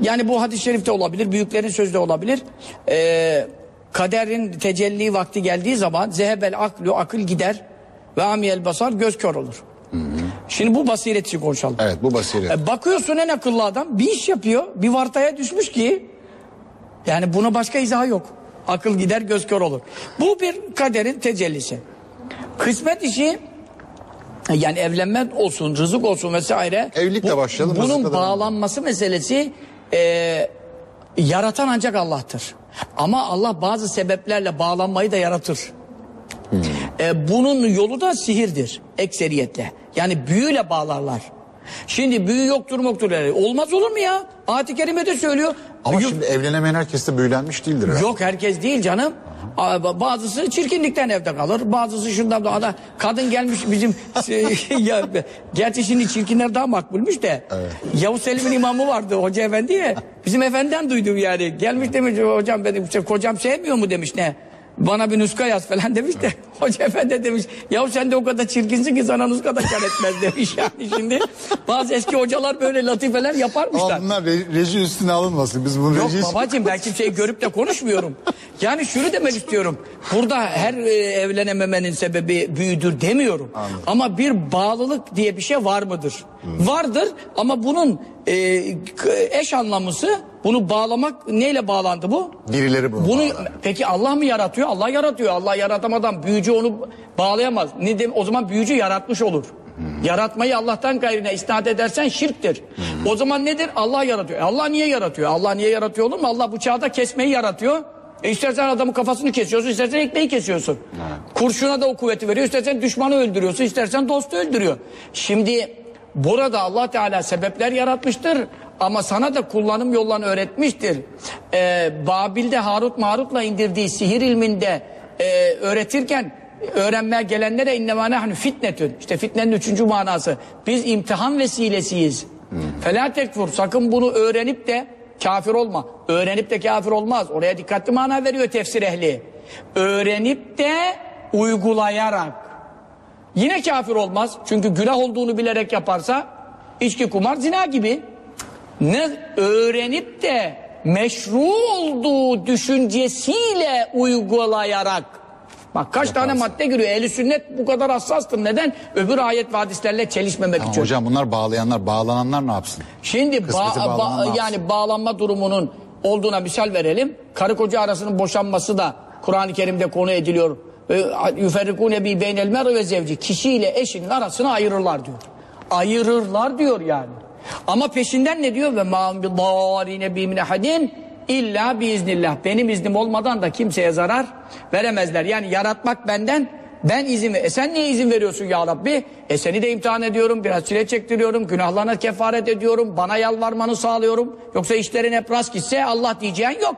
yani bu hadis-i şerifte olabilir. Büyüklerin sözü de olabilir. Ee, kaderin tecelli vakti geldiği zaman zehebel aklu akıl gider ve amiyel basar göz kör olur. Şimdi bu basiret için konuşalım. Evet bu basiret. E, bakıyorsun en akıllı adam bir iş yapıyor. Bir vartaya düşmüş ki yani buna başka izahı yok. Akıl gider göz kör olur. Bu bir kaderin tecellisi. Kısmet işi yani evlenme olsun, rızık olsun vesaire. Evlilikle başlayalım, Bunun bağlanması meselesi e, yaratan ancak Allah'tır. Ama Allah bazı sebeplerle bağlanmayı da yaratır. E, bunun yolu da sihirdir ekseriyetle. Yani büyüyle bağlarlar. Şimdi büyü yoktur moktur. yani. Olmaz olur mu ya? Ayet-i Kerime'de söylüyor. Ama Yok- şimdi evlenemeyen herkes de büyülenmiş değildir. herhalde. Yok herkes değil canım. Bazısı çirkinlikten evde kalır. Bazısı şundan da kadın gelmiş bizim ya gerçi şimdi çirkinler daha makbulmuş de. Yavuz Selim'in imamı vardı hoca efendi ya. Bizim efendiden duydum yani. Gelmiş demiş hocam benim işte kocam sevmiyor mu demiş ne? Bana bir nuska yaz falan demiş de hoca efendi demiş ya sen de o kadar çirkinsin ki sana nuska da kar etmez demiş yani şimdi bazı eski hocalar böyle latifeler yaparmışlar. Ama bunlar re- reji üstüne alınmasın. Biz bunu Yok reji... babacığım ben kimseyi görüp de konuşmuyorum. Yani şunu demek istiyorum. Burada her e, evlenememenin sebebi büyüdür demiyorum. Ama bir bağlılık diye bir şey var mıdır? Vardır ama bunun e, eş anlamısı bunu bağlamak neyle bağlandı bu? Birileri bunu Bunu bağlar. peki Allah mı yaratıyor? Allah yaratıyor. Allah yaratamadan büyücü onu bağlayamaz. Ne dem o zaman büyücü yaratmış olur. Yaratmayı Allah'tan gayrine isnat edersen şirktir. O zaman nedir? Allah yaratıyor. E Allah niye yaratıyor? Allah niye yaratıyor olur mu? Allah bıçağı da kesmeyi yaratıyor. E istersen adamın kafasını kesiyorsun, istersen ekmeği kesiyorsun. Kurşuna da o kuvveti veriyor. İstersen düşmanı öldürüyorsun, istersen dostu öldürüyor. Şimdi burada Allah Teala sebepler yaratmıştır. Ama sana da kullanım yollarını öğretmiştir. Ee, Babil'de Harut Marut'la indirdiği sihir ilminde e, öğretirken öğrenmeye gelenlere innemâ nahnu fitnetün. İşte fitnenin üçüncü manası. Biz imtihan vesilesiyiz. Felâ tekfur. Sakın bunu öğrenip de kafir olma. Öğrenip de kafir olmaz. Oraya dikkatli mana veriyor tefsir ehli. Öğrenip de uygulayarak. Yine kafir olmaz. Çünkü günah olduğunu bilerek yaparsa içki kumar zina gibi. Ne öğrenip de meşru olduğu düşüncesiyle uygulayarak Bak kaç tane madde giriyor. Ehli sünnet bu kadar hassastır. Neden? Öbür ayet ve hadislerle çelişmemek Tamam, için. hocam bunlar bağlayanlar, bağlananlar ne yapsın? Şimdi ba- ba- ne yani bağlanma durumunun olduğuna misal verelim. Karı koca arasının boşanması da Kur'an-ı Kerim'de konu ediliyor. Yüferrikûne bi beynel mer'i ve zevci. Kişiyle eşinin arasını ayırırlar diyor. Ayırırlar diyor yani. Ama peşinden ne diyor? Ve ma'un bi dârine bi min illa biiznillah. Benim iznim olmadan da kimseye zarar veremezler. Yani yaratmak benden ben izin ver. E sen niye izin veriyorsun ya Rabbi? E seni de imtihan ediyorum, biraz çile çektiriyorum, günahlarına kefaret ediyorum, bana yalvarmanı sağlıyorum. Yoksa işlerin hep rast gitse Allah diyeceğin yok.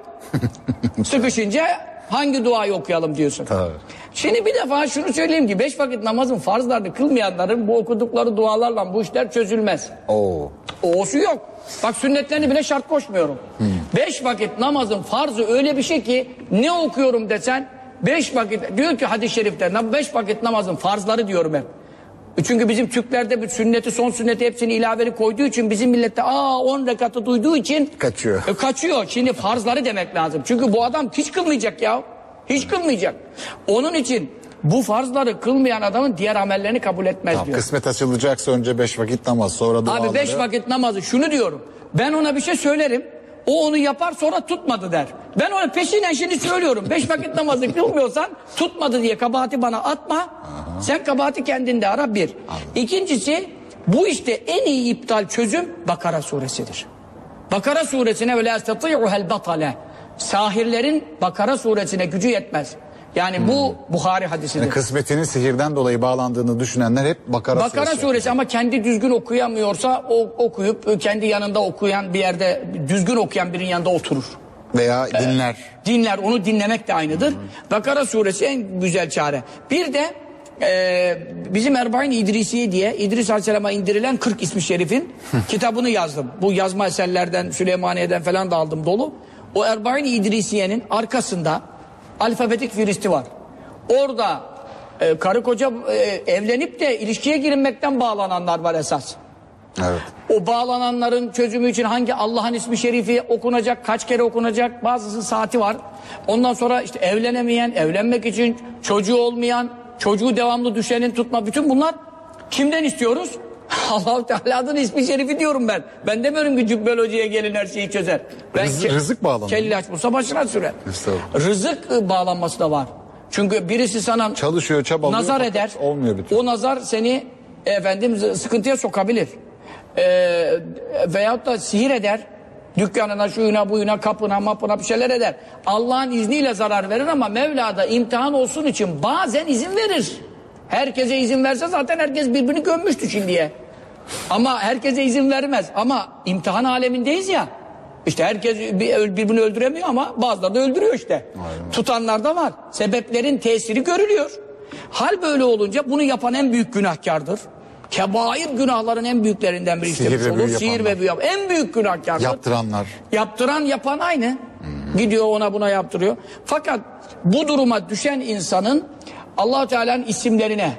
Sıkışınca hangi duayı okuyalım diyorsun. Tabii. Şimdi bir defa şunu söyleyeyim ki beş vakit namazın farzlarını kılmayanların bu okudukları dualarla bu işler çözülmez. Oo. O'su yok. Bak sünnetlerini bile şart koşmuyorum. Beş vakit namazın farzı öyle bir şey ki ne okuyorum desen beş vakit diyor ki hadis-i şerifte "Na- beş vakit namazın farzları diyorum hep. Çünkü bizim Türklerde bir sünneti son sünneti hepsini ilaveli koyduğu için bizim millette aa 10 rekatı duyduğu için Kaçıyor. e, kaçıyor. Şimdi farzları demek lazım. Çünkü bu adam hiç kılmayacak ya. Hiç kılmayacak. Onun için bu farzları kılmayan adamın diğer amellerini kabul etmez Tamam, diyor. kısmet açılacaksa önce beş vakit namaz sonra duaları. Abi beş vakit namazı şunu diyorum. Ben ona bir şey söylerim. O onu yapar sonra tutmadı der. Ben ona peşinen şimdi söylüyorum. Beş vakit namazı kılmıyorsan tutmadı diye kabahati bana atma. Sen kabahati kendinde ara bir. İkincisi bu işte en iyi iptal çözüm Bakara suresidir. Bakara suresine ve la estati'uhel batale. Sahirlerin Bakara suresine gücü yetmez. Yani bu Buhari hadisidir. Yani kısmetinin sihirden dolayı bağlandığını düşünenler hep Bakara, Bakara suresi. suresi ama kendi düzgün okuyamıyorsa o okuyup kendi yanında okuyan bir yerde düzgün okuyan birinin yanında oturur. Veya dinler. Dinler onu dinlemek de aynıdır. Bakara suresi en güzel çare. Bir de e, bizim Erbain İdrisiye diye İdris Aleyhisselam'a indirilen 40 ismi şerifin kitabını yazdım. Bu yazma eserlerden Süleymaniye'den falan da aldım dolu. O Erbain İdrisiye'nin arkasında alfabetik firisti var. Orada e, karı koca e, evlenip de ilişkiye girilmekten bağlananlar var esas. Evet. O bağlananların çözümü için hangi Allah'ın ismi şerifi okunacak, kaç kere okunacak, bazısı saati var. Ondan sonra işte evlenemeyen, evlenmek için çocuğu olmayan, çocuğu devamlı düşenin tutma, bütün bunlar kimden istiyoruz? Allah-u Teala'nın ismi şerifi diyorum ben. Ben demiyorum ki Cübbel Hoca'ya gelin her şeyi çözer. Ben Rızık- ke- rızık bağlanıyor. Kelle açmışsa başına sürer. Rızık e, bağlanması da var. Çünkü birisi sana Çalışıyor, çabalıyor. nazar eder. Olmuyor türlü. O nazar seni efendim sıkıntıya sokabilir. Ee, veyahut da sihir eder. Dükkanına, şuyuna, buyuna, kapına, mapına bir şeyler eder. Allah'ın izniyle zarar verir ama Mevla da imtihan olsun için bazen izin verir. Herkese izin verse zaten herkes birbirini gömmüştü şimdiye. Ama herkese izin vermez. Ama imtihan alemindeyiz ya. İşte herkes bir- birbirini öldüremiyor ama bazıları da öldürüyor işte. Tutanlar da var. Sebeplerin tesiri görülüyor. Hal böyle olunca bunu yapan en büyük günahkardır. Kebair günahların en büyüklerinden biri Sihir işlemiş ve olur. büyü Sihir ve büyü yap- En büyük günahkardır. Yaptıranlar. Yaptıran yapan aynı. Gidiyor ona buna yaptırıyor. Fakat bu duruma düşen insanın allah Teala'nın isimlerine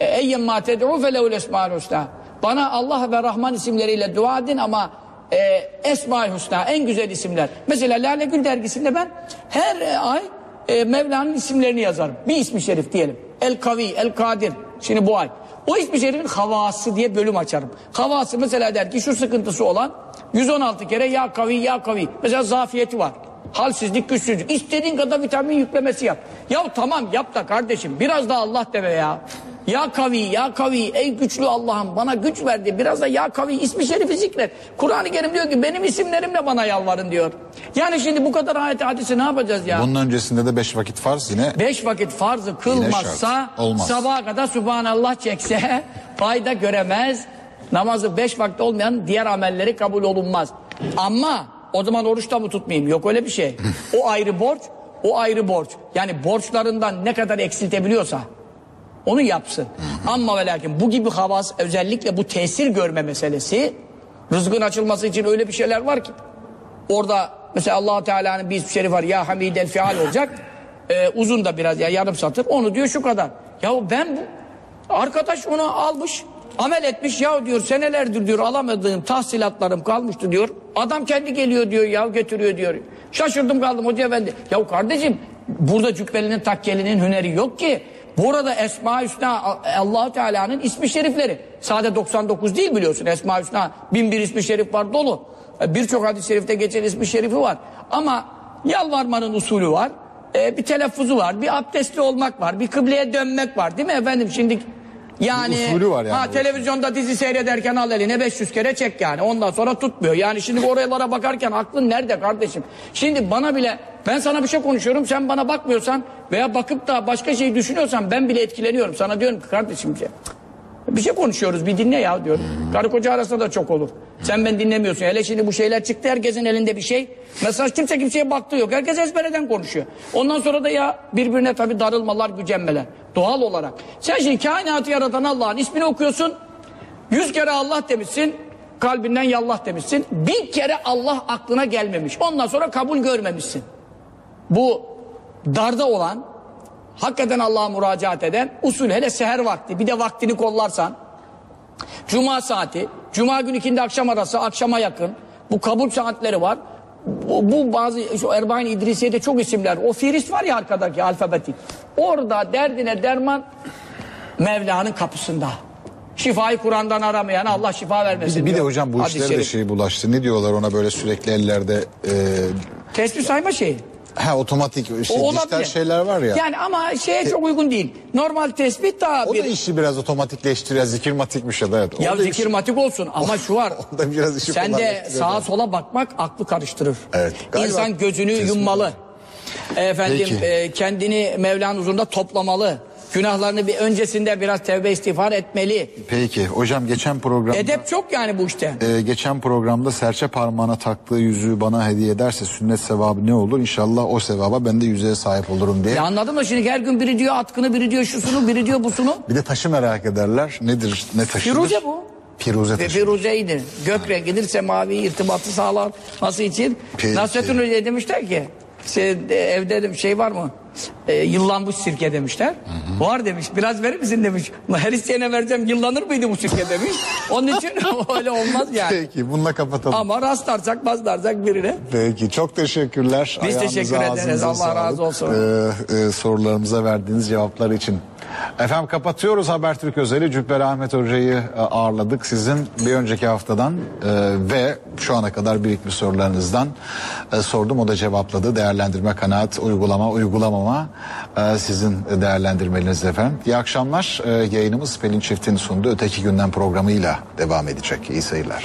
e, eyyen ma ted'u felehul esma'ul husna. Bana Allah ve Rahman isimleriyle dua edin ama e, Esma-ül Hüsna en güzel isimler. Mesela Lale Gül dergisinde ben her e, ay e, Mevla'nın isimlerini yazarım. Bir ismi şerif diyelim. El Kavi, El Kadir. Şimdi bu ay. O ismi şerifin havası diye bölüm açarım. Havası mesela der ki şu sıkıntısı olan 116 kere ya kavi ya kavi. Mesela zafiyeti var. Halsizlik, güçsüzlük. İstediğin kadar vitamin yüklemesi yap. Ya tamam yap da kardeşim biraz da Allah deme ya. Ya kavi, ya kavi, ey güçlü Allah'ım bana güç verdi. Biraz da ya kavi ismi şerifi zikret. Kur'an-ı Kerim diyor ki benim isimlerimle bana yalvarın diyor. Yani şimdi bu kadar ayet hadisi ne yapacağız ya? Bunun öncesinde de beş vakit farz yine Beş vakit farzı kılmazsa sabaha kadar Subhanallah çekse fayda göremez. Namazı beş vakit olmayan diğer amelleri kabul olunmaz. Ama o zaman oruçta mı tutmayayım? Yok öyle bir şey. O ayrı borç, o ayrı borç. Yani borçlarından ne kadar eksiltebiliyorsa onu yapsın. Ama ve lakin bu gibi havas özellikle bu tesir görme meselesi rızkın açılması için öyle bir şeyler var ki orada mesela allah Teala'nın bir ismi şerif var ya hamidel fial olacak Ee, uzun da biraz ya yarım satır onu diyor şu kadar ya ben bu arkadaş onu almış amel etmiş ya diyor senelerdir diyor alamadığım tahsilatlarım kalmıştı diyor adam kendi geliyor diyor ya getiriyor diyor şaşırdım kaldım hoca efendi ya kardeşim burada cübbelinin takkelinin hüneri yok ki. Burada Esma Hüsna Allahu Teala'nın ismi şerifleri. Sade 99 değil biliyorsun. Esma Hüsna bin bir ismi şerif var dolu. E, Birçok hadis-i şerifte geçen ismi şerifi var. Ama yalvarmanın usulü var. E, bir telaffuzu var. Bir abdestli olmak var. Bir kıbleye dönmek var. Değil mi efendim? Şimdi yani, Bir usulü var yani ha, televizyonda dizi seyrederken al eline 500 kere çek yani. Ondan sonra tutmuyor. Yani şimdi oralara bakarken aklın nerede kardeşim? Şimdi bana bile ben sana bir şey konuşuyorum sen bana bakmıyorsan veya bakıp da başka şey düşünüyorsan ben bile etkileniyorum. Sana diyorum ki kardeşim şey, bir şey konuşuyoruz bir dinle ya diyorum. Karı koca arasında da çok olur. Sen ben dinlemiyorsun. Hele şimdi bu şeyler çıktı herkesin elinde bir şey. Mesaj kimse kimseye baktığı yok. Herkes ezbereden konuşuyor. Ondan sonra da ya birbirine tabii darılmalar, gücenmeler. Doğal olarak. Sen şimdi kainatı yaratan Allah'ın ismini okuyorsun. Yüz kere Allah demişsin. Kalbinden yallah demişsin. Bir kere Allah aklına gelmemiş. Ondan sonra kabul görmemişsin. Bu darda olan hakikaten Allah'a müracaat eden usul hele seher vakti. Bir de vaktini kollarsan. Cuma saati cuma günü ikindi akşam arası akşama yakın. Bu kabul saatleri var. Bu, bu bazı şu Erbain İdrisiye'de çok isimler. O firist var ya arkadaki alfabetik. Orada derdine derman Mevla'nın kapısında. Şifayı Kur'an'dan aramayan Allah şifa vermesin Bir de, bir de diyor. hocam bu işlere de şey bulaştı. Ne diyorlar ona böyle sürekli ellerde e, Tesbih sayma şeyi ha otomatik işte O dijital olabilir. şeyler var ya. Yani ama şeye çok uygun değil. Normal tespih daha o bir... da işi biraz otomatikleştiriyor. Zikirmatikmiş ya da evet. Ya da işi- zikirmatik olsun ama şu var. O da biraz işi Sen de kolaylaştırıyor sağa sola bakmak aklı karıştırır. Evet, galiba İnsan gözünü kesinlikle. yummalı. Efendim Peki. e, kendini Mevla'nın huzurunda toplamalı. Günahlarını bir öncesinde biraz tevbe istiğfar etmeli. Peki hocam geçen programda Edep çok yani bu işte. e, geçen programda serçe parmağına taktığı yüzüğü bana hediye ederse sünnet sevabı ne olur? İnşallah o sevaba ben de yüzüğe sahip olurum diye. Ya anladın mı şimdi her gün biri diyor atkını biri diyor şusunu biri diyor busunu. Bir de taşı merak ederler. Nedir? Ne taşıdır? Firuze bu. Firuze Ve taşı. firuzeydi. Gök rengidir semavi irtibatı sağlar. Nasıl için? Peki. Nasrettin Hoca demişler ki şey, evde dedim şey var mı? E, yıllanmış sirke demişler. Var demiş. Biraz verir misin demiş. "Ulan Her isteyene vereceğim yıllanır mıydı bu sirke demiş. Onun için öyle olmaz yani. Peki bununla kapatalım. Ama rastlarsak bazlarsak birine. Peki çok teşekkürler. Biz Ayağınıza, teşekkür ederiz. Allah razı sağlık. olsun. Ee, e, sorularımıza verdiğiniz cevaplar için. Efendim kapatıyoruz Habertürk Özeli. Cübbeli Ahmet Hoca'yı e, ağırladık. Sizin bir önceki haftadan e, ve şu ana kadar birikmiş sorularınızdan e, sordum. O da cevapladı. Değerlendirme, kanaat, uygulama, uygulamama sizin değerlendirmeniz efendim. İyi akşamlar. Yayınımız Pelin Çift'in sunduğu Öteki Günden programıyla devam edecek. İyi seyirler.